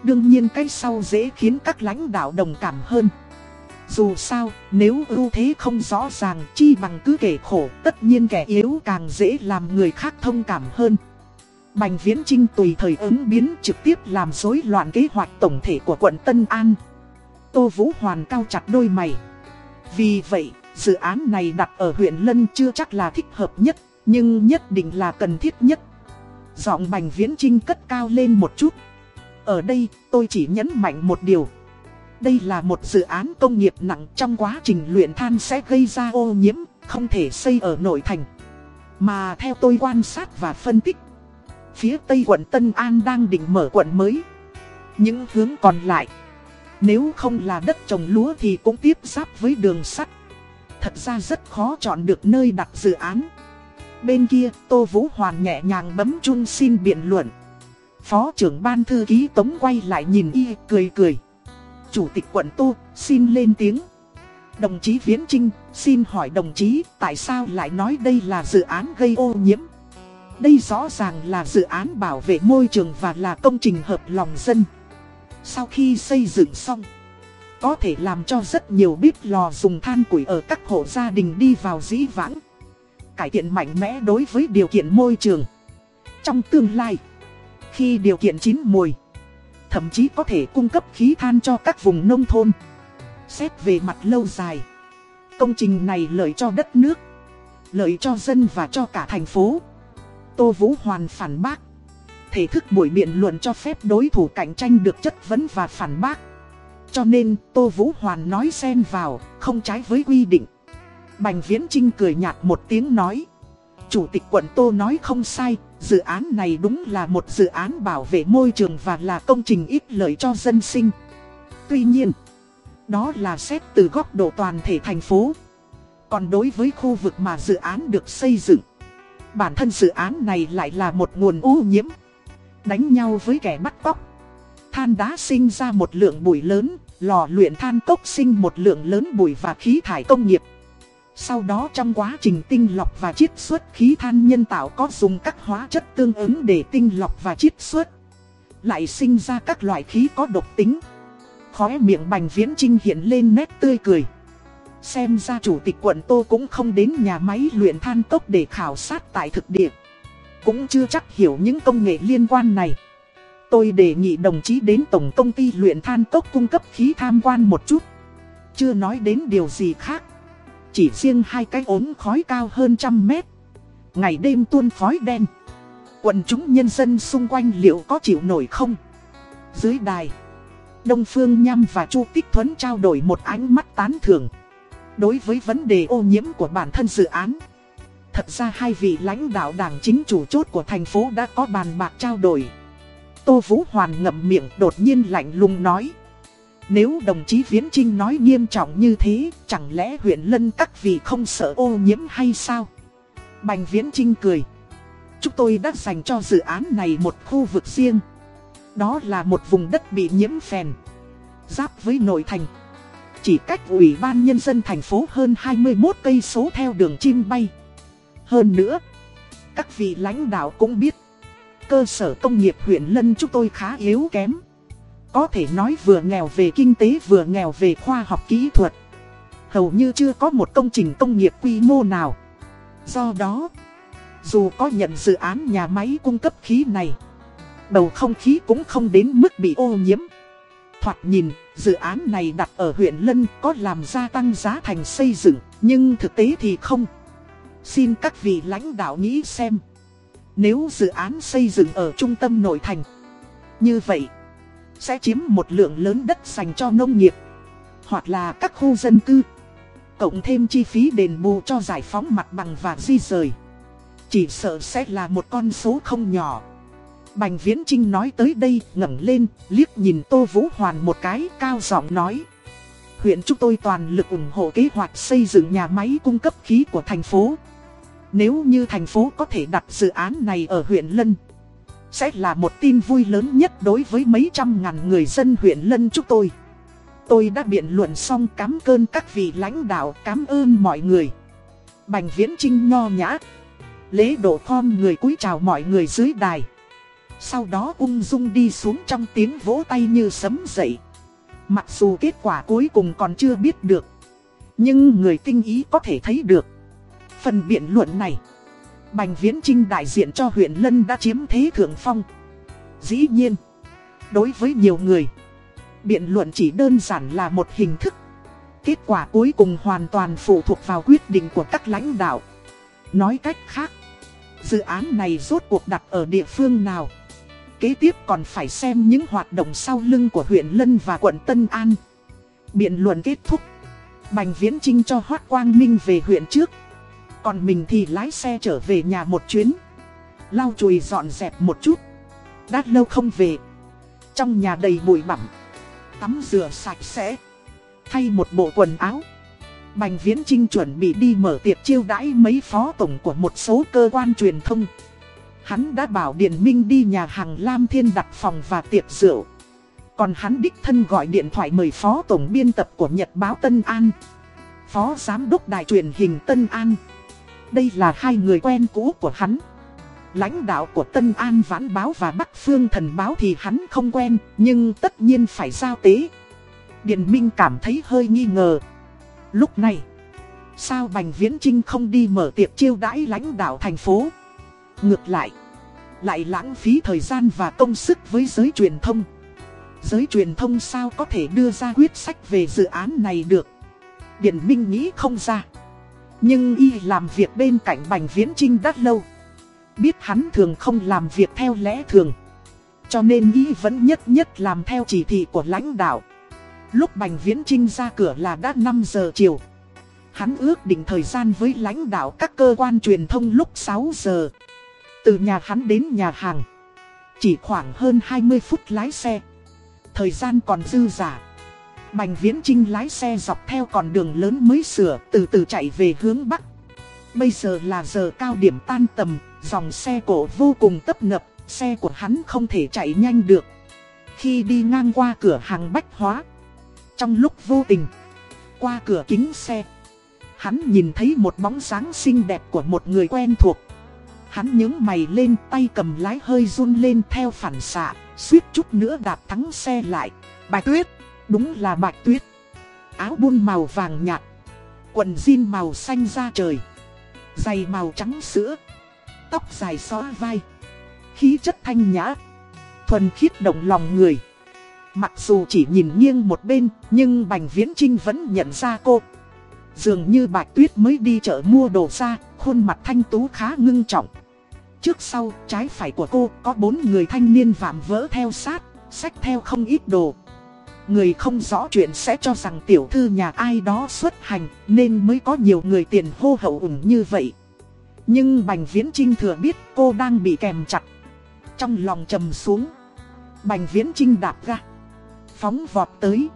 Đương nhiên cái sau dễ khiến các lãnh đạo đồng cảm hơn. Dù sao, nếu ưu thế không rõ ràng chi bằng cứ kể khổ, tất nhiên kẻ yếu càng dễ làm người khác thông cảm hơn. Bành Viễn Trinh tùy thời ứng biến trực tiếp làm rối loạn kế hoạch tổng thể của quận Tân An. Tô Vũ Hoàn cao chặt đôi mày. Vì vậy, dự án này đặt ở huyện Lân chưa chắc là thích hợp nhất, nhưng nhất định là cần thiết nhất. Giọng Bành Viễn Trinh cất cao lên một chút. Ở đây, tôi chỉ nhấn mạnh một điều. Đây là một dự án công nghiệp nặng trong quá trình luyện than sẽ gây ra ô nhiễm, không thể xây ở nội thành. Mà theo tôi quan sát và phân tích, phía tây quận Tân An đang định mở quận mới. Những hướng còn lại, nếu không là đất trồng lúa thì cũng tiếp giáp với đường sắt. Thật ra rất khó chọn được nơi đặt dự án. Bên kia, Tô Vũ Hoàn nhẹ nhàng bấm chun xin biện luận. Phó trưởng ban thư ký Tống quay lại nhìn y cười cười. Chủ tịch quận Tô xin lên tiếng. Đồng chí Viễn Trinh xin hỏi đồng chí tại sao lại nói đây là dự án gây ô nhiễm. Đây rõ ràng là dự án bảo vệ môi trường và là công trình hợp lòng dân. Sau khi xây dựng xong, có thể làm cho rất nhiều bếp lò dùng than củi ở các hộ gia đình đi vào dĩ vãng. Cải thiện mạnh mẽ đối với điều kiện môi trường. Trong tương lai, khi điều kiện chín mùi, thậm chí có thể cung cấp khí than cho các vùng nông thôn. Xét về mặt lâu dài, công trình này lợi cho đất nước, lợi cho dân và cho cả thành phố. Tô Vũ Hoàn phản bác. Thể thức buổi biện luận cho phép đối thủ cạnh tranh được chất vấn và phản bác. Cho nên Tô Vũ Hoàn nói xen vào, không trái với quy định. Bành Viễn Trinh cười nhạt một tiếng nói. Chủ tịch quận Tô nói không sai, Dự án này đúng là một dự án bảo vệ môi trường và là công trình ít lợi cho dân sinh. Tuy nhiên, đó là xét từ góc độ toàn thể thành phố. Còn đối với khu vực mà dự án được xây dựng, bản thân dự án này lại là một nguồn ô nhiễm. Đánh nhau với kẻ bắt cóc. Than đá sinh ra một lượng bụi lớn, lò luyện than cốc sinh một lượng lớn bụi và khí thải công nghiệp. Sau đó trong quá trình tinh lọc và chiết xuất, khí than nhân tạo có dùng các hóa chất tương ứng để tinh lọc và chiết xuất. Lại sinh ra các loại khí có độc tính. Khóe miệng bành viễn trinh hiện lên nét tươi cười. Xem ra chủ tịch quận Tô cũng không đến nhà máy luyện than tốc để khảo sát tại thực địa. Cũng chưa chắc hiểu những công nghệ liên quan này. Tôi đề nghị đồng chí đến tổng công ty luyện than tốc cung cấp khí tham quan một chút. Chưa nói đến điều gì khác. Chỉ riêng hai cái ốm khói cao hơn trăm mét. Ngày đêm tuôn khói đen. Quần chúng nhân dân xung quanh liệu có chịu nổi không? Dưới đài, Đông Phương Nham và Chu Tích Thuấn trao đổi một ánh mắt tán thưởng. Đối với vấn đề ô nhiễm của bản thân dự án, Thật ra hai vị lãnh đạo đảng chính chủ chốt của thành phố đã có bàn bạc trao đổi. Tô Vũ Hoàn ngậm miệng đột nhiên lạnh lùng nói nếu đồng chí Viễn Trinh nói nghiêm trọng như thế, chẳng lẽ huyện Lân các vị không sợ ô nhiễm hay sao? Bành Viễn Trinh cười. Chúng tôi đã dành cho dự án này một khu vực riêng. Đó là một vùng đất bị nhiễm phèn Giáp với nội thành Chỉ cách ủy ban nhân dân thành phố hơn 21 cây số theo đường chim bay Hơn nữa Các vị lãnh đạo cũng biết Cơ sở công nghiệp huyện Lân chúng tôi khá yếu kém có thể nói vừa nghèo về kinh tế vừa nghèo về khoa học kỹ thuật. Hầu như chưa có một công trình công nghiệp quy mô nào. Do đó Dù có nhận dự án nhà máy cung cấp khí này Bầu không khí cũng không đến mức bị ô nhiễm. Thoạt nhìn, dự án này đặt ở huyện Lân có làm gia tăng giá thành xây dựng Nhưng thực tế thì không. Xin các vị lãnh đạo nghĩ xem Nếu dự án xây dựng ở trung tâm nội thành Như vậy sẽ chiếm một lượng lớn đất dành cho nông nghiệp, Hoặc là các khu dân cư, Cộng thêm chi phí đền bù cho giải phóng mặt bằng và di rời. Chỉ sợ sẽ là một con số không nhỏ. Bành Viễn Trinh nói tới đây, ngẩng lên, liếc nhìn Tô Vũ Hoàn một cái, cao giọng nói. Huyện chúng tôi toàn lực ủng hộ kế hoạch xây dựng nhà máy cung cấp khí của thành phố. Nếu như thành phố có thể đặt dự án này ở huyện Lân sẽ là một tin vui lớn nhất đối với mấy trăm ngàn người dân huyện Lân chúng tôi Tôi đã biện luận xong cám ơn các vị lãnh đạo, cảm ơn mọi người. Bành viễn trinh nho nhã. Lễ độ khom người cúi chào mọi người dưới đài. Sau đó ung dung đi xuống trong tiếng vỗ tay như sấm dậy. Mặc dù kết quả cuối cùng còn chưa biết được. Nhưng người tinh ý có thể thấy được. Phần biện luận này. Bành Viễn Trinh đại diện cho huyện Lân đã chiếm thế thượng phong. Dĩ nhiên. Đối với nhiều người. Biện luận chỉ đơn giản là một hình thức. Kết quả cuối cùng hoàn toàn phụ thuộc vào quyết định của các lãnh đạo. Nói cách khác, dự án này rốt cuộc đặt ở địa phương nào. Kế tiếp còn phải xem những hoạt động sau lưng của huyện Lân và quận Tân An. Biện luận kết thúc. Bành Viễn Trinh cho Hoát Quang Minh về huyện trước. Còn mình thì lái xe trở về nhà một chuyến. Lau chùi dọn dẹp một chút. Đã lâu không về. Trong nhà đầy bụi bặm tắm rửa sạch sẽ, thay một bộ quần áo. Bành Viễn Trinh chuẩn bị đi mở tiệc chiêu đãi mấy phó tổng của một số cơ quan truyền thông. Hắn đã bảo Điền Minh đi nhà hàng Lam Thiên đặt phòng và tiệc rượu. Còn hắn đích thân gọi điện thoại mời phó tổng biên tập của Nhật báo Tân An. Phó giám đốc đài truyền hình Tân An. Đây là hai người quen cũ của hắn. Lãnh đạo của Tân An Vãn Báo và Bắc Phương Thần Báo thì hắn không quen, nhưng tất nhiên phải giao tế. Điền Minh cảm thấy hơi nghi ngờ. Lúc này, sao Bành Viễn Trinh không đi mở tiệc chiêu đãi lãnh đạo thành phố? Ngược lại, lại lãng phí thời gian và công sức với giới truyền thông. Giới truyền thông sao có thể đưa ra quyết sách về dự án này được? Điền Minh nghĩ không ra. Nhưng y làm việc bên cạnh Bành Viễn Trinh đã lâu. Biết hắn thường không làm việc theo lẽ thường. Cho nên y vẫn nhất nhất làm theo chỉ thị của lãnh đạo. Lúc Bành Viễn Trinh ra cửa là đã 5 giờ chiều. Hắn ước định thời gian với lãnh đạo các cơ quan truyền thông lúc 6 giờ. Từ nhà hắn đến nhà hàng. Chỉ khoảng hơn 20 phút lái xe. Thời gian còn dư giả Bành Viễn Trinh lái xe dọc theo con đường lớn mới sửa Từ từ chạy về hướng Bắc Bây giờ là giờ cao điểm tan tầm Dòng xe cổ vô cùng tấp nập, xe của hắn không thể chạy nhanh được. Khi đi ngang qua cửa hàng bách hóa, trong lúc vô tình, qua cửa kính xe, hắn nhìn thấy một bóng dáng xinh đẹp của một người quen thuộc. Hắn nhướng mày lên tay cầm lái hơi run lên theo phản xạ, suýt chút nữa đạp thắng xe lại. bài tuyết, đúng là bạch tuyết. Áo buôn màu vàng nhạt, quần jean màu xanh da trời, giày màu trắng sữa tóc dài xóa vai. Khí chất thanh nhã, thuần khiết động lòng người. Mặc dù chỉ nhìn nghiêng một bên, nhưng Bành Viễn Trinh vẫn nhận ra cô. Dường như Bạch Tuyết mới đi chợ mua đồ ra, khuôn mặt thanh tú khá ngưng trọng. Trước sau, trái phải của cô có bốn người thanh niên vạm vỡ theo sát, xách theo không ít đồ. Người không rõ chuyện sẽ cho rằng tiểu thư nhà ai đó xuất hành, nên mới có nhiều người tiền hô hậu ủng như vậy. Nhưng Bành Viễn Trinh thừa biết cô đang bị kèm chặt. Trong lòng trầm xuống. Bành Viễn Trinh đạp ra. Phóng vọt tới.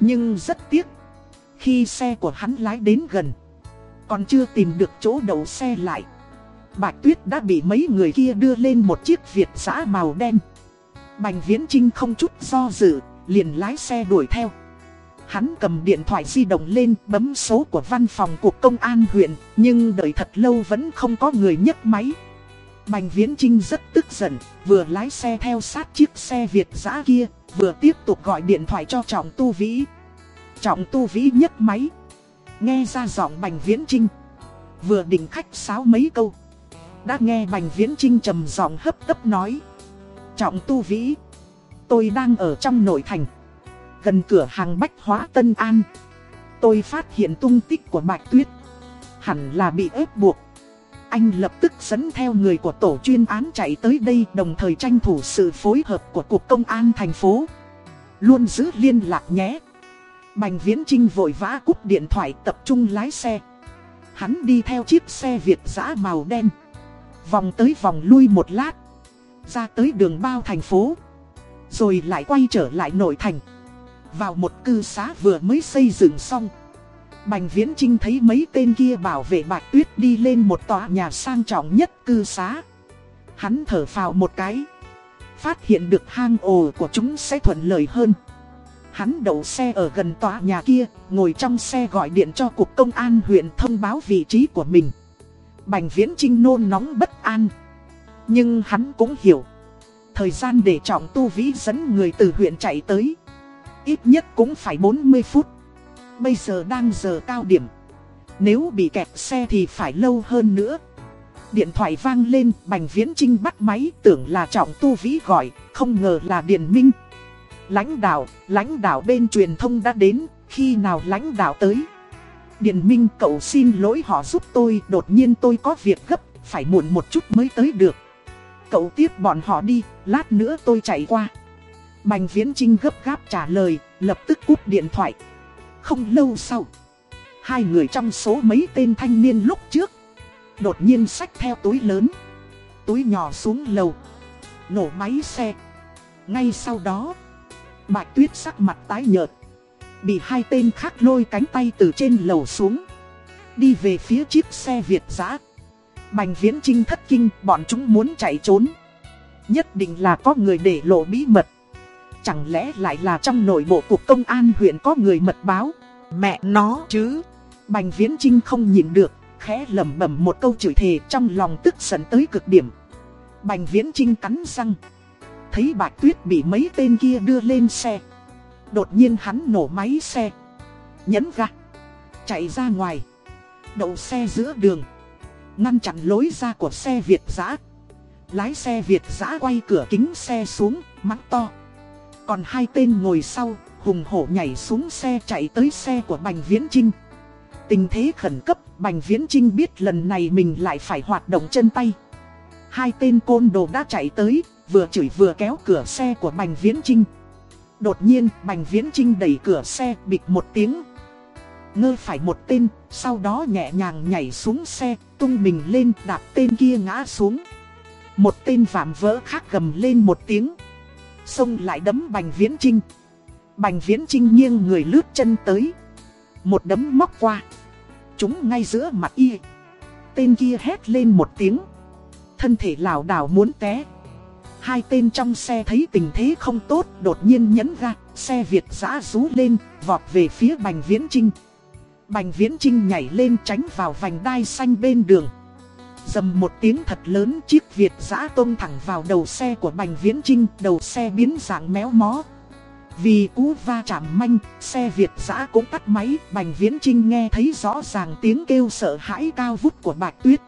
Nhưng rất tiếc. Khi xe của hắn lái đến gần. Còn chưa tìm được chỗ đậu xe lại. Bạch Tuyết đã bị mấy người kia đưa lên một chiếc Việt giã màu đen. Bành Viễn Trinh không chút do dự, liền lái xe đuổi theo. Hắn cầm điện thoại di động lên bấm số của văn phòng cuộc công an huyện, nhưng đợi thật lâu vẫn không có người nhấc máy. Bành Viễn Trinh rất tức giận, vừa lái xe theo sát chiếc xe Việt giã kia, vừa tiếp tục gọi điện thoại cho Trọng Tu Vĩ. Trọng Tu Vĩ nhấc máy, nghe ra giọng Bành Viễn Trinh, vừa định khách sáo mấy câu. Đã nghe Bành Viễn Trinh trầm giọng hấp tấp nói. Trọng Tu Vĩ, tôi đang ở trong nội thành gần cửa hàng Bách Hóa Tân An. Tôi phát hiện tung tích của Bạch Tuyết. Hẳn là bị ép buộc. Anh lập tức dẫn theo người của tổ chuyên án chạy tới đây đồng thời tranh thủ sự phối hợp của Cục Công an thành phố. Luôn giữ liên lạc nhé. Bành Viễn Trinh vội vã cúp điện thoại tập trung lái xe. Hắn đi theo chiếc xe Việt giã màu đen. Vòng tới vòng lui một lát. Ra tới đường bao thành phố. Rồi lại quay trở lại nội thành. Vào một cư xá vừa mới xây dựng xong, Bành Viễn Trinh thấy mấy tên kia bảo vệ Bạch Tuyết đi lên một tòa nhà sang trọng nhất cư xá. Hắn thở phào một cái, Phát hiện được hang ổ của chúng sẽ thuận lợi hơn. Hắn đậu xe ở gần tòa nhà kia, Ngồi trong xe gọi điện cho Cục Công an huyện thông báo vị trí của mình. Bành Viễn Trinh nôn nóng bất an, Nhưng hắn cũng hiểu. Thời gian để trọng tu vĩ dẫn người từ huyện chạy tới ít nhất cũng phải 40 phút. Bây giờ đang giờ cao điểm. Nếu bị kẹt xe thì phải lâu hơn nữa. Điện thoại vang lên, Bành Viễn Trinh bắt máy tưởng là Trọng Tu Vĩ gọi, không ngờ là Điền Minh. Lãnh đạo, lãnh đạo bên truyền thông đã đến, khi nào lãnh đạo tới. Điền Minh cậu xin lỗi họ giúp tôi, đột nhiên tôi có việc gấp, phải muộn một chút mới tới được. Cậu tiếp bọn họ đi, lát nữa tôi chạy qua. Bành Viễn Trinh gấp gáp trả lời, lập tức cúp điện thoại. Không lâu sau, hai người trong số mấy tên thanh niên lúc trước, đột nhiên xách theo túi lớn, túi nhỏ xuống lầu, nổ máy xe. Ngay sau đó, Bạch Tuyết sắc mặt tái nhợt, bị hai tên khác lôi cánh tay từ trên lầu xuống, đi về phía chiếc xe Việt giã. Bành Viễn Trinh thất kinh, bọn chúng muốn chạy trốn. Nhất định là có người để lộ bí mật. Chẳng lẽ lại là trong nội bộ cục công an huyện có người mật báo? Mẹ nó chứ! Bành Viễn Trinh không nhìn được Khẽ lẩm bẩm một câu chửi thề trong lòng tức giận tới cực điểm. Bành Viễn Trinh cắn răng. Thấy Bạch Tuyết bị mấy tên kia đưa lên xe. Đột nhiên hắn nổ máy xe. Nhấn ga. Chạy ra ngoài. Đậu xe giữa đường. Ngăn chặn lối ra của xe Việt giã Lái xe Việt giã quay cửa kính xe xuống Mắng to còn hai tên ngồi sau, hùng hổ nhảy xuống xe chạy tới xe của Bành Viễn Trinh. Tình thế khẩn cấp, Bành Viễn Trinh biết lần này mình lại phải hoạt động chân tay. Hai tên côn đồ đã chạy tới, vừa chửi vừa kéo cửa xe của Bành Viễn Trinh. Đột nhiên, Bành Viễn Trinh đẩy cửa xe bịch một tiếng. Ngơ phải một tên, sau đó nhẹ nhàng nhảy xuống xe, tung mình lên đạp tên kia ngã xuống. Một tên vạm vỡ khác gầm lên một tiếng. Xông lại đấm Bành Viễn Trinh Bành Viễn Trinh nghiêng người lướt chân tới. Một đấm móc qua. Chúng ngay giữa mặt y. Tên kia hét lên một tiếng. Thân thể lảo đảo muốn té. Hai tên trong xe thấy tình thế không tốt Đột nhiên nhấn ga. Xe Việt giã rú lên Vọt về phía Bành Viễn Trinh Bành Viễn Trinh nhảy lên tránh vào vành đai xanh bên đường Dầm một tiếng thật lớn chiếc Việt giã tông thẳng vào đầu xe của Bành Viễn Trinh, đầu xe biến dạng méo mó. Vì cú va chạm manh, xe Việt giã cũng tắt máy, Bành Viễn Trinh nghe thấy rõ ràng tiếng kêu sợ hãi cao vút của Bạch Tuyết.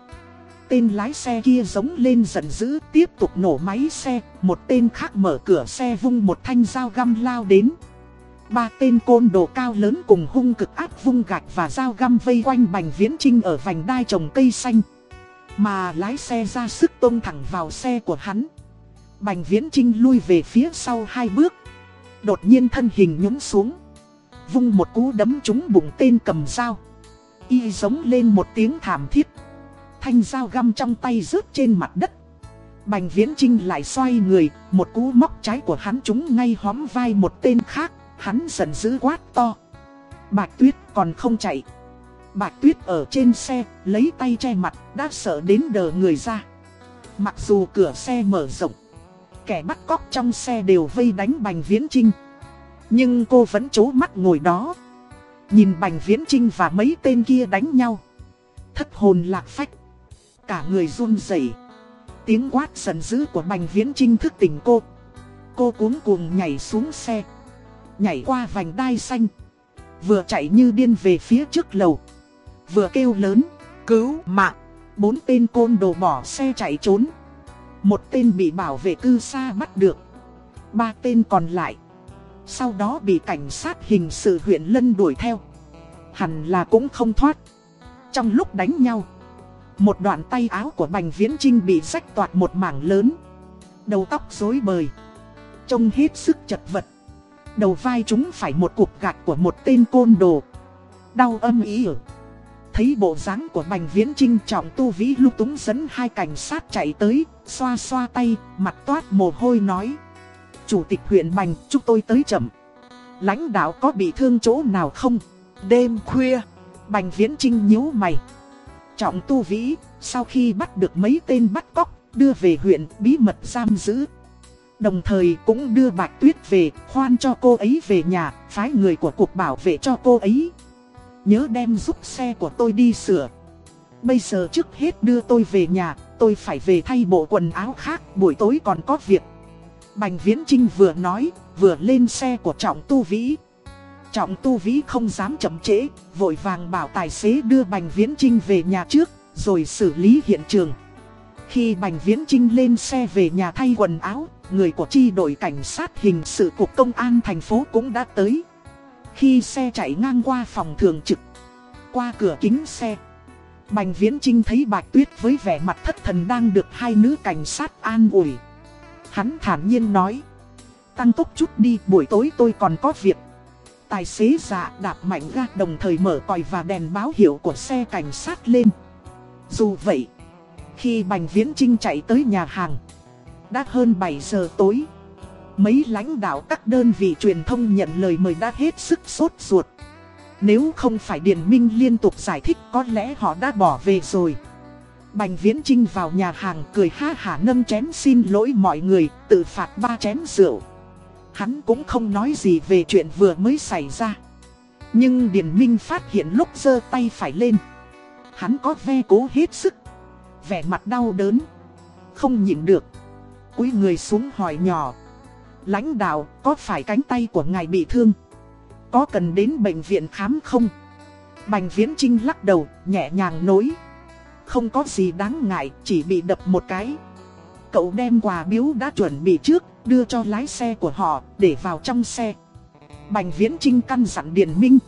Tên lái xe kia giống lên giận dữ, tiếp tục nổ máy xe, một tên khác mở cửa xe vung một thanh dao găm lao đến. Ba tên côn đồ cao lớn cùng hung cực áp vung gạch và dao găm vây quanh Bành Viễn Trinh ở vành đai trồng cây xanh. Mà lái xe ra sức tông thẳng vào xe của hắn. Bành viễn trinh lui về phía sau hai bước. Đột nhiên thân hình nhúng xuống. Vung một cú đấm trúng bụng tên cầm dao. Y giống lên một tiếng thảm thiết. Thanh dao găm trong tay rớt trên mặt đất. Bành viễn trinh lại xoay người, Một cú móc trái của hắn trúng ngay hóm vai một tên khác. Hắn giận dữ quát to Bạch tuyết còn không chạy Bạch Tuyết ở trên xe, lấy tay che mặt, đã sợ đến đờ người ra. Mặc dù cửa xe mở rộng, kẻ bắt cóc trong xe đều vây đánh Bành Viễn Trinh. Nhưng cô vẫn chố mắt ngồi đó. Nhìn Bành Viễn Trinh và mấy tên kia đánh nhau. Thất hồn lạc phách. Cả người run rẩy. Tiếng quát giận dữ của Bành Viễn Trinh thức tỉnh cô. Cô cuống cuồng nhảy xuống xe. Nhảy qua vành đai xanh. Vừa chạy như điên về phía trước lầu. Vừa kêu lớn. Cứu mạng. Bốn tên côn đồ bỏ xe chạy trốn. Một tên bị bảo vệ cư xa bắt được. Ba tên còn lại. Sau đó bị cảnh sát hình sự huyện Lân đuổi theo. Hẳn là cũng không thoát. Trong lúc đánh nhau. Một đoạn tay áo của Bành Viễn Trinh bị rách toạt một mảng lớn. Đầu tóc rối bời. Trông hết sức chật vật. Đầu vai chúng phải một cục gạch của một tên côn đồ. Đau âm ý ở. Thấy bộ dáng của Bành Viễn Trinh trọng tu vĩ lúc túng dẫn hai cảnh sát chạy tới, xoa xoa tay, mặt toát mồ hôi nói. Chủ tịch huyện Bành, chúng tôi tới chậm. Lãnh đạo có bị thương chỗ nào không? Đêm khuya, Bành Viễn Trinh nhíu mày. Trọng tu vĩ, sau khi bắt được mấy tên bắt cóc, đưa về huyện bí mật giam giữ. Đồng thời cũng đưa Bạch Tuyết về, khoan cho cô ấy về nhà, phái người của cuộc bảo vệ cho cô ấy. Nhớ đem giúp xe của tôi đi sửa. Bây giờ trước hết đưa tôi về nhà, tôi phải về thay bộ quần áo khác, buổi tối còn có việc. Bành Viễn Trinh vừa nói, vừa lên xe của Trọng Tu Vĩ. Trọng Tu Vĩ không dám chậm trễ, vội vàng bảo tài xế đưa Bành Viễn Trinh về nhà trước, rồi xử lý hiện trường. Khi Bành Viễn Trinh lên xe về nhà thay quần áo, người của chi đội cảnh sát hình sự cục công an thành phố cũng đã tới. Khi xe chạy ngang qua phòng thường trực, qua cửa kính xe, Bành Viễn Trinh thấy Bạch Tuyết với vẻ mặt thất thần đang được hai nữ cảnh sát an ủi. Hắn thản nhiên nói, tăng tốc chút đi buổi tối tôi còn có việc. Tài xế dạ đạp mạnh ga đồng thời mở còi và đèn báo hiệu của xe cảnh sát lên. Dù vậy, khi Bành Viễn Trinh chạy tới nhà hàng, đã hơn 7 giờ tối. Mấy lãnh đạo các đơn vị truyền thông nhận lời mời đã hết sức sốt ruột. Nếu không phải Điền Minh liên tục giải thích có lẽ họ đã bỏ về rồi. Bành Viễn Trinh vào nhà hàng cười ha hả nâng chén xin lỗi mọi người, tự phạt ba chén rượu. Hắn cũng không nói gì về chuyện vừa mới xảy ra. Nhưng Điền Minh phát hiện lúc giơ tay phải lên. Hắn có ve cố hết sức. Vẻ mặt đau đớn. Không nhịn được. Cúi người xuống hỏi nhỏ. Lãnh đạo, có phải cánh tay của ngài bị thương? Có cần đến bệnh viện khám không? Bành Viễn Trinh lắc đầu, nhẹ nhàng nối. Không có gì đáng ngại, chỉ bị đập một cái. Cậu đem quà biếu đã chuẩn bị trước, đưa cho lái xe của họ, để vào trong xe. Bành Viễn Trinh căn dặn Điền Minh.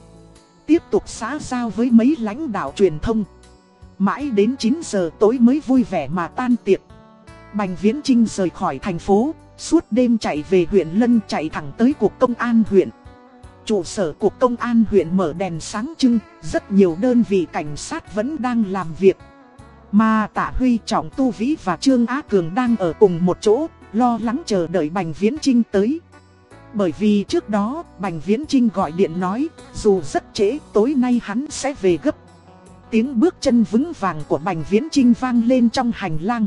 Tiếp tục xã giao với mấy lãnh đạo truyền thông. Mãi đến 9 giờ tối mới vui vẻ mà tan tiệc. Bành Viễn Trinh rời khỏi thành phố, suốt đêm chạy về huyện Lân chạy thẳng tới cục công an huyện. Trụ sở cục công an huyện mở đèn sáng trưng, rất nhiều đơn vị cảnh sát vẫn đang làm việc. Mà Tạ Huy Trọng Tu Vĩ và Trương Á Cường đang ở cùng một chỗ, lo lắng chờ đợi Bành Viễn Trinh tới. Bởi vì trước đó, Bành Viễn Trinh gọi điện nói, dù rất trễ, tối nay hắn sẽ về gấp. Tiếng bước chân vững vàng của Bành Viễn Trinh vang lên trong hành lang.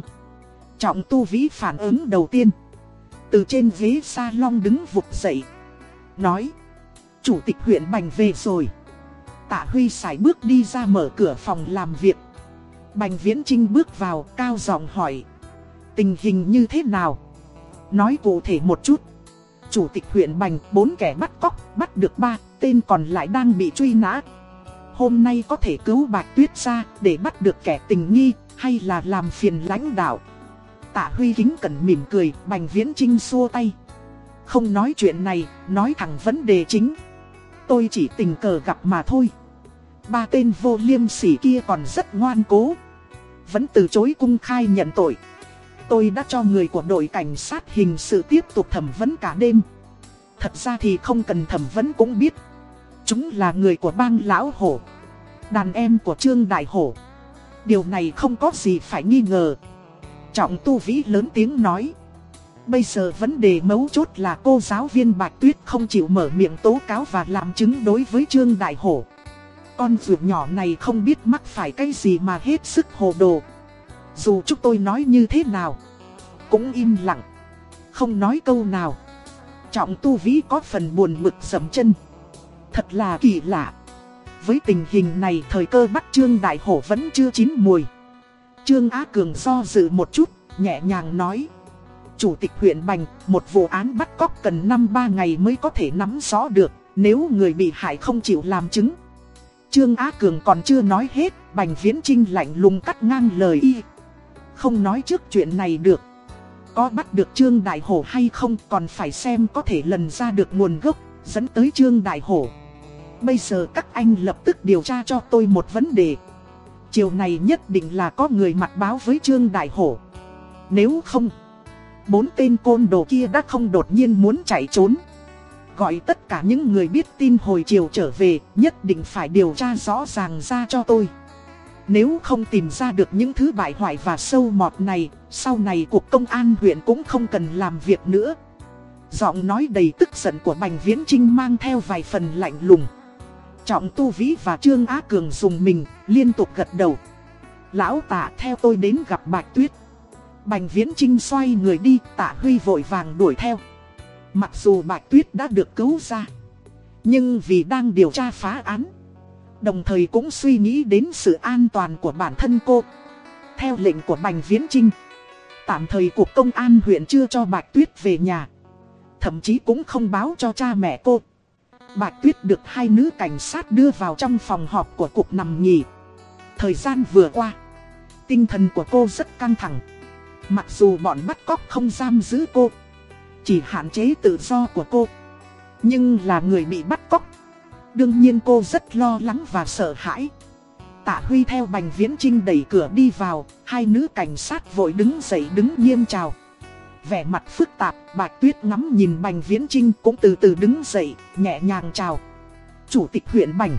Trọng tu vĩ phản ứng đầu tiên. Từ trên ghế salon đứng vụt dậy. Nói. Chủ tịch huyện Bành về rồi. Tạ Huy sải bước đi ra mở cửa phòng làm việc. Bành Viễn Trinh bước vào, cao giọng hỏi. Tình hình như thế nào? Nói cụ thể một chút. Chủ tịch huyện Bành, bốn kẻ bắt cóc, bắt được ba, tên còn lại đang bị truy nã. Hôm nay có thể cứu Bạch Tuyết ra để bắt được kẻ tình nghi, hay là làm phiền lãnh đạo. Tạ Huy kính cẩn mỉm cười, Bành Viễn Trinh xua tay. Không nói chuyện này, nói thẳng vấn đề chính. Tôi chỉ tình cờ gặp mà thôi. Ba tên vô liêm sỉ kia còn rất ngoan cố. Vẫn từ chối cung khai nhận tội. Tôi đã cho người của đội cảnh sát hình sự tiếp tục thẩm vấn cả đêm. Thật ra thì không cần thẩm vấn cũng biết. Chúng là người của bang lão hổ. Đàn em của Trương Đại Hổ. Điều này không có gì phải nghi ngờ. Trọng tu vĩ lớn tiếng nói. Bây giờ vấn đề mấu chốt là cô giáo viên Bạch Tuyết không chịu mở miệng tố cáo và làm chứng đối với Trương Đại Hổ. Con ruột nhỏ này không biết mắc phải cái gì mà hết sức hồ đồ. Dù chúng tôi nói như thế nào, cũng im lặng. không nói câu nào. Trọng tu vĩ có phần buồn bực dầm chân. Thật là kỳ lạ. Với tình hình này thời cơ bắt Trương Đại Hổ vẫn chưa chín mùi. Trương Á Cường do dự một chút, nhẹ nhàng nói. Chủ tịch huyện Bành, một vụ án bắt cóc cần 5-3 ngày mới có thể nắm rõ được, nếu người bị hại không chịu làm chứng. Trương Á Cường còn chưa nói hết, Bành Viễn Trinh lạnh lùng cắt ngang lời y. Không nói trước chuyện này được. Có bắt được Trương Đại Hổ hay không còn phải xem có thể lần ra được nguồn gốc, dẫn tới Trương Đại Hổ. Bây giờ các anh lập tức điều tra cho tôi một vấn đề. Chiều này nhất định là có người mặt báo với Trương Đại Hổ. Nếu không, bốn tên côn đồ kia đã không đột nhiên muốn chạy trốn. Gọi tất cả những người biết tin hồi chiều trở về, nhất định phải điều tra rõ ràng ra cho tôi. Nếu không tìm ra được những thứ bại hoại và sâu mọt này, sau này cuộc công an huyện cũng không cần làm việc nữa. Giọng nói đầy tức giận của Bành Viễn Trinh mang theo vài phần lạnh lùng. Trọng Tu Vĩ và Trương Á Cường dùng mình, liên tục gật đầu. Lão tạ theo tôi đến gặp Bạch Tuyết. Bành Viễn Trinh xoay người đi, tạ Huy vội vàng đuổi theo. Mặc dù Bạch Tuyết đã được cứu ra, nhưng vì đang điều tra phá án, đồng thời cũng suy nghĩ đến sự an toàn của bản thân cô. Theo lệnh của Bành Viễn Trinh, tạm thời cuộc công an huyện chưa cho Bạch Tuyết về nhà, thậm chí cũng không báo cho cha mẹ cô. Bạch Tuyết được hai nữ cảnh sát đưa vào trong phòng họp của cục nằm nghỉ. Thời gian vừa qua, tinh thần của cô rất căng thẳng. Mặc dù bọn bắt cóc không giam giữ cô, chỉ hạn chế tự do của cô. Nhưng là người bị bắt cóc. Đương nhiên cô rất lo lắng và sợ hãi. Tạ Huy theo Bành Viễn Trinh đẩy cửa đi vào, hai nữ cảnh sát vội đứng dậy đứng nghiêm chào. Vẻ mặt phức tạp, Bạch Tuyết ngắm nhìn Bành Viễn Trinh cũng từ từ đứng dậy, nhẹ nhàng chào. Chủ tịch huyện Bành,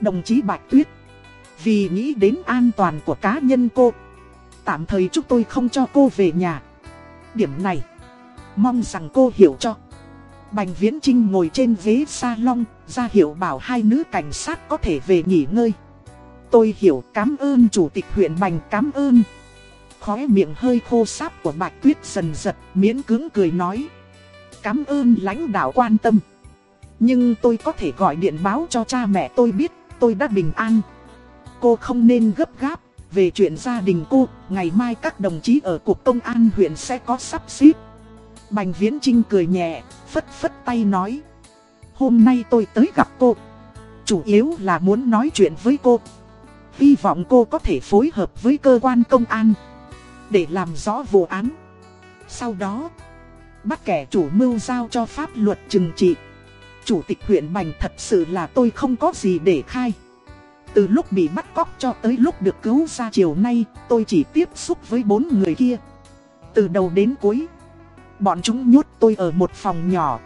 đồng chí Bạch Tuyết, vì nghĩ đến an toàn của cá nhân cô, tạm thời chúng tôi không cho cô về nhà. Điểm này, mong rằng cô hiểu cho. Bành Viễn Trinh ngồi trên ghế salon, ra hiệu bảo hai nữ cảnh sát có thể về nghỉ ngơi. Tôi hiểu cảm ơn chủ tịch huyện Bành cảm ơn. Khóe miệng hơi khô sáp của Bạch Tuyết dần giật, miễn cứng cười nói. cám ơn lãnh đạo quan tâm. Nhưng tôi có thể gọi điện báo cho cha mẹ tôi biết tôi đã bình an. Cô không nên gấp gáp, về chuyện gia đình cô, ngày mai các đồng chí ở Cục Công an huyện sẽ có sắp xếp. Bành Viễn Trinh cười nhẹ, phất phất tay nói. Hôm nay tôi tới gặp cô. Chủ yếu là muốn nói chuyện với cô. Hy vọng cô có thể phối hợp với cơ quan công an để làm rõ vụ án. Sau đó, bắt kẻ chủ mưu giao cho pháp luật trừng trị. Chủ tịch huyện Bành thật sự là tôi không có gì để khai. Từ lúc bị bắt cóc cho tới lúc được cứu ra chiều nay, tôi chỉ tiếp xúc với bốn người kia. Từ đầu đến cuối, bọn chúng nhốt tôi ở một phòng nhỏ,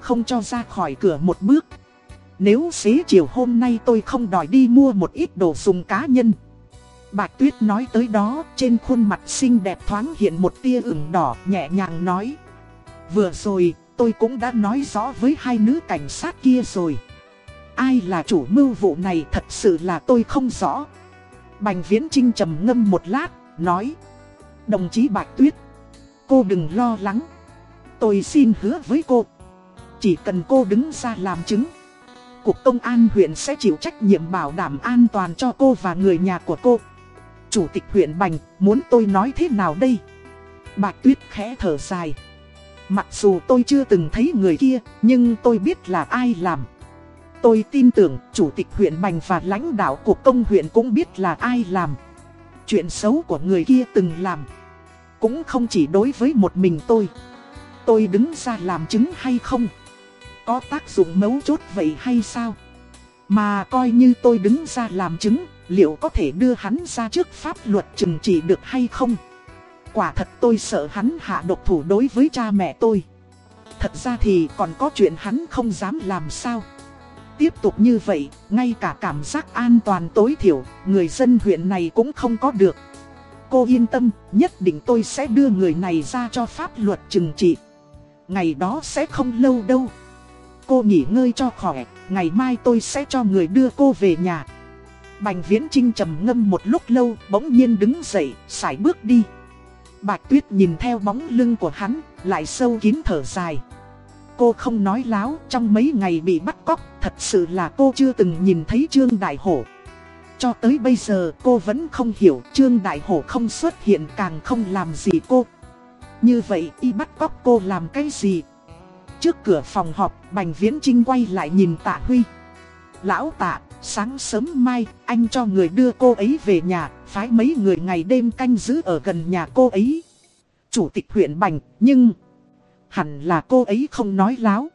không cho ra khỏi cửa một bước. Nếu xế chiều hôm nay tôi không đòi đi mua một ít đồ dùng cá nhân Bạch Tuyết nói tới đó, trên khuôn mặt xinh đẹp thoáng hiện một tia ửng đỏ, nhẹ nhàng nói. Vừa rồi, tôi cũng đã nói rõ với hai nữ cảnh sát kia rồi. Ai là chủ mưu vụ này thật sự là tôi không rõ. Bành Viễn Trinh trầm ngâm một lát, nói. Đồng chí Bạch Tuyết, cô đừng lo lắng. Tôi xin hứa với cô. Chỉ cần cô đứng ra làm chứng. Cục công an huyện sẽ chịu trách nhiệm bảo đảm an toàn cho cô và người nhà của cô chủ tịch huyện Bành, muốn tôi nói thế nào đây? Bạch Tuyết khẽ thở dài. Mặc dù tôi chưa từng thấy người kia, nhưng tôi biết là ai làm. Tôi tin tưởng chủ tịch huyện Bành và lãnh đạo của công huyện cũng biết là ai làm. Chuyện xấu của người kia từng làm. Cũng không chỉ đối với một mình tôi. Tôi đứng ra làm chứng hay không? Có tác dụng mấu chốt vậy hay sao? Mà coi như tôi đứng ra làm chứng liệu có thể đưa hắn ra trước pháp luật trừng trị được hay không? Quả thật tôi sợ hắn hạ độc thủ đối với cha mẹ tôi. Thật ra thì còn có chuyện hắn không dám làm sao. Tiếp tục như vậy, ngay cả cảm giác an toàn tối thiểu, người dân huyện này cũng không có được. Cô yên tâm, nhất định tôi sẽ đưa người này ra cho pháp luật trừng trị. Ngày đó sẽ không lâu đâu. Cô nghỉ ngơi cho khỏe, ngày mai tôi sẽ cho người đưa cô về nhà. Bành Viễn Trinh trầm ngâm một lúc lâu, bỗng nhiên đứng dậy, sải bước đi. Bạch Tuyết nhìn theo bóng lưng của hắn, lại sâu kín thở dài. Cô không nói láo, trong mấy ngày bị bắt cóc, thật sự là cô chưa từng nhìn thấy Trương Đại Hổ. Cho tới bây giờ cô vẫn không hiểu Trương Đại Hổ không xuất hiện càng không làm gì cô. Như vậy y bắt cóc cô làm cái gì? Trước cửa phòng họp, Bành Viễn Trinh quay lại nhìn Tạ Huy. Lão Tạ, sáng sớm mai, anh cho người đưa cô ấy về nhà, phái mấy người ngày đêm canh giữ ở gần nhà cô ấy. Chủ tịch huyện Bành, nhưng... Hẳn là cô ấy không nói láo.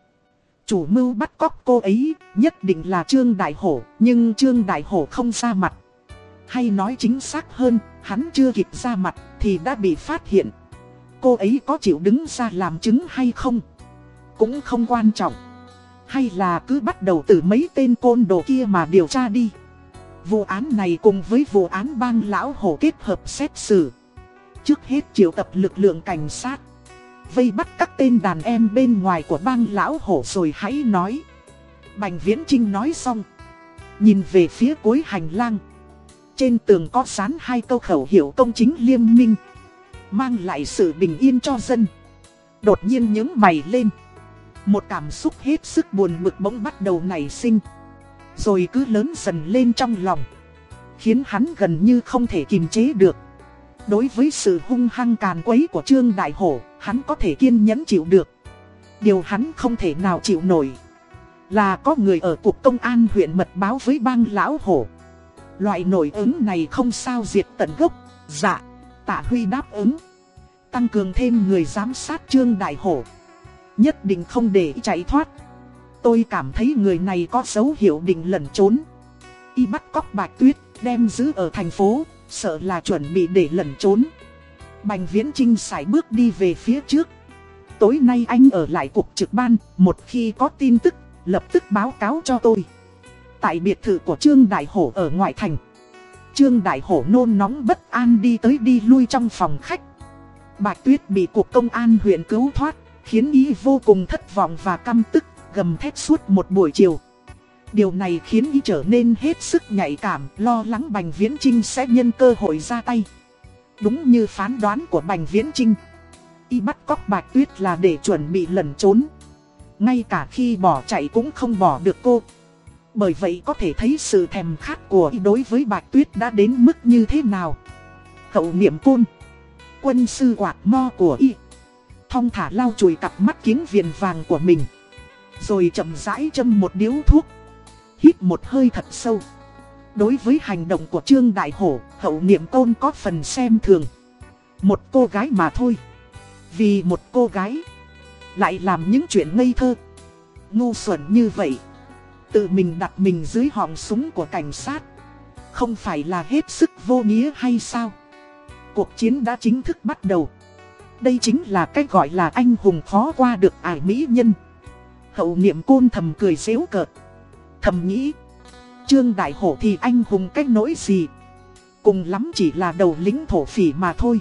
Chủ mưu bắt cóc cô ấy, nhất định là Trương Đại Hổ, nhưng Trương Đại Hổ không ra mặt. Hay nói chính xác hơn, hắn chưa kịp ra mặt, thì đã bị phát hiện. Cô ấy có chịu đứng ra làm chứng hay không? Cũng không quan trọng. Hay là cứ bắt đầu từ mấy tên côn đồ kia mà điều tra đi. Vụ án này cùng với vụ án bang lão hổ kết hợp xét xử. Trước hết triệu tập lực lượng cảnh sát. Vây bắt các tên đàn em bên ngoài của bang lão hổ rồi hãy nói. Bành Viễn Trinh nói xong. Nhìn về phía cuối hành lang. Trên tường có sán hai câu khẩu hiệu công chính liêm minh. Mang lại sự bình yên cho dân. Đột nhiên những mày lên. Một cảm xúc hết sức buồn bực bỗng bắt đầu nảy sinh. Rồi cứ lớn dần lên trong lòng. Khiến hắn gần như không thể kiềm chế được. Đối với sự hung hăng càn quấy của Trương Đại Hổ, hắn có thể kiên nhẫn chịu được. Điều hắn không thể nào chịu nổi. Là có người ở cục công an huyện mật báo với bang lão hổ. Loại nổi ứng này không sao diệt tận gốc. Dạ, tạ huy đáp ứng. Tăng cường thêm người giám sát Trương Đại Hổ. Nhất định không để chạy thoát. Tôi cảm thấy người này có dấu hiệu định lẩn trốn. Y bắt cóc bạch tuyết, đem giữ ở thành phố, sợ là chuẩn bị để lẩn trốn. Bành Viễn Trinh sải bước đi về phía trước. Tối nay anh ở lại cục trực ban, một khi có tin tức, lập tức báo cáo cho tôi. Tại biệt thự của Trương Đại Hổ ở ngoại thành. Trương Đại Hổ nôn nóng bất an đi tới đi lui trong phòng khách. Bạch Tuyết bị cục công an huyện cứu thoát, khiến y vô cùng thất vọng và căm tức, gầm thét suốt một buổi chiều. Điều này khiến y trở nên hết sức nhạy cảm, lo lắng Bành Viễn Trinh sẽ nhân cơ hội ra tay. Đúng như phán đoán của Bành Viễn Trinh. Y bắt cóc Bạch Tuyết là để chuẩn bị lẩn trốn. Ngay cả khi bỏ chạy cũng không bỏ được cô. Bởi vậy có thể thấy sự thèm khát của y đối với Bạch Tuyết đã đến mức như thế nào. Hậu niệm côn. Quân sư quạt mo của y. Thong thả lau chùi cặp mắt kiếng viền vàng của mình. Rồi chậm rãi châm một điếu thuốc. Hít một hơi thật sâu. Đối với hành động của Trương Đại Hổ, hậu niệm tôn có phần xem thường. Một cô gái mà thôi. Vì một cô gái, lại làm những chuyện ngây thơ, ngu xuẩn như vậy. Tự mình đặt mình dưới họng súng của cảnh sát. Không phải là hết sức vô nghĩa hay sao? Cuộc chiến đã chính thức bắt đầu. Đây chính là cách gọi là anh hùng khó qua được ải mỹ nhân. Hậu niệm côn thầm cười xéo cợt. Thầm nghĩ. Trương Đại Hổ thì anh hùng cách nỗi gì. Cùng lắm chỉ là đầu lính thổ phỉ mà thôi.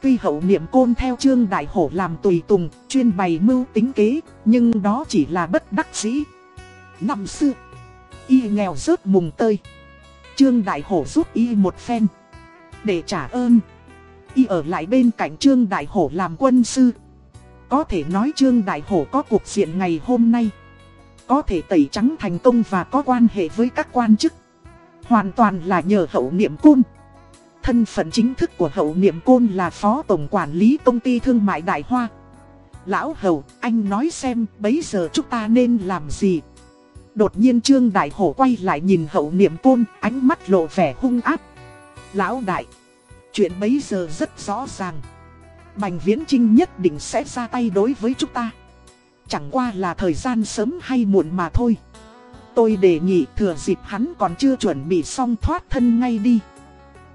Tuy hậu niệm côn theo Trương Đại Hổ làm tùy tùng, chuyên bày mưu tính kế, nhưng đó chỉ là bất đắc dĩ. Năm xưa, y nghèo rớt mùng tơi. Trương Đại Hổ giúp y một phen. Để trả ơn, y ở lại bên cạnh Trương Đại Hổ làm quân sư. Có thể nói Trương Đại Hổ có cuộc diện ngày hôm nay. Có thể tẩy trắng thành công và có quan hệ với các quan chức. Hoàn toàn là nhờ hậu niệm côn. Thân phận chính thức của hậu niệm côn là phó tổng quản lý công ty thương mại Đại Hoa. Lão hầu, anh nói xem bấy giờ chúng ta nên làm gì? Đột nhiên Trương Đại Hổ quay lại nhìn hậu niệm côn, ánh mắt lộ vẻ hung áp. Lão Đại, chuyện bấy giờ rất rõ ràng. Bành Viễn Trinh nhất định sẽ ra tay đối với chúng ta. Chẳng qua là thời gian sớm hay muộn mà thôi. Tôi đề nghị thừa dịp hắn còn chưa chuẩn bị xong thoát thân ngay đi.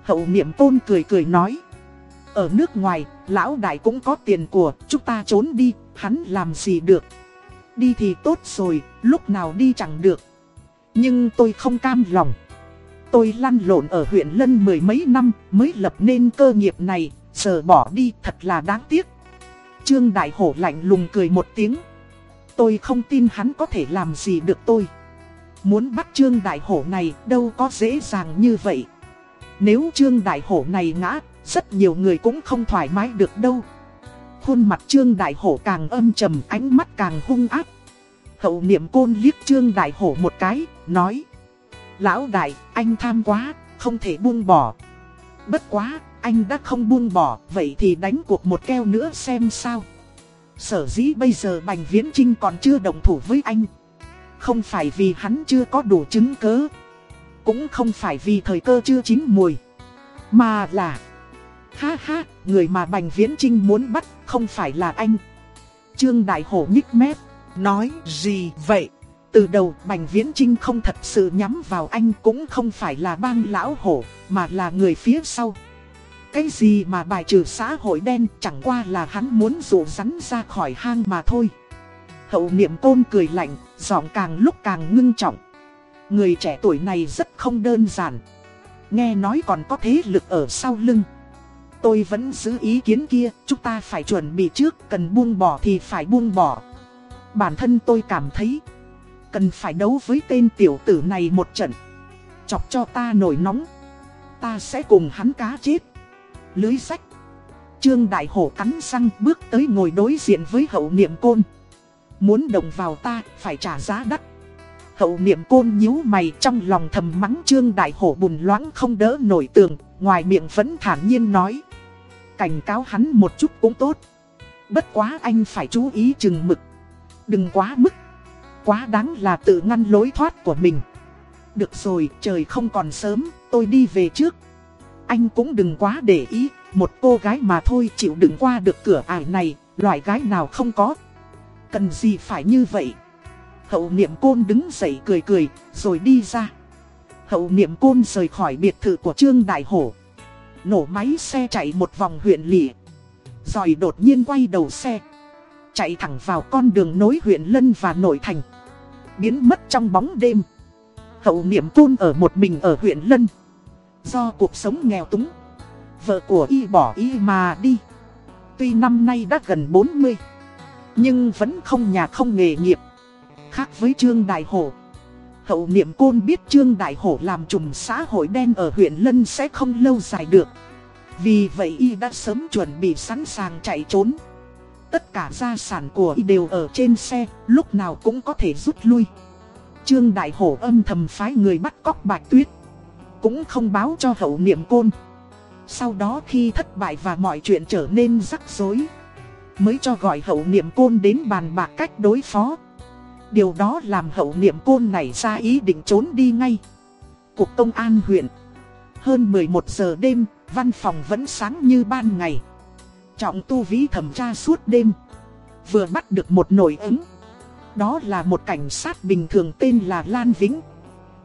Hậu niệm tôn cười cười nói. Ở nước ngoài, lão đại cũng có tiền của, chúng ta trốn đi, hắn làm gì được. Đi thì tốt rồi, lúc nào đi chẳng được. Nhưng tôi không cam lòng. Tôi lăn lộn ở huyện Lân mười mấy năm mới lập nên cơ nghiệp này, giờ bỏ đi thật là đáng tiếc. Trương Đại Hổ lạnh lùng cười một tiếng. Tôi không tin hắn có thể làm gì được tôi. Muốn bắt Trương Đại Hổ này đâu có dễ dàng như vậy. Nếu Trương Đại Hổ này ngã, Rất nhiều người cũng không thoải mái được đâu Khuôn mặt Trương Đại Hổ càng âm trầm ánh mắt càng hung ác Hậu niệm côn liếc Trương Đại Hổ một cái, nói Lão Đại, anh tham quá, không thể buông bỏ. Bất quá, anh đã không buông bỏ, vậy thì đánh cuộc một keo nữa xem sao. Sở dĩ bây giờ Bành Viễn Trinh còn chưa đồng thủ với anh. Không phải vì hắn chưa có đủ chứng cớ Cũng không phải vì thời cơ chưa chín mùi Mà là Ha ha, người mà Bành Viễn Trinh muốn bắt không phải là anh. Trương Đại Hổ nhích mép Nói gì vậy? Từ đầu Bành Viễn Trinh không thật sự nhắm vào anh cũng không phải là bang lão hổ Mà là người phía sau cái gì mà bài trừ xã hội đen chẳng qua là hắn muốn dụ rắn ra khỏi hang mà thôi. Hậu niệm côn cười lạnh, giọng càng lúc càng ngưng trọng. Người trẻ tuổi này rất không đơn giản. Nghe nói còn có thế lực ở sau lưng. Tôi vẫn giữ ý kiến kia, chúng ta phải chuẩn bị trước, cần buông bỏ thì phải buông bỏ. Bản thân tôi cảm thấy, cần phải đấu với tên tiểu tử này một trận. Chọc cho ta nổi nóng, ta sẽ cùng hắn cá chết lưới sách. Trương Đại Hổ cắn răng bước tới ngồi đối diện với hậu niệm côn. Muốn động vào ta, phải trả giá đắt. Hậu niệm côn nhíu mày trong lòng thầm mắng Trương Đại Hổ bùn loãng không đỡ nổi tường, ngoài miệng vẫn thản nhiên nói. Cảnh cáo hắn một chút cũng tốt. Bất quá anh phải chú ý chừng mực. Đừng quá mức. Quá đáng là tự ngăn lối thoát của mình. Được rồi, trời không còn sớm, tôi đi về trước. Anh cũng đừng quá để ý, một cô gái mà thôi chịu đựng qua được cửa ải này, loại gái nào không có. Cần gì phải như vậy? Hậu niệm côn đứng dậy cười cười, rồi đi ra. Hậu niệm côn rời khỏi biệt thự của Trương Đại Hổ. Nổ máy xe chạy một vòng huyện lỵ. Rồi đột nhiên quay đầu xe. Chạy thẳng vào con đường nối huyện Lân và Nội Thành. Biến mất trong bóng đêm. Hậu niệm côn ở một mình ở huyện Lân. Do cuộc sống nghèo túng. Vợ của y bỏ y mà đi. Tuy năm nay đã gần 40 Nhưng vẫn không nhà không nghề nghiệp. Khác với Trương Đại Hổ. Hậu niệm côn biết Trương Đại Hổ làm trùm xã hội đen ở huyện Lân sẽ không lâu dài được. Vì vậy y đã sớm chuẩn bị sẵn sàng chạy trốn. Tất cả gia sản của y đều ở trên xe Lúc nào cũng có thể rút lui Trương Đại Hổ âm thầm phái người bắt cóc Bạch Tuyết cũng không báo cho hậu niệm côn. Sau đó khi thất bại và mọi chuyện trở nên rắc rối, mới cho gọi hậu niệm côn đến bàn bạc cách đối phó. Điều đó làm hậu niệm côn này ra ý định trốn đi ngay. Cục công an huyện. Hơn 11 giờ đêm, văn phòng vẫn sáng như ban ngày. Trọng tu vĩ thẩm tra suốt đêm. Vừa bắt được một nổi ứng. Đó là một cảnh sát bình thường tên là Lan Vĩnh.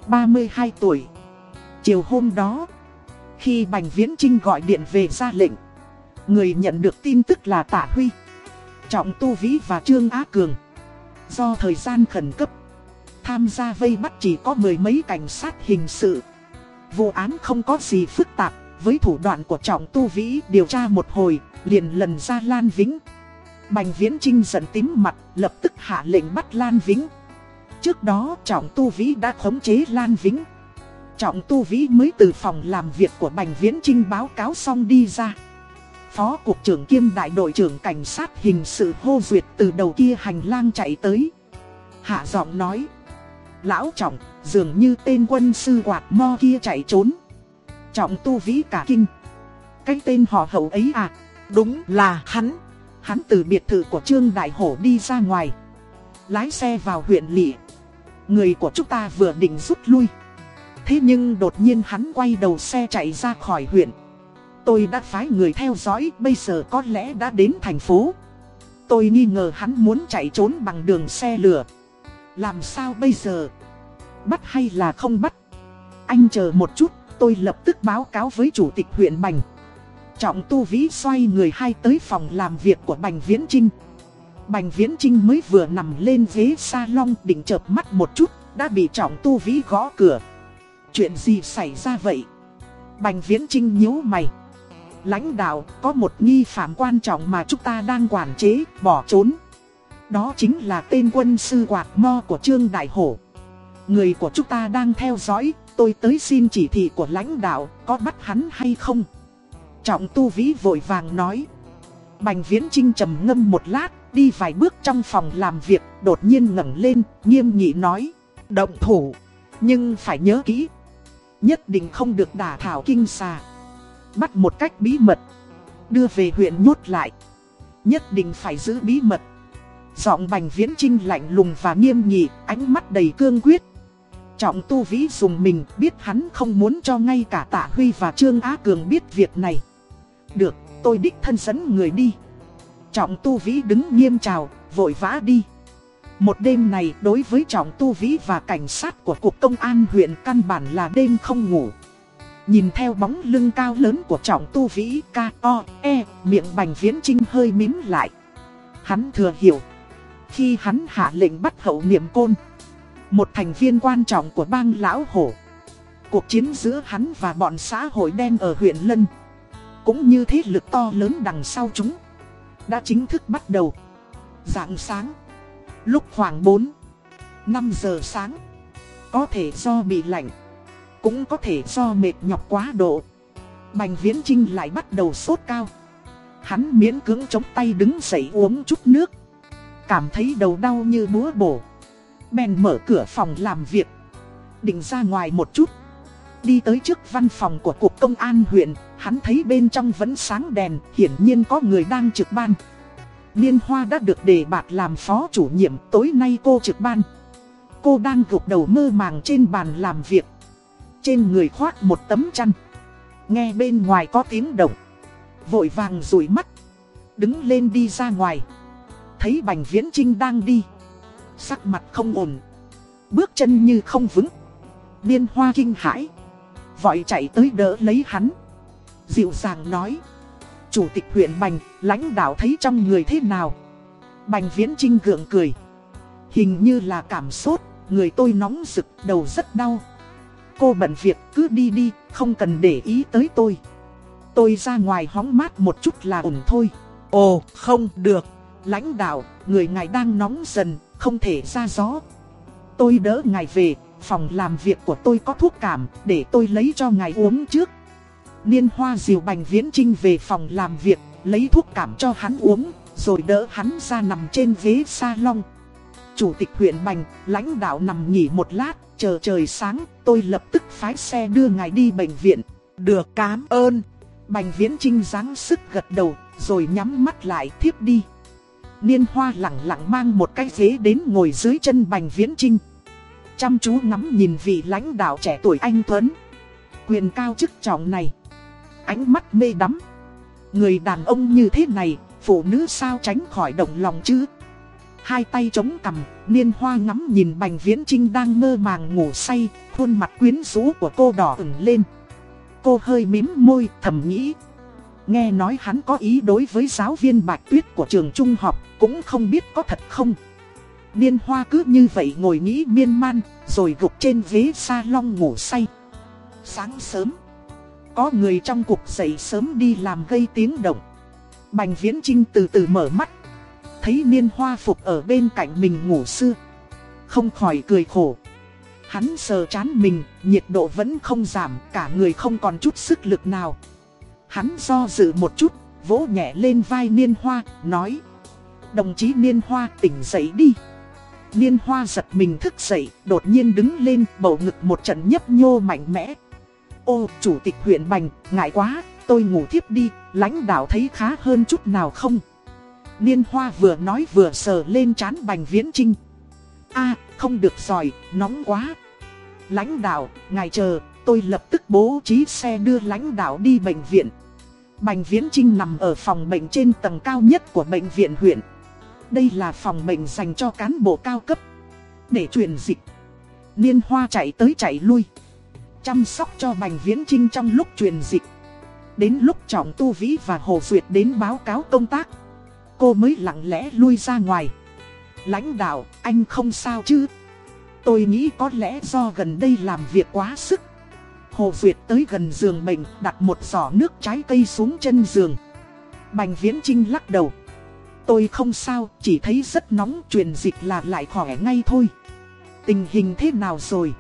32 tuổi. Chiều hôm đó, khi Bành Viễn Trinh gọi điện về ra lệnh, người nhận được tin tức là Tạ Huy, Trọng Tu Vĩ và Trương Á Cường. Do thời gian khẩn cấp, tham gia vây bắt chỉ có mười mấy cảnh sát hình sự. Vụ án không có gì phức tạp, với thủ đoạn của Trọng Tu Vĩ điều tra một hồi, liền lần ra Lan Vĩnh. Bành Viễn Trinh giận tím mặt, lập tức hạ lệnh bắt Lan Vĩnh. Trước đó Trọng Tu Vĩ đã khống chế Lan Vĩnh. Trọng Tu Vĩ mới từ phòng làm việc của Bành Viễn Trinh báo cáo xong đi ra. Phó Cục trưởng kiêm đại đội trưởng cảnh sát hình sự hô duyệt từ đầu kia hành lang chạy tới. Hạ giọng nói. Lão Trọng, dường như tên quân sư quạt mo kia chạy trốn. Trọng Tu Vĩ cả kinh. Cái tên họ hậu ấy à? Đúng là hắn. Hắn từ biệt thự của Trương Đại Hổ đi ra ngoài. Lái xe vào huyện lỵ. Người của chúng ta vừa định rút lui. Thế nhưng đột nhiên hắn quay đầu xe chạy ra khỏi huyện Tôi đã phái người theo dõi, bây giờ có lẽ đã đến thành phố Tôi nghi ngờ hắn muốn chạy trốn bằng đường xe lửa Làm sao bây giờ Bắt hay là không bắt Anh chờ một chút, tôi lập tức báo cáo với chủ tịch huyện Bành Trọng tu vĩ xoay người hai tới phòng làm việc của Bành Viễn Trinh Bành Viễn Trinh mới vừa nằm lên ghế salon định chợp mắt một chút Đã bị trọng tu vĩ gõ cửa Chuyện gì xảy ra vậy? Bành Viễn Trinh nhíu mày. Lãnh đạo, có một nghi phạm quan trọng mà chúng ta đang quản chế, bỏ trốn. Đó chính là tên quân sư quạt mo của Trương Đại Hổ. Người của chúng ta đang theo dõi, tôi tới xin chỉ thị của lãnh đạo, có bắt hắn hay không? Trọng tu vĩ vội vàng nói. Bành viễn trinh trầm ngâm một lát, đi vài bước trong phòng làm việc, đột nhiên ngẩng lên, nghiêm nghị nói. Động thủ, nhưng phải nhớ kỹ. Nhất định không được đả thảo kinh xà. Bắt một cách bí mật, đưa về huyện nhốt lại. Nhất định phải giữ bí mật. Giọng bành viễn trinh lạnh lùng và nghiêm nghị, ánh mắt đầy cương quyết. Trọng tu vĩ dùng mình biết hắn không muốn cho ngay cả tạ Huy và Trương Á Cường biết việc này. Được, tôi đích thân dẫn người đi. Trọng tu vĩ đứng nghiêm trào, vội vã đi. Một đêm này đối với trọng tu vĩ và cảnh sát của Cục Công an huyện căn bản là đêm không ngủ. Nhìn theo bóng lưng cao lớn của trọng tu vĩ K-O-E, miệng bành viễn trinh hơi mím lại. Hắn thừa hiểu. Khi hắn hạ lệnh bắt hậu niệm côn, một thành viên quan trọng của bang lão hổ. Cuộc chiến giữa hắn và bọn xã hội đen ở huyện Lân, cũng như thế lực to lớn đằng sau chúng, đã chính thức bắt đầu. Dạng sáng, lúc khoảng 4, 5 giờ sáng, có thể do bị lạnh, cũng có thể do mệt nhọc quá độ. Bành Viễn Trinh lại bắt đầu sốt cao. Hắn miễn cưỡng chống tay đứng dậy uống chút nước. Cảm thấy đầu đau như búa bổ. Bèn mở cửa phòng làm việc. Định ra ngoài một chút. Đi tới trước văn phòng của Cục Công an huyện, hắn thấy bên trong vẫn sáng đèn, hiển nhiên có người đang trực ban. Liên Hoa đã được đề bạt làm phó chủ nhiệm, tối nay cô trực ban. Cô đang gục đầu mơ màng trên bàn làm việc. Trên người khoác một tấm chăn. Nghe bên ngoài có tiếng động. Vội vàng rủi mắt. Đứng lên đi ra ngoài. Thấy Bành Viễn Trinh đang đi. Sắc mặt không ổn. Bước chân như không vững. Liên hoa kinh hãi. Vội chạy tới đỡ lấy hắn. Dịu dàng nói. Chủ tịch huyện Bành, lãnh đạo thấy trong người thế nào? Bành Viễn Trinh gượng cười. Hình như là cảm sốt, người tôi nóng rực, đầu rất đau. Cô bận việc cứ đi đi, không cần để ý tới tôi. Tôi ra ngoài hóng mát một chút là ổn thôi. Ồ, không được. Lãnh đạo, người ngài đang nóng dần, không thể ra gió. Tôi đỡ ngài về, phòng làm việc của tôi có thuốc cảm, để tôi lấy cho ngài uống trước. Liên hoa diều bành viễn trinh về phòng làm việc, lấy thuốc cảm cho hắn uống, rồi đỡ hắn ra nằm trên ghế salon. Chủ tịch huyện Bành, lãnh đạo nằm nghỉ một lát, chờ trời sáng, tôi lập tức phái xe đưa ngài đi bệnh viện. Được cảm ơn. Bành viễn trinh dáng sức gật đầu, rồi nhắm mắt lại thiếp đi. Niên hoa lặng lặng mang một cái ghế đến ngồi dưới chân bành viễn trinh. Chăm chú ngắm nhìn vị lãnh đạo trẻ tuổi anh Tuấn. Quyền cao chức trọng này. Ánh mắt mê đắm. Người đàn ông như thế này, phụ nữ sao tránh khỏi động lòng chứ? Hai tay chống cằm, niên hoa ngắm nhìn bành viễn trinh đang mơ màng ngủ say, khuôn mặt quyến rũ của cô đỏ ửng lên. Cô hơi mím môi, thầm nghĩ. Nghe nói hắn có ý đối với giáo viên bạch tuyết của trường trung học, cũng không biết có thật không. Niên hoa cứ như vậy ngồi nghĩ miên man, rồi gục trên ghế salon ngủ say. Sáng sớm, có người trong cuộc dậy sớm đi làm gây tiếng động. Bành viễn trinh từ từ mở mắt. Thấy niên hoa phục ở bên cạnh mình ngủ xưa. Không khỏi cười khổ. Hắn sờ chán mình, nhiệt độ vẫn không giảm, cả người không còn chút sức lực nào. Hắn do dự một chút, vỗ nhẹ lên vai Niên Hoa, nói Đồng chí Niên Hoa tỉnh dậy đi Niên Hoa giật mình thức dậy, đột nhiên đứng lên, bầu ngực một trận nhấp nhô mạnh mẽ Ô, chủ tịch huyện Bành, ngại quá, tôi ngủ thiếp đi, lãnh đạo thấy khá hơn chút nào không Niên Hoa vừa nói vừa sờ lên chán Bành Viễn Trinh a không được rồi, nóng quá Lãnh đạo, ngài chờ, tôi lập tức bố trí xe đưa lãnh đạo đi bệnh viện Bành Viễn Trinh nằm ở phòng bệnh trên tầng cao nhất của bệnh viện huyện. Đây là phòng bệnh dành cho cán bộ cao cấp. Để truyền dịch, Niên Hoa chạy tới chạy lui. Chăm sóc cho Bành Viễn Trinh trong lúc truyền dịch. Đến lúc Trọng Tu Vĩ và Hồ Duyệt đến báo cáo công tác. Cô mới lặng lẽ lui ra ngoài. Lãnh đạo, anh không sao chứ? Tôi nghĩ có lẽ do gần đây làm việc quá sức Hồ Duyệt tới gần giường bệnh, đặt một giỏ nước trái cây xuống chân giường. Bành Viễn Trinh lắc đầu. Tôi không sao, chỉ thấy rất nóng, truyền dịch là lại khỏe ngay thôi. Tình hình thế nào rồi?